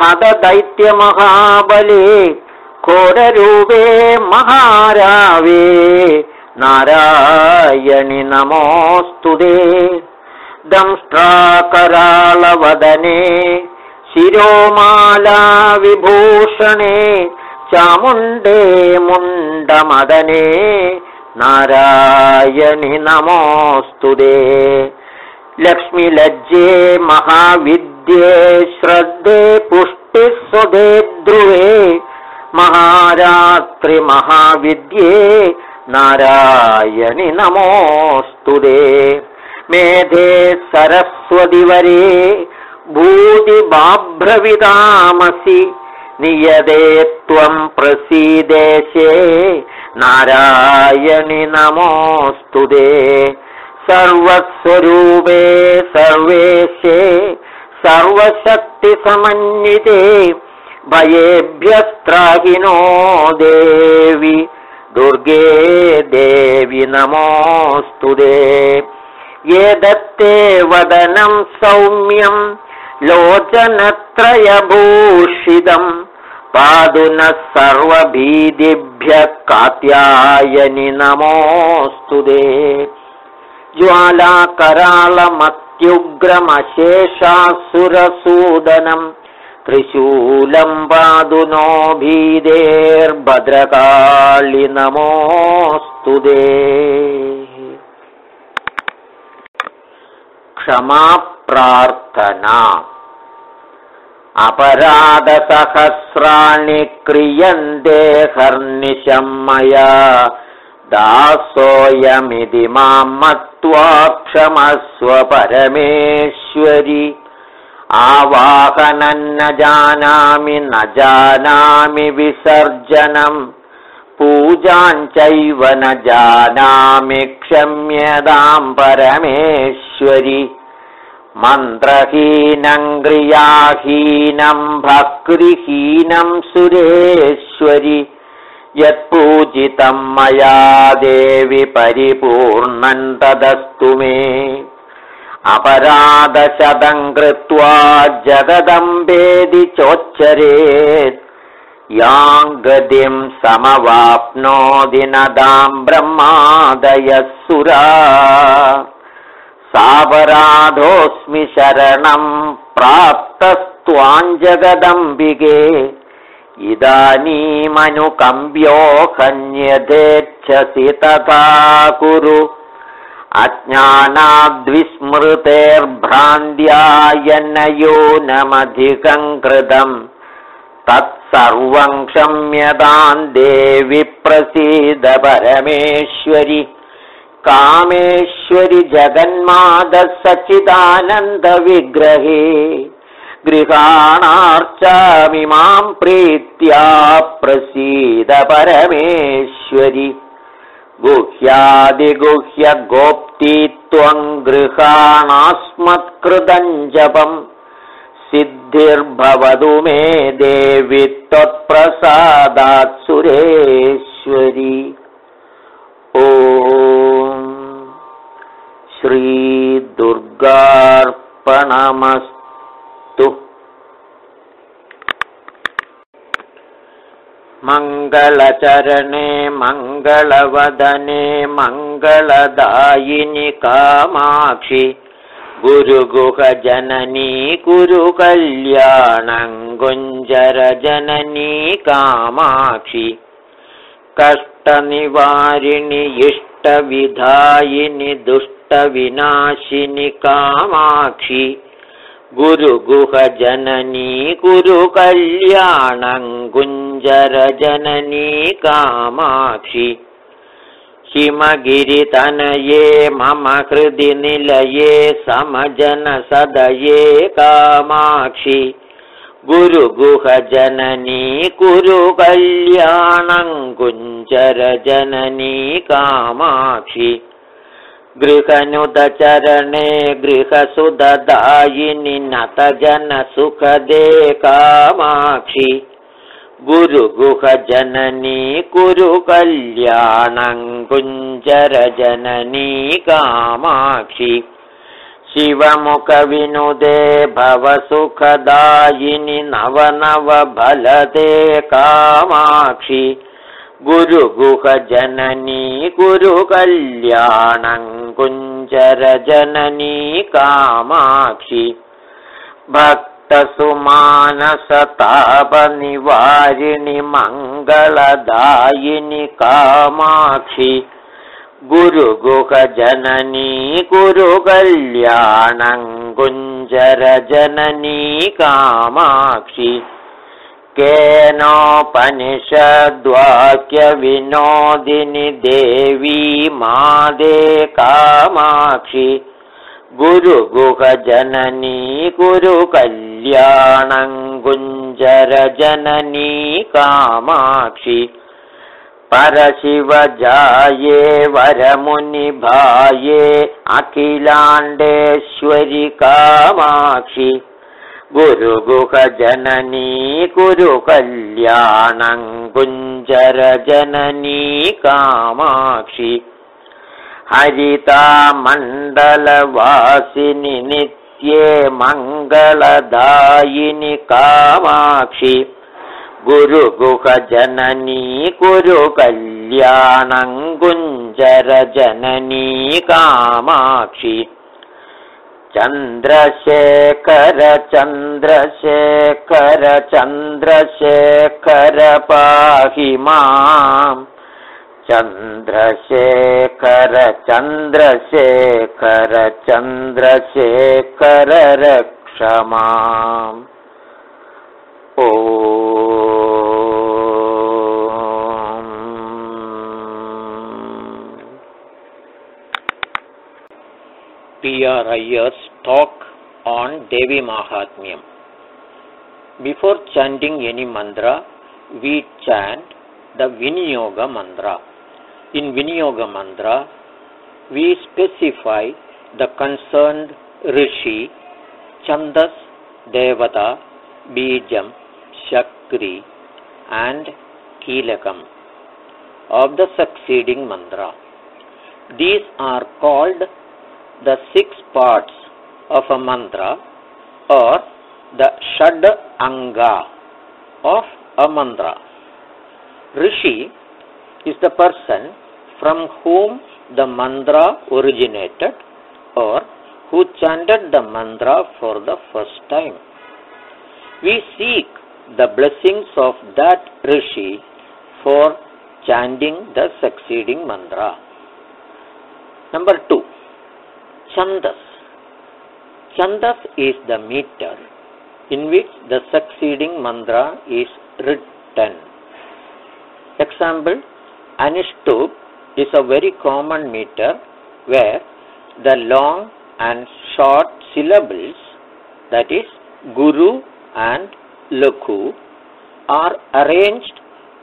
दे शिवदूतीस्वरूपेण हतदैत्यमहाबले घोररूपे महारावे। नारायणि नमोऽस्तु दे दंष्ट्राकरालवदने शिरोमाला विभूषणे चामुण्डे मुण्डमदने। नारायणि नमोऽस्तु दे लक्ष्मीलज्जे महाविद्ये श्रद्धे पुष्टिस्वधे ध्रुवे महारात्रिमहाविद्ये नारायणि नमोऽस्तु दे। मेधे सरस्वतिवरे भूतिबाभ्रविदामसि नियदे त्वम् प्रसीदेशे नारायणि नमोऽस्तु दे सर्वस्वरूपे सर्वेशे सर्वशक्तिसमन्विते भयेभ्यस्त्राहिनो देवि। दुर्गे देवि नमोऽस्तु दे। एदत्ते वदनं सौम्यं लोचनत्रयभूषितम् पादु नः सर्वभीदिभ्यः कात्यायनि नमोऽस्तु दे ज्वालाकरालमत्युग्रमशेषासुरसूदनम् त्रिशूलं पादु नो भीदेर्भद्रकाळि नमोऽस्तु दे क्षमाप्रार्थना अपराधसहस्राणि क्रियन्ते हर्निशं मया दासोऽयमिति मां मत्वा क्षमस्व परमेश्वरि। आवाहनं न जानामि न जानामि विसर्जनम्। पूजाञ्चैव न जानामि क्षम्यतां परमेश्वरि। मन्त्रहीनं क्रियाहीनं भक्तिहीनं सुरेश्वरि यत्पूजितं मया देवि परिपूर्णं तदस्तु मे। अपराधशतं कृत्वा जगदम्बेदि चोच्चरेत्। यां गतिं समवाप्नोति नदां ब्रह्मादयः सुरा सापराधोऽस्मि शरणं प्राप्तस्त्वाञ्जगदम्बिके इदानीमनुकम्ब्यो हन्यथेच्छसि तथा कुरु अज्ञानाद्विस्मृतेर्भ्रान्त्यायनयो नमधिकं कृतम्। तत्सर्वं क्षम्यतां देवि प्रसीद परमेश्वरि। कामेश्वरि जगन्मादसचिदानन्दविग्रहे गृहाणार्चामिमां प्रीत्या प्रसीद परमेश्वरि। गुह्यादिगुह्यगोप्ती त्वं गृहाणास्मत्कृतं जपम् सिद्धिर्भवतु मे देवि त्वत्प्रसादात् सुरेश्वरी। ओ श्रीदुर्गार्पणमस्तु मङ्गलचरणे मङ्गलवदने मङ्गलदायिनि कामाक्षि गुरुगुहजननी कुरुकल्याणं गुञ्जरजननी कामाक्षि कष्टनिवारिणि इष्टविधायिनि दुष्टविनाशिनि कामाक्षि गुरुगुहजननी कुरुकल्याणं गुञ्जरजननी कामाक्षि हिमगिरितनये मम हृदि निलये समजनसदये कामाक्षि गुरुगुहजननी कुरुकल्याणं कुञ्जरजननी कामाक्षि गृहनुदचरणे गृहसुददायिनि नतजनसुखदे कामाक्षि गुरुगुहजननी कुरुकल्याणं कुञ्जरजननी कामाक्षि। शिवमुखविनुदे भवसुखदायिनि नवनवबलदे कामाक्षि गुरुगुहजननी कुरुकल्याणं कुञ्जरजननी कामाक्षि। भक्तसुमानसतापनिवारिणि मङ्गलदायिनि कामाक्षि। गुरुगुहजननी कुरुकल्याणं कुञ्जरजननी कामाक्षि केनोपनिषद्वाक्यविनोदिनि देवी मादे कामाक्षि। गुरुगुहजननी कुरुकल्याणं गुञ्जरजननी कामाक्षि। परशिवजाये वरमुनिभाये अखिलाण्डेश्वरि कामाक्षि गुरुगुहजननी कुरुकल्याणं कुञ्जरजननी कामाक्षि हरितामण्डलवासिनि नित्ये मङ्गलदायिनि कामाक्षि गुरुगुहजननी कुरुकल्याणङ्गुञ्जरजननी कामाक्षि चन्द्रशेखर चन्द्रशेखर चन्द्रशेखर पाहि माम् चन्द्रशेखर चन्द्रशेखर चन्द्रशेखर रक्षमाम् ओ PRIS talk on Devi Mahatmyam. Before chanting any mantra, we chant the Vinyoga mantra. In Vinyoga mantra, we specify the concerned Rishi, Chandas, Devata, Bijam, Shakri and Kilakam of the succeeding mantra. These are called the six parts of a mantra or the Shad Anga of a mantra. Rishi is the person from whom the mantra originated or who chanted the mantra for the first time. We seek the blessings of that Rishi for chanting the succeeding mantra. Number two, Chandas. Chandas is the meter in which the succeeding mantra is written. Example, Anushtup is a very common meter where the long and short syllables, that is, Guru and Lakhu, are arranged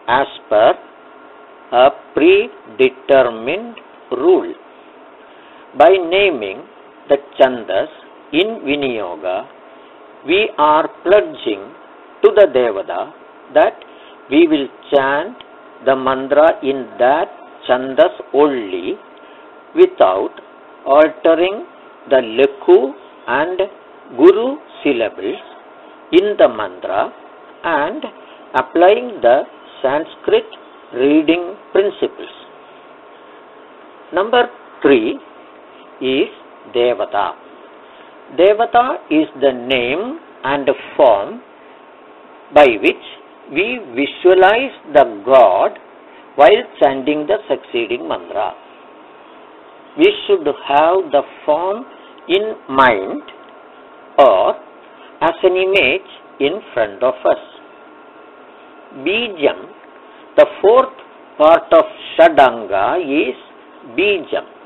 as per a predetermined rule. By naming the chandas in Vinyoga, we are pledging to the Devada that we will chant the mantra in that chandas only without altering the Lekhu and Guru syllables in the mantra and applying the Sanskrit reading principles. Number 3 is Devata. Devata is the name and form by which we visualize the God while chanting the succeeding mantra. We should have the form in mind or as an image in front of us. Bijam, the fourth part of Shadanga is Bijam.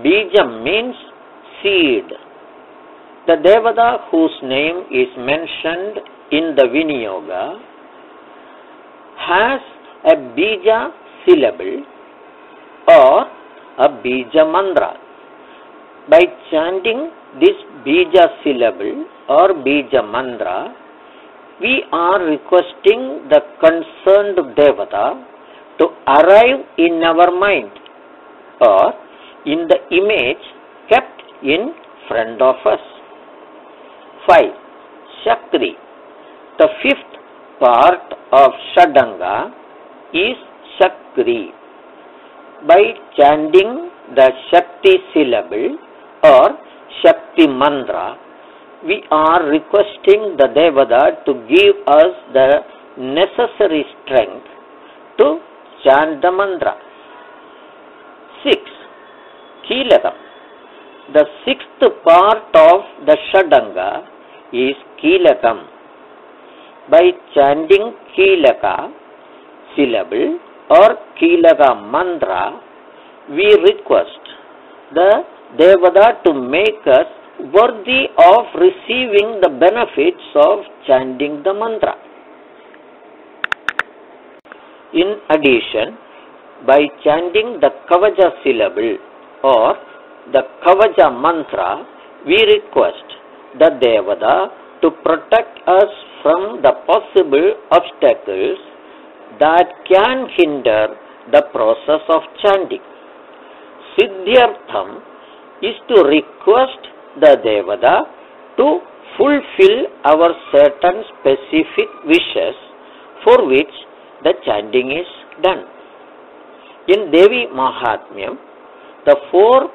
Bijam means seed. The Devada whose name is mentioned in the Vinyoga has a Bija syllable or a Bija mantra. By chanting this Bija syllable or Bija mantra, we are requesting the concerned Devata to arrive in our mind or in the image kept in front of us. 5. Shakri. The fifth part of Shadanga is Shakri. By chanting the Shakti syllable or Shakti mantra, we are requesting the Devada to give us the necessary strength to chant the mantra. 6. Kilakam. The sixth part of the Shadanga is Kilakam. By chanting Kilaka syllable or Kilaka mantra, we request the Devada to make us worthy of receiving the benefits of chanting the mantra. In addition, by chanting the Kavaja syllable or the Kavaja mantra, we request the Devada to protect us from the possible obstacles that can hinder the process of chanting. Siddhyartham is to request the Devada to fulfill our certain specific wishes for which the chanting is done. In Devi Mahatmyam, the four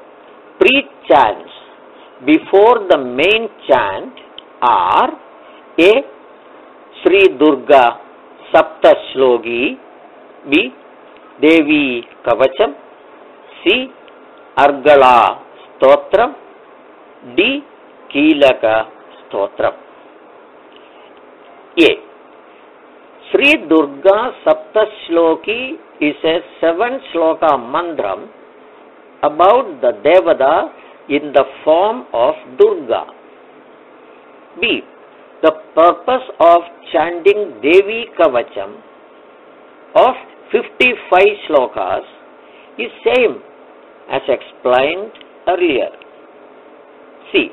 pre-chants before the main chant are A. Sri Durga Sapta Shlogi B. Devi Kavacham C. Argala Stotram D. Kilaka Stotram A. Sri Durga Sapta Shloki is a seven shloka mandram about the Devada in the form of Durga. B. The purpose of chanting Devi Kavacham of 55 slokas is same as explained earlier. C.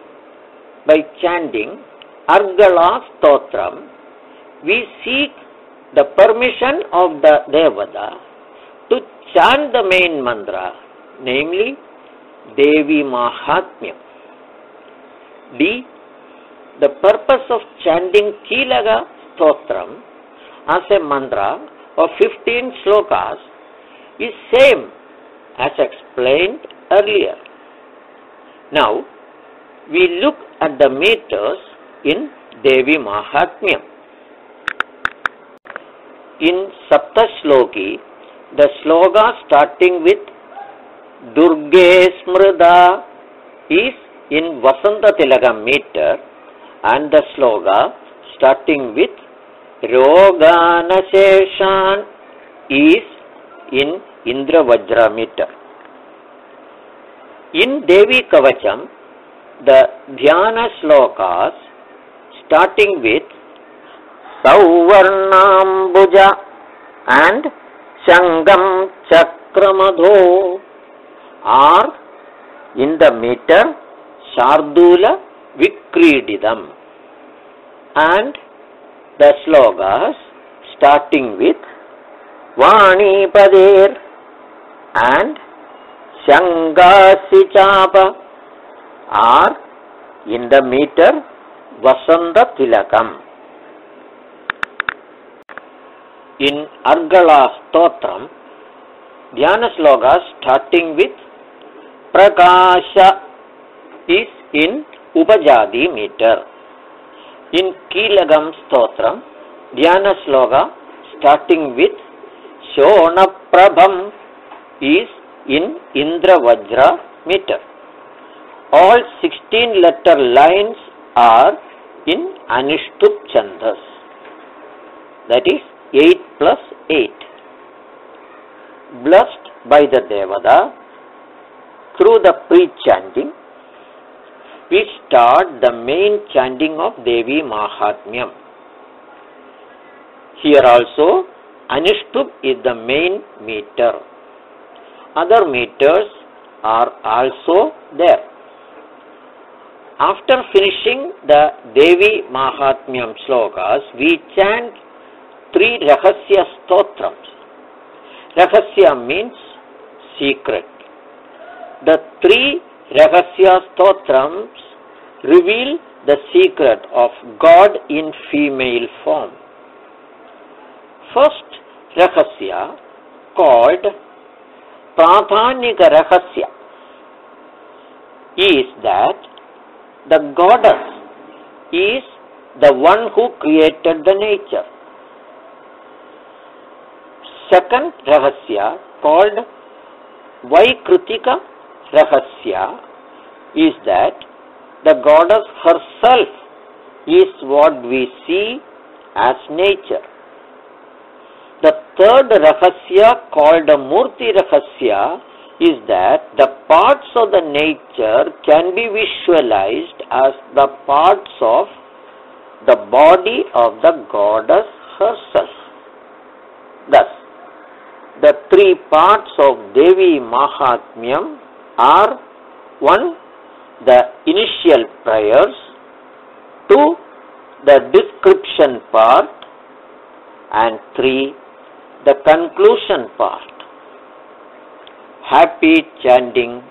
By chanting Argala Stotram, we seek the permission of the Devada to chant the main mantra, namely Devi Mahatmyam. D. The purpose of chanting Kilaga Stotram as a mantra of 15 slokas is same as explained earlier. Now, we look at the meters in Devi Mahatmyam. In Saptashloki, the sloga starting with Durge Smrida is in Vasanta Tilagam meter and the sloga starting with Roganasheshan is in Indra Vajra meter. In Devi Kavacham, the Dhyana slokas starting with Sauvarnambuja and Shangam Chakramadho are in the meter Shardula Vikrididam and the slogas starting with Vani Padir and Shangasichapa are in the meter Vasanta Tilakam. In Argala Stotram, Dhyana slogas starting with प्रकाश इस इन उपजाति metre इन कीलगम stotra dhyana shloka starting with शोण प्रभम is in Indravajra meter all 16 letter lines are in anushtup chhanda that is 8 plus 8 blessed by the devata through the pre-chanting, we start the main chanting of Devi Mahatmyam. Here also, Anushtup is the main meter. Other meters are also there. After finishing the Devi Mahatmyam slokas, we chant three Rahasya Stotrams. Rahasya means secret. The three Rahasya Stotrams reveal the secret of God in female form. First Rahasya called Pradhanika Rahasya is that the goddess is the one who created the nature. Second Rahasya called Vaikritika Rahasya is that the goddess herself is what we see as nature. The third Rahasya called Murti Rahasya is that the parts of the nature can be visualized as the parts of the body of the goddess herself. Thus, the three parts of Devi Mahatmyam are 1. The initial prayers 2. The description part and 3. The conclusion part. Happy chanting